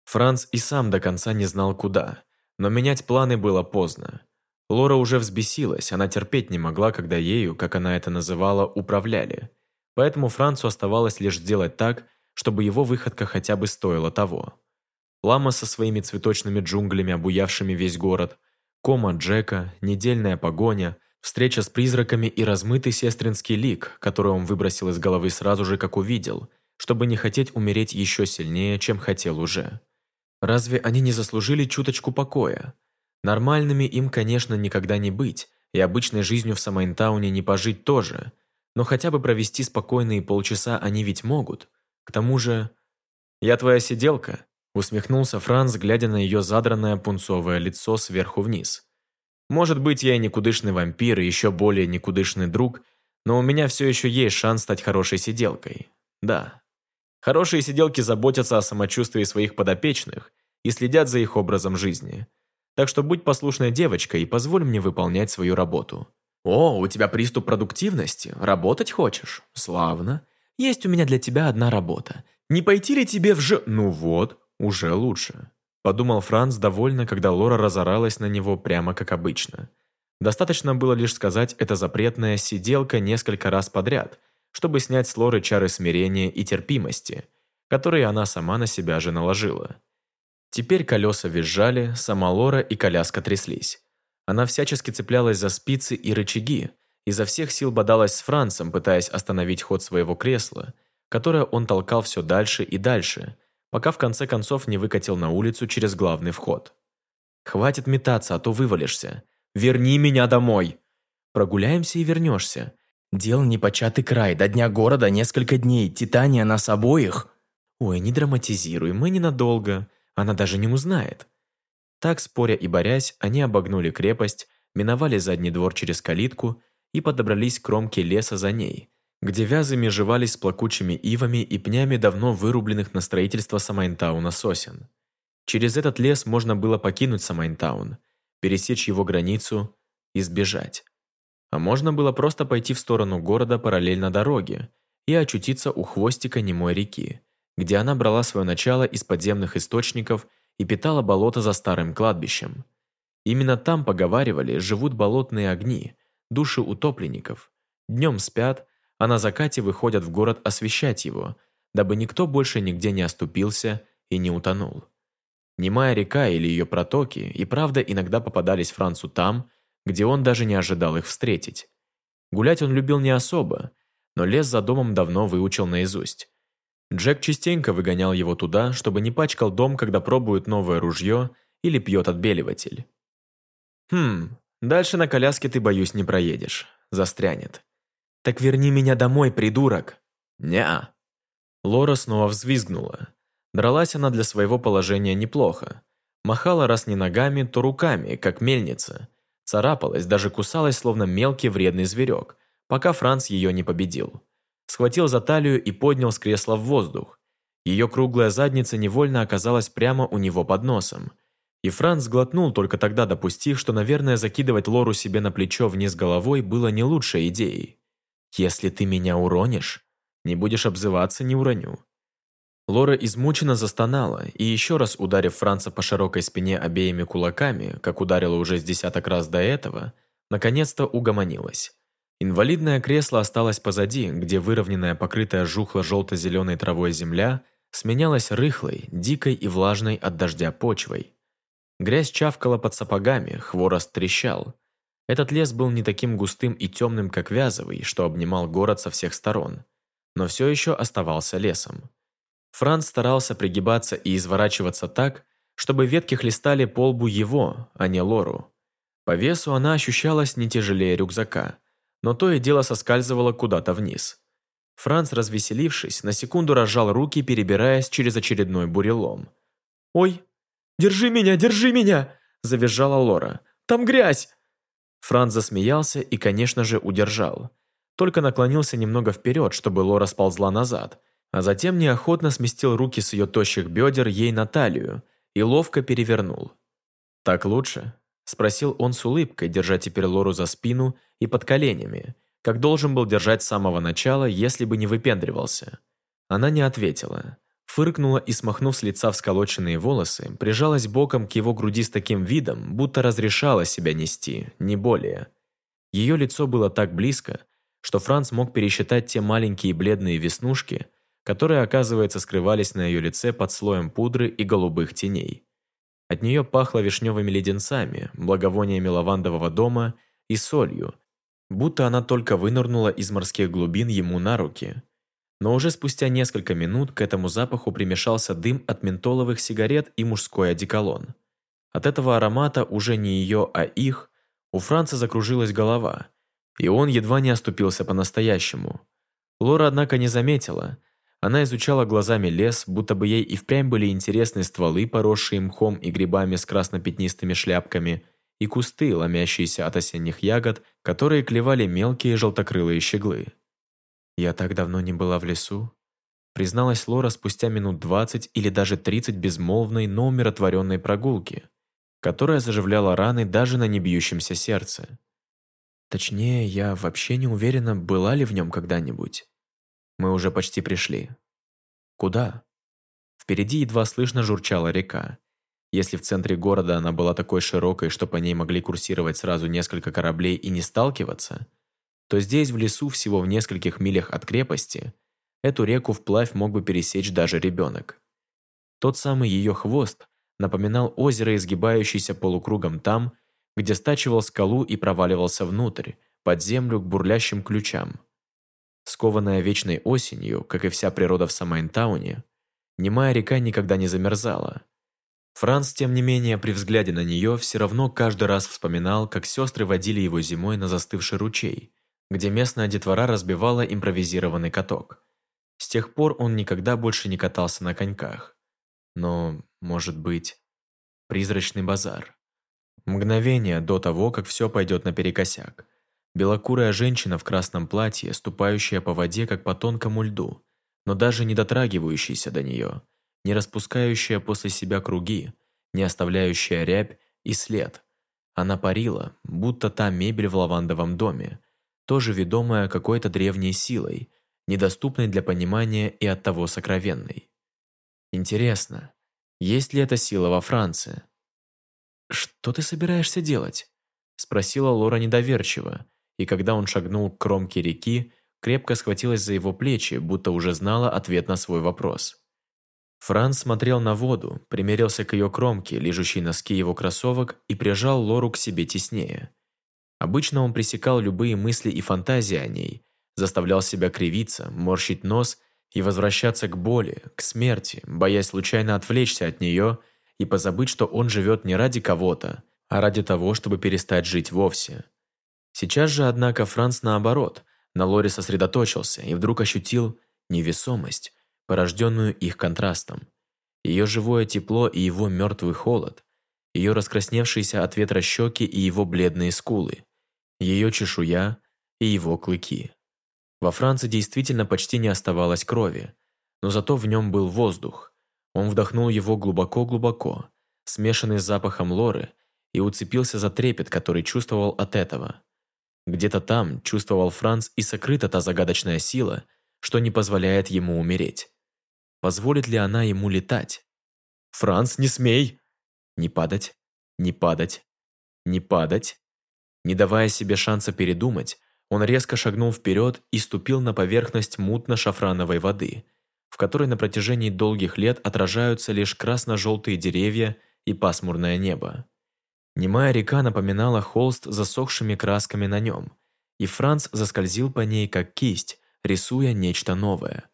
Франц и сам до конца не знал куда, но менять планы было поздно. Лора уже взбесилась, она терпеть не могла, когда ею, как она это называла, управляли. Поэтому Францу оставалось лишь сделать так, чтобы его выходка хотя бы стоила того. Лама со своими цветочными джунглями, обуявшими весь город, кома Джека, недельная погоня, встреча с призраками и размытый сестринский лик, который он выбросил из головы сразу же, как увидел, чтобы не хотеть умереть еще сильнее, чем хотел уже. Разве они не заслужили чуточку покоя? Нормальными им, конечно, никогда не быть, и обычной жизнью в Самайнтауне не пожить тоже, но хотя бы провести спокойные полчаса они ведь могут. К тому же... «Я твоя сиделка», — усмехнулся Франц, глядя на ее задранное пунцовое лицо сверху вниз. «Может быть, я и никудышный вампир, и еще более никудышный друг, но у меня все еще есть шанс стать хорошей сиделкой. Да. Хорошие сиделки заботятся о самочувствии своих подопечных и следят за их образом жизни. Так что будь послушной девочкой и позволь мне выполнять свою работу. О, у тебя приступ продуктивности. Работать хочешь? Славно. Есть у меня для тебя одна работа. Не пойти ли тебе в ж... Ну вот, уже лучше. Подумал Франц довольно, когда Лора разоралась на него прямо как обычно. Достаточно было лишь сказать «это запретная сиделка» несколько раз подряд, чтобы снять с Лоры чары смирения и терпимости, которые она сама на себя же наложила. Теперь колеса визжали, сама Лора и коляска тряслись. Она всячески цеплялась за спицы и рычаги, изо всех сил бодалась с Францем, пытаясь остановить ход своего кресла, которое он толкал все дальше и дальше, пока в конце концов не выкатил на улицу через главный вход. «Хватит метаться, а то вывалишься. Верни меня домой!» «Прогуляемся и вернешься. Дел непочатый край, до дня города несколько дней, Титания нас обоих!» «Ой, не драматизируй, мы ненадолго. Она даже не узнает. Так, споря и борясь, они обогнули крепость, миновали задний двор через калитку и подобрались к кромке леса за ней, где вязы межевались с плакучими ивами и пнями давно вырубленных на строительство Самайнтауна сосен. Через этот лес можно было покинуть Самайнтаун, пересечь его границу и сбежать. А можно было просто пойти в сторону города параллельно дороге и очутиться у хвостика немой реки, где она брала свое начало из подземных источников и питала болото за старым кладбищем. Именно там, поговаривали, живут болотные огни, души утопленников. Днем спят, а на закате выходят в город освещать его, дабы никто больше нигде не оступился и не утонул. Немая река или ее протоки и правда иногда попадались Францу там, где он даже не ожидал их встретить. Гулять он любил не особо, но лес за домом давно выучил наизусть. Джек частенько выгонял его туда, чтобы не пачкал дом, когда пробует новое ружье или пьет отбеливатель. «Хм, дальше на коляске ты, боюсь, не проедешь. Застрянет». «Так верни меня домой, придурок!» «Не-а». Лора снова взвизгнула. Дралась она для своего положения неплохо. Махала раз не ногами, то руками, как мельница. Царапалась, даже кусалась, словно мелкий вредный зверек, пока Франц ее не победил схватил за талию и поднял с кресла в воздух. Ее круглая задница невольно оказалась прямо у него под носом. И Франц сглотнул, только тогда допустив, что, наверное, закидывать Лору себе на плечо вниз головой было не лучшей идеей. «Если ты меня уронишь, не будешь обзываться, не уроню». Лора измученно застонала и, еще раз ударив Франца по широкой спине обеими кулаками, как ударила уже с десяток раз до этого, наконец-то угомонилась. Инвалидное кресло осталось позади, где выровненная, покрытая жухло-желто-зеленой травой земля сменялась рыхлой, дикой и влажной от дождя почвой. Грязь чавкала под сапогами, хворост трещал. Этот лес был не таким густым и темным, как Вязовый, что обнимал город со всех сторон, но все еще оставался лесом. Франц старался пригибаться и изворачиваться так, чтобы ветки хлестали по лбу его, а не Лору. По весу она ощущалась не тяжелее рюкзака – но то и дело соскальзывало куда-то вниз. Франц, развеселившись, на секунду разжал руки, перебираясь через очередной бурелом. «Ой, держи меня, держи меня!» – завизжала Лора. «Там грязь!» Франц засмеялся и, конечно же, удержал. Только наклонился немного вперед, чтобы Лора сползла назад, а затем неохотно сместил руки с ее тощих бедер ей на талию и ловко перевернул. «Так лучше?» Спросил он с улыбкой, держа теперь Лору за спину и под коленями, как должен был держать с самого начала, если бы не выпендривался. Она не ответила. Фыркнула и, смахнув с лица всколоченные волосы, прижалась боком к его груди с таким видом, будто разрешала себя нести, не более. Ее лицо было так близко, что Франц мог пересчитать те маленькие бледные веснушки, которые, оказывается, скрывались на ее лице под слоем пудры и голубых теней. От нее пахло вишневыми леденцами, благовониями лавандового дома и солью, будто она только вынырнула из морских глубин ему на руки. Но уже спустя несколько минут к этому запаху примешался дым от ментоловых сигарет и мужской одеколон. От этого аромата уже не ее, а их, у Франца закружилась голова, и он едва не оступился по-настоящему. Лора, однако, не заметила. Она изучала глазами лес, будто бы ей и впрямь были интересны стволы, поросшие мхом и грибами с краснопятнистыми шляпками, и кусты, ломящиеся от осенних ягод, которые клевали мелкие желтокрылые щеглы. «Я так давно не была в лесу», призналась Лора спустя минут двадцать или даже тридцать безмолвной, но умиротворенной прогулки, которая заживляла раны даже на небьющемся сердце. Точнее, я вообще не уверена, была ли в нем когда-нибудь. Мы уже почти пришли. Куда? Впереди едва слышно журчала река. Если в центре города она была такой широкой, что по ней могли курсировать сразу несколько кораблей и не сталкиваться, то здесь, в лесу, всего в нескольких милях от крепости, эту реку вплавь мог бы пересечь даже ребенок. Тот самый ее хвост напоминал озеро, изгибающееся полукругом там, где стачивал скалу и проваливался внутрь, под землю к бурлящим ключам. Скованная вечной осенью, как и вся природа в Самайнтауне, немая река никогда не замерзала. Франц, тем не менее, при взгляде на нее все равно каждый раз вспоминал, как сестры водили его зимой на застывший ручей, где местная детвора разбивала импровизированный каток. С тех пор он никогда больше не катался на коньках. Но, может быть, призрачный базар. Мгновение до того, как все пойдет наперекосяк. Белокурая женщина в красном платье, ступающая по воде, как по тонкому льду, но даже не дотрагивающаяся до нее, не распускающая после себя круги, не оставляющая рябь и след. Она парила, будто та мебель в лавандовом доме, тоже ведомая какой-то древней силой, недоступной для понимания и оттого сокровенной. Интересно, есть ли эта сила во Франции? «Что ты собираешься делать?» – спросила Лора недоверчиво, и когда он шагнул к кромке реки, крепко схватилась за его плечи, будто уже знала ответ на свой вопрос. Франц смотрел на воду, примерился к ее кромке, лежащей носки его кроссовок, и прижал Лору к себе теснее. Обычно он пресекал любые мысли и фантазии о ней, заставлял себя кривиться, морщить нос и возвращаться к боли, к смерти, боясь случайно отвлечься от нее и позабыть, что он живет не ради кого-то, а ради того, чтобы перестать жить вовсе. Сейчас же, однако, Франц наоборот, на Лоре сосредоточился и вдруг ощутил невесомость, порожденную их контрастом. Ее живое тепло и его мертвый холод, ее раскрасневшиеся от ветра щеки и его бледные скулы, ее чешуя и его клыки. Во Франции действительно почти не оставалось крови, но зато в нем был воздух. Он вдохнул его глубоко-глубоко, смешанный с запахом лоры, и уцепился за трепет, который чувствовал от этого. Где-то там чувствовал Франц и сокрыта та загадочная сила, что не позволяет ему умереть. Позволит ли она ему летать? «Франц, не смей!» Не падать, не падать, не падать. Не давая себе шанса передумать, он резко шагнул вперед и ступил на поверхность мутно-шафрановой воды, в которой на протяжении долгих лет отражаются лишь красно-желтые деревья и пасмурное небо. Немая река напоминала холст засохшими красками на нем, и Франц заскользил по ней, как кисть, рисуя нечто новое.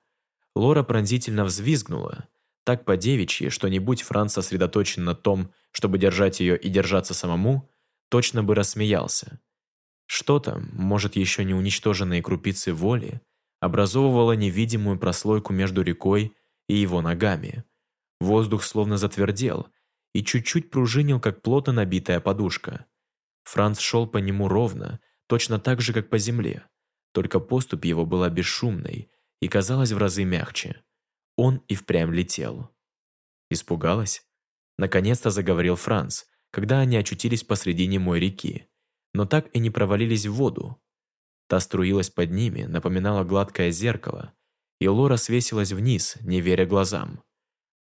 Лора пронзительно взвизгнула, так по-девичьи, что не будь Франц сосредоточен на том, чтобы держать ее и держаться самому, точно бы рассмеялся. Что-то, может, еще не уничтоженные крупицы воли, образовывало невидимую прослойку между рекой и его ногами. Воздух словно затвердел и чуть-чуть пружинил, как плотно набитая подушка. Франц шел по нему ровно, точно так же, как по земле, только поступь его была бесшумной и казалась в разы мягче. Он и впрямь летел. Испугалась? Наконец-то заговорил Франц, когда они очутились посреди немой реки но так и не провалились в воду. Та струилась под ними, напоминала гладкое зеркало, и Лора свесилась вниз, не веря глазам.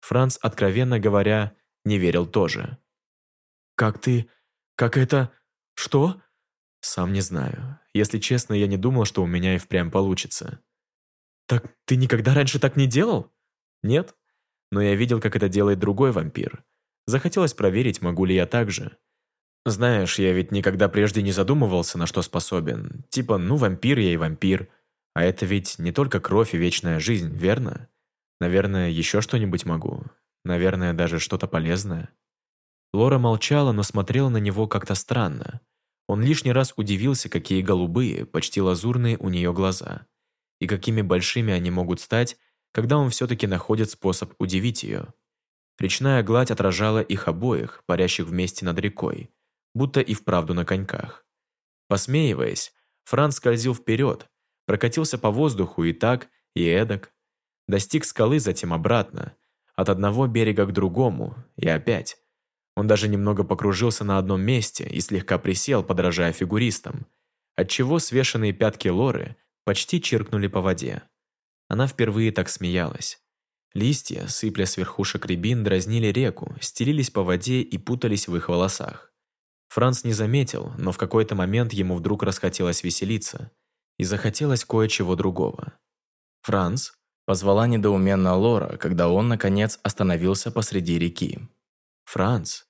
Франц, откровенно говоря, не верил тоже. «Как ты... как это... что?» «Сам не знаю. Если честно, я не думал, что у меня и впрямь получится». «Так ты никогда раньше так не делал?» «Нет. Но я видел, как это делает другой вампир. Захотелось проверить, могу ли я так же. Знаешь, я ведь никогда прежде не задумывался, на что способен. Типа, ну, вампир я и вампир. А это ведь не только кровь и вечная жизнь, верно? Наверное, еще что-нибудь могу. Наверное, даже что-то полезное. Лора молчала, но смотрела на него как-то странно. Он лишний раз удивился, какие голубые, почти лазурные у нее глаза. И какими большими они могут стать, когда он все-таки находит способ удивить ее. Речная гладь отражала их обоих, парящих вместе над рекой, будто и вправду на коньках. Посмеиваясь, Франц скользил вперед, прокатился по воздуху и так, и эдак, достиг скалы, затем обратно, от одного берега к другому, и опять. Он даже немного покружился на одном месте и слегка присел, подражая фигуристам, отчего свешенные пятки Лоры почти чиркнули по воде. Она впервые так смеялась. Листья, сыпля с верхушек рябин, дразнили реку, стелились по воде и путались в их волосах. Франц не заметил, но в какой-то момент ему вдруг расхотелось веселиться. И захотелось кое-чего другого. «Франц?» – позвала недоуменно Лора, когда он, наконец, остановился посреди реки. «Франц?»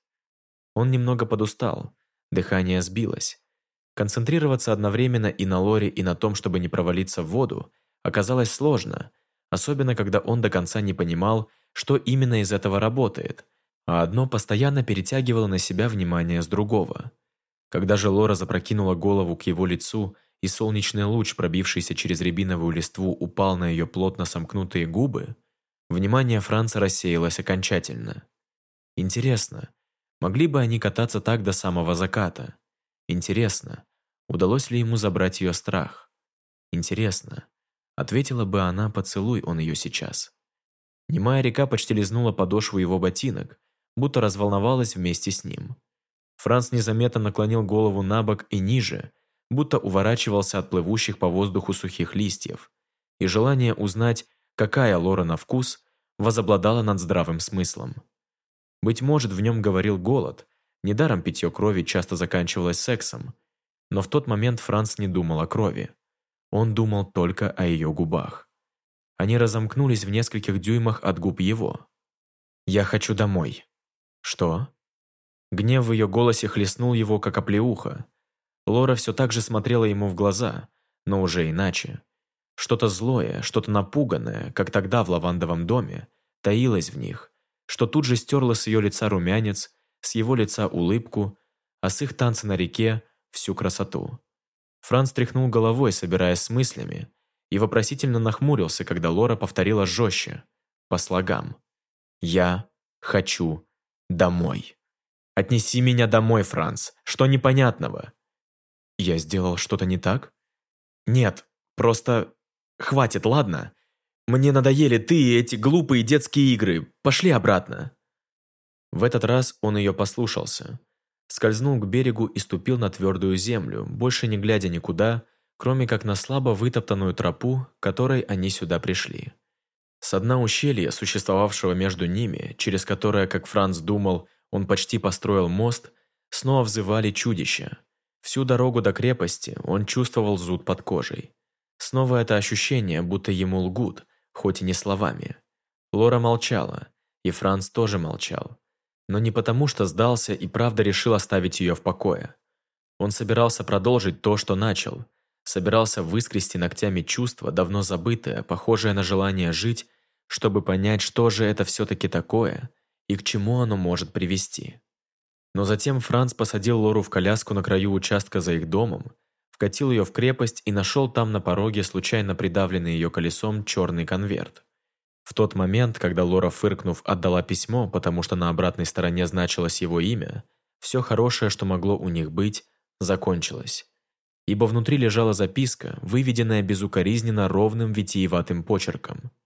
Он немного подустал, дыхание сбилось. Концентрироваться одновременно и на Лоре, и на том, чтобы не провалиться в воду, оказалось сложно, особенно когда он до конца не понимал, что именно из этого работает, а одно постоянно перетягивало на себя внимание с другого. Когда же Лора запрокинула голову к его лицу, и солнечный луч, пробившийся через рябиновую листву, упал на ее плотно сомкнутые губы, внимание Франца рассеялось окончательно. Интересно, могли бы они кататься так до самого заката? Интересно, удалось ли ему забрать ее страх? Интересно, ответила бы она, поцелуй он ее сейчас. Немая река почти лизнула подошву его ботинок, будто разволновалась вместе с ним. Франц незаметно наклонил голову на бок и ниже, будто уворачивался от плывущих по воздуху сухих листьев, и желание узнать, какая Лора на вкус, возобладало над здравым смыслом. Быть может, в нем говорил голод, недаром питье крови часто заканчивалось сексом, но в тот момент Франц не думал о крови. Он думал только о ее губах. Они разомкнулись в нескольких дюймах от губ его. «Я хочу домой», «Что?» Гнев в ее голосе хлестнул его, как оплеуха. Лора все так же смотрела ему в глаза, но уже иначе. Что-то злое, что-то напуганное, как тогда в лавандовом доме, таилось в них, что тут же стерло с ее лица румянец, с его лица улыбку, а с их танца на реке всю красоту. Франц тряхнул головой, собираясь с мыслями, и вопросительно нахмурился, когда Лора повторила жестче, по слогам. «Я хочу Домой. Отнеси меня домой, Франц. Что непонятного? Я сделал что-то не так? Нет, просто... Хватит, ладно? Мне надоели ты и эти глупые детские игры. Пошли обратно. В этот раз он ее послушался. Скользнул к берегу и ступил на твердую землю, больше не глядя никуда, кроме как на слабо вытоптанную тропу, которой они сюда пришли. С дна ущелья, существовавшего между ними, через которое, как Франц думал, он почти построил мост, снова взывали чудища. Всю дорогу до крепости он чувствовал зуд под кожей. Снова это ощущение, будто ему лгут, хоть и не словами. Лора молчала, и Франц тоже молчал. Но не потому, что сдался и правда решил оставить ее в покое. Он собирался продолжить то, что начал. Собирался выскрести ногтями чувство, давно забытое, похожее на желание жить чтобы понять, что же это все-таки такое и к чему оно может привести. Но затем Франц посадил Лору в коляску на краю участка за их домом, вкатил ее в крепость и нашел там на пороге случайно придавленный ее колесом черный конверт. В тот момент, когда Лора, фыркнув, отдала письмо, потому что на обратной стороне значилось его имя, все хорошее, что могло у них быть, закончилось. Ибо внутри лежала записка, выведенная безукоризненно ровным витиеватым почерком –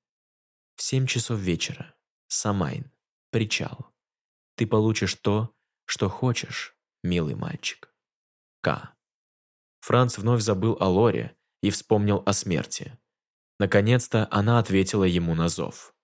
в семь часов вечера. Самайн. Причал. Ты получишь то, что хочешь, милый мальчик. К. Франц вновь забыл о Лоре и вспомнил о смерти. Наконец-то она ответила ему на зов.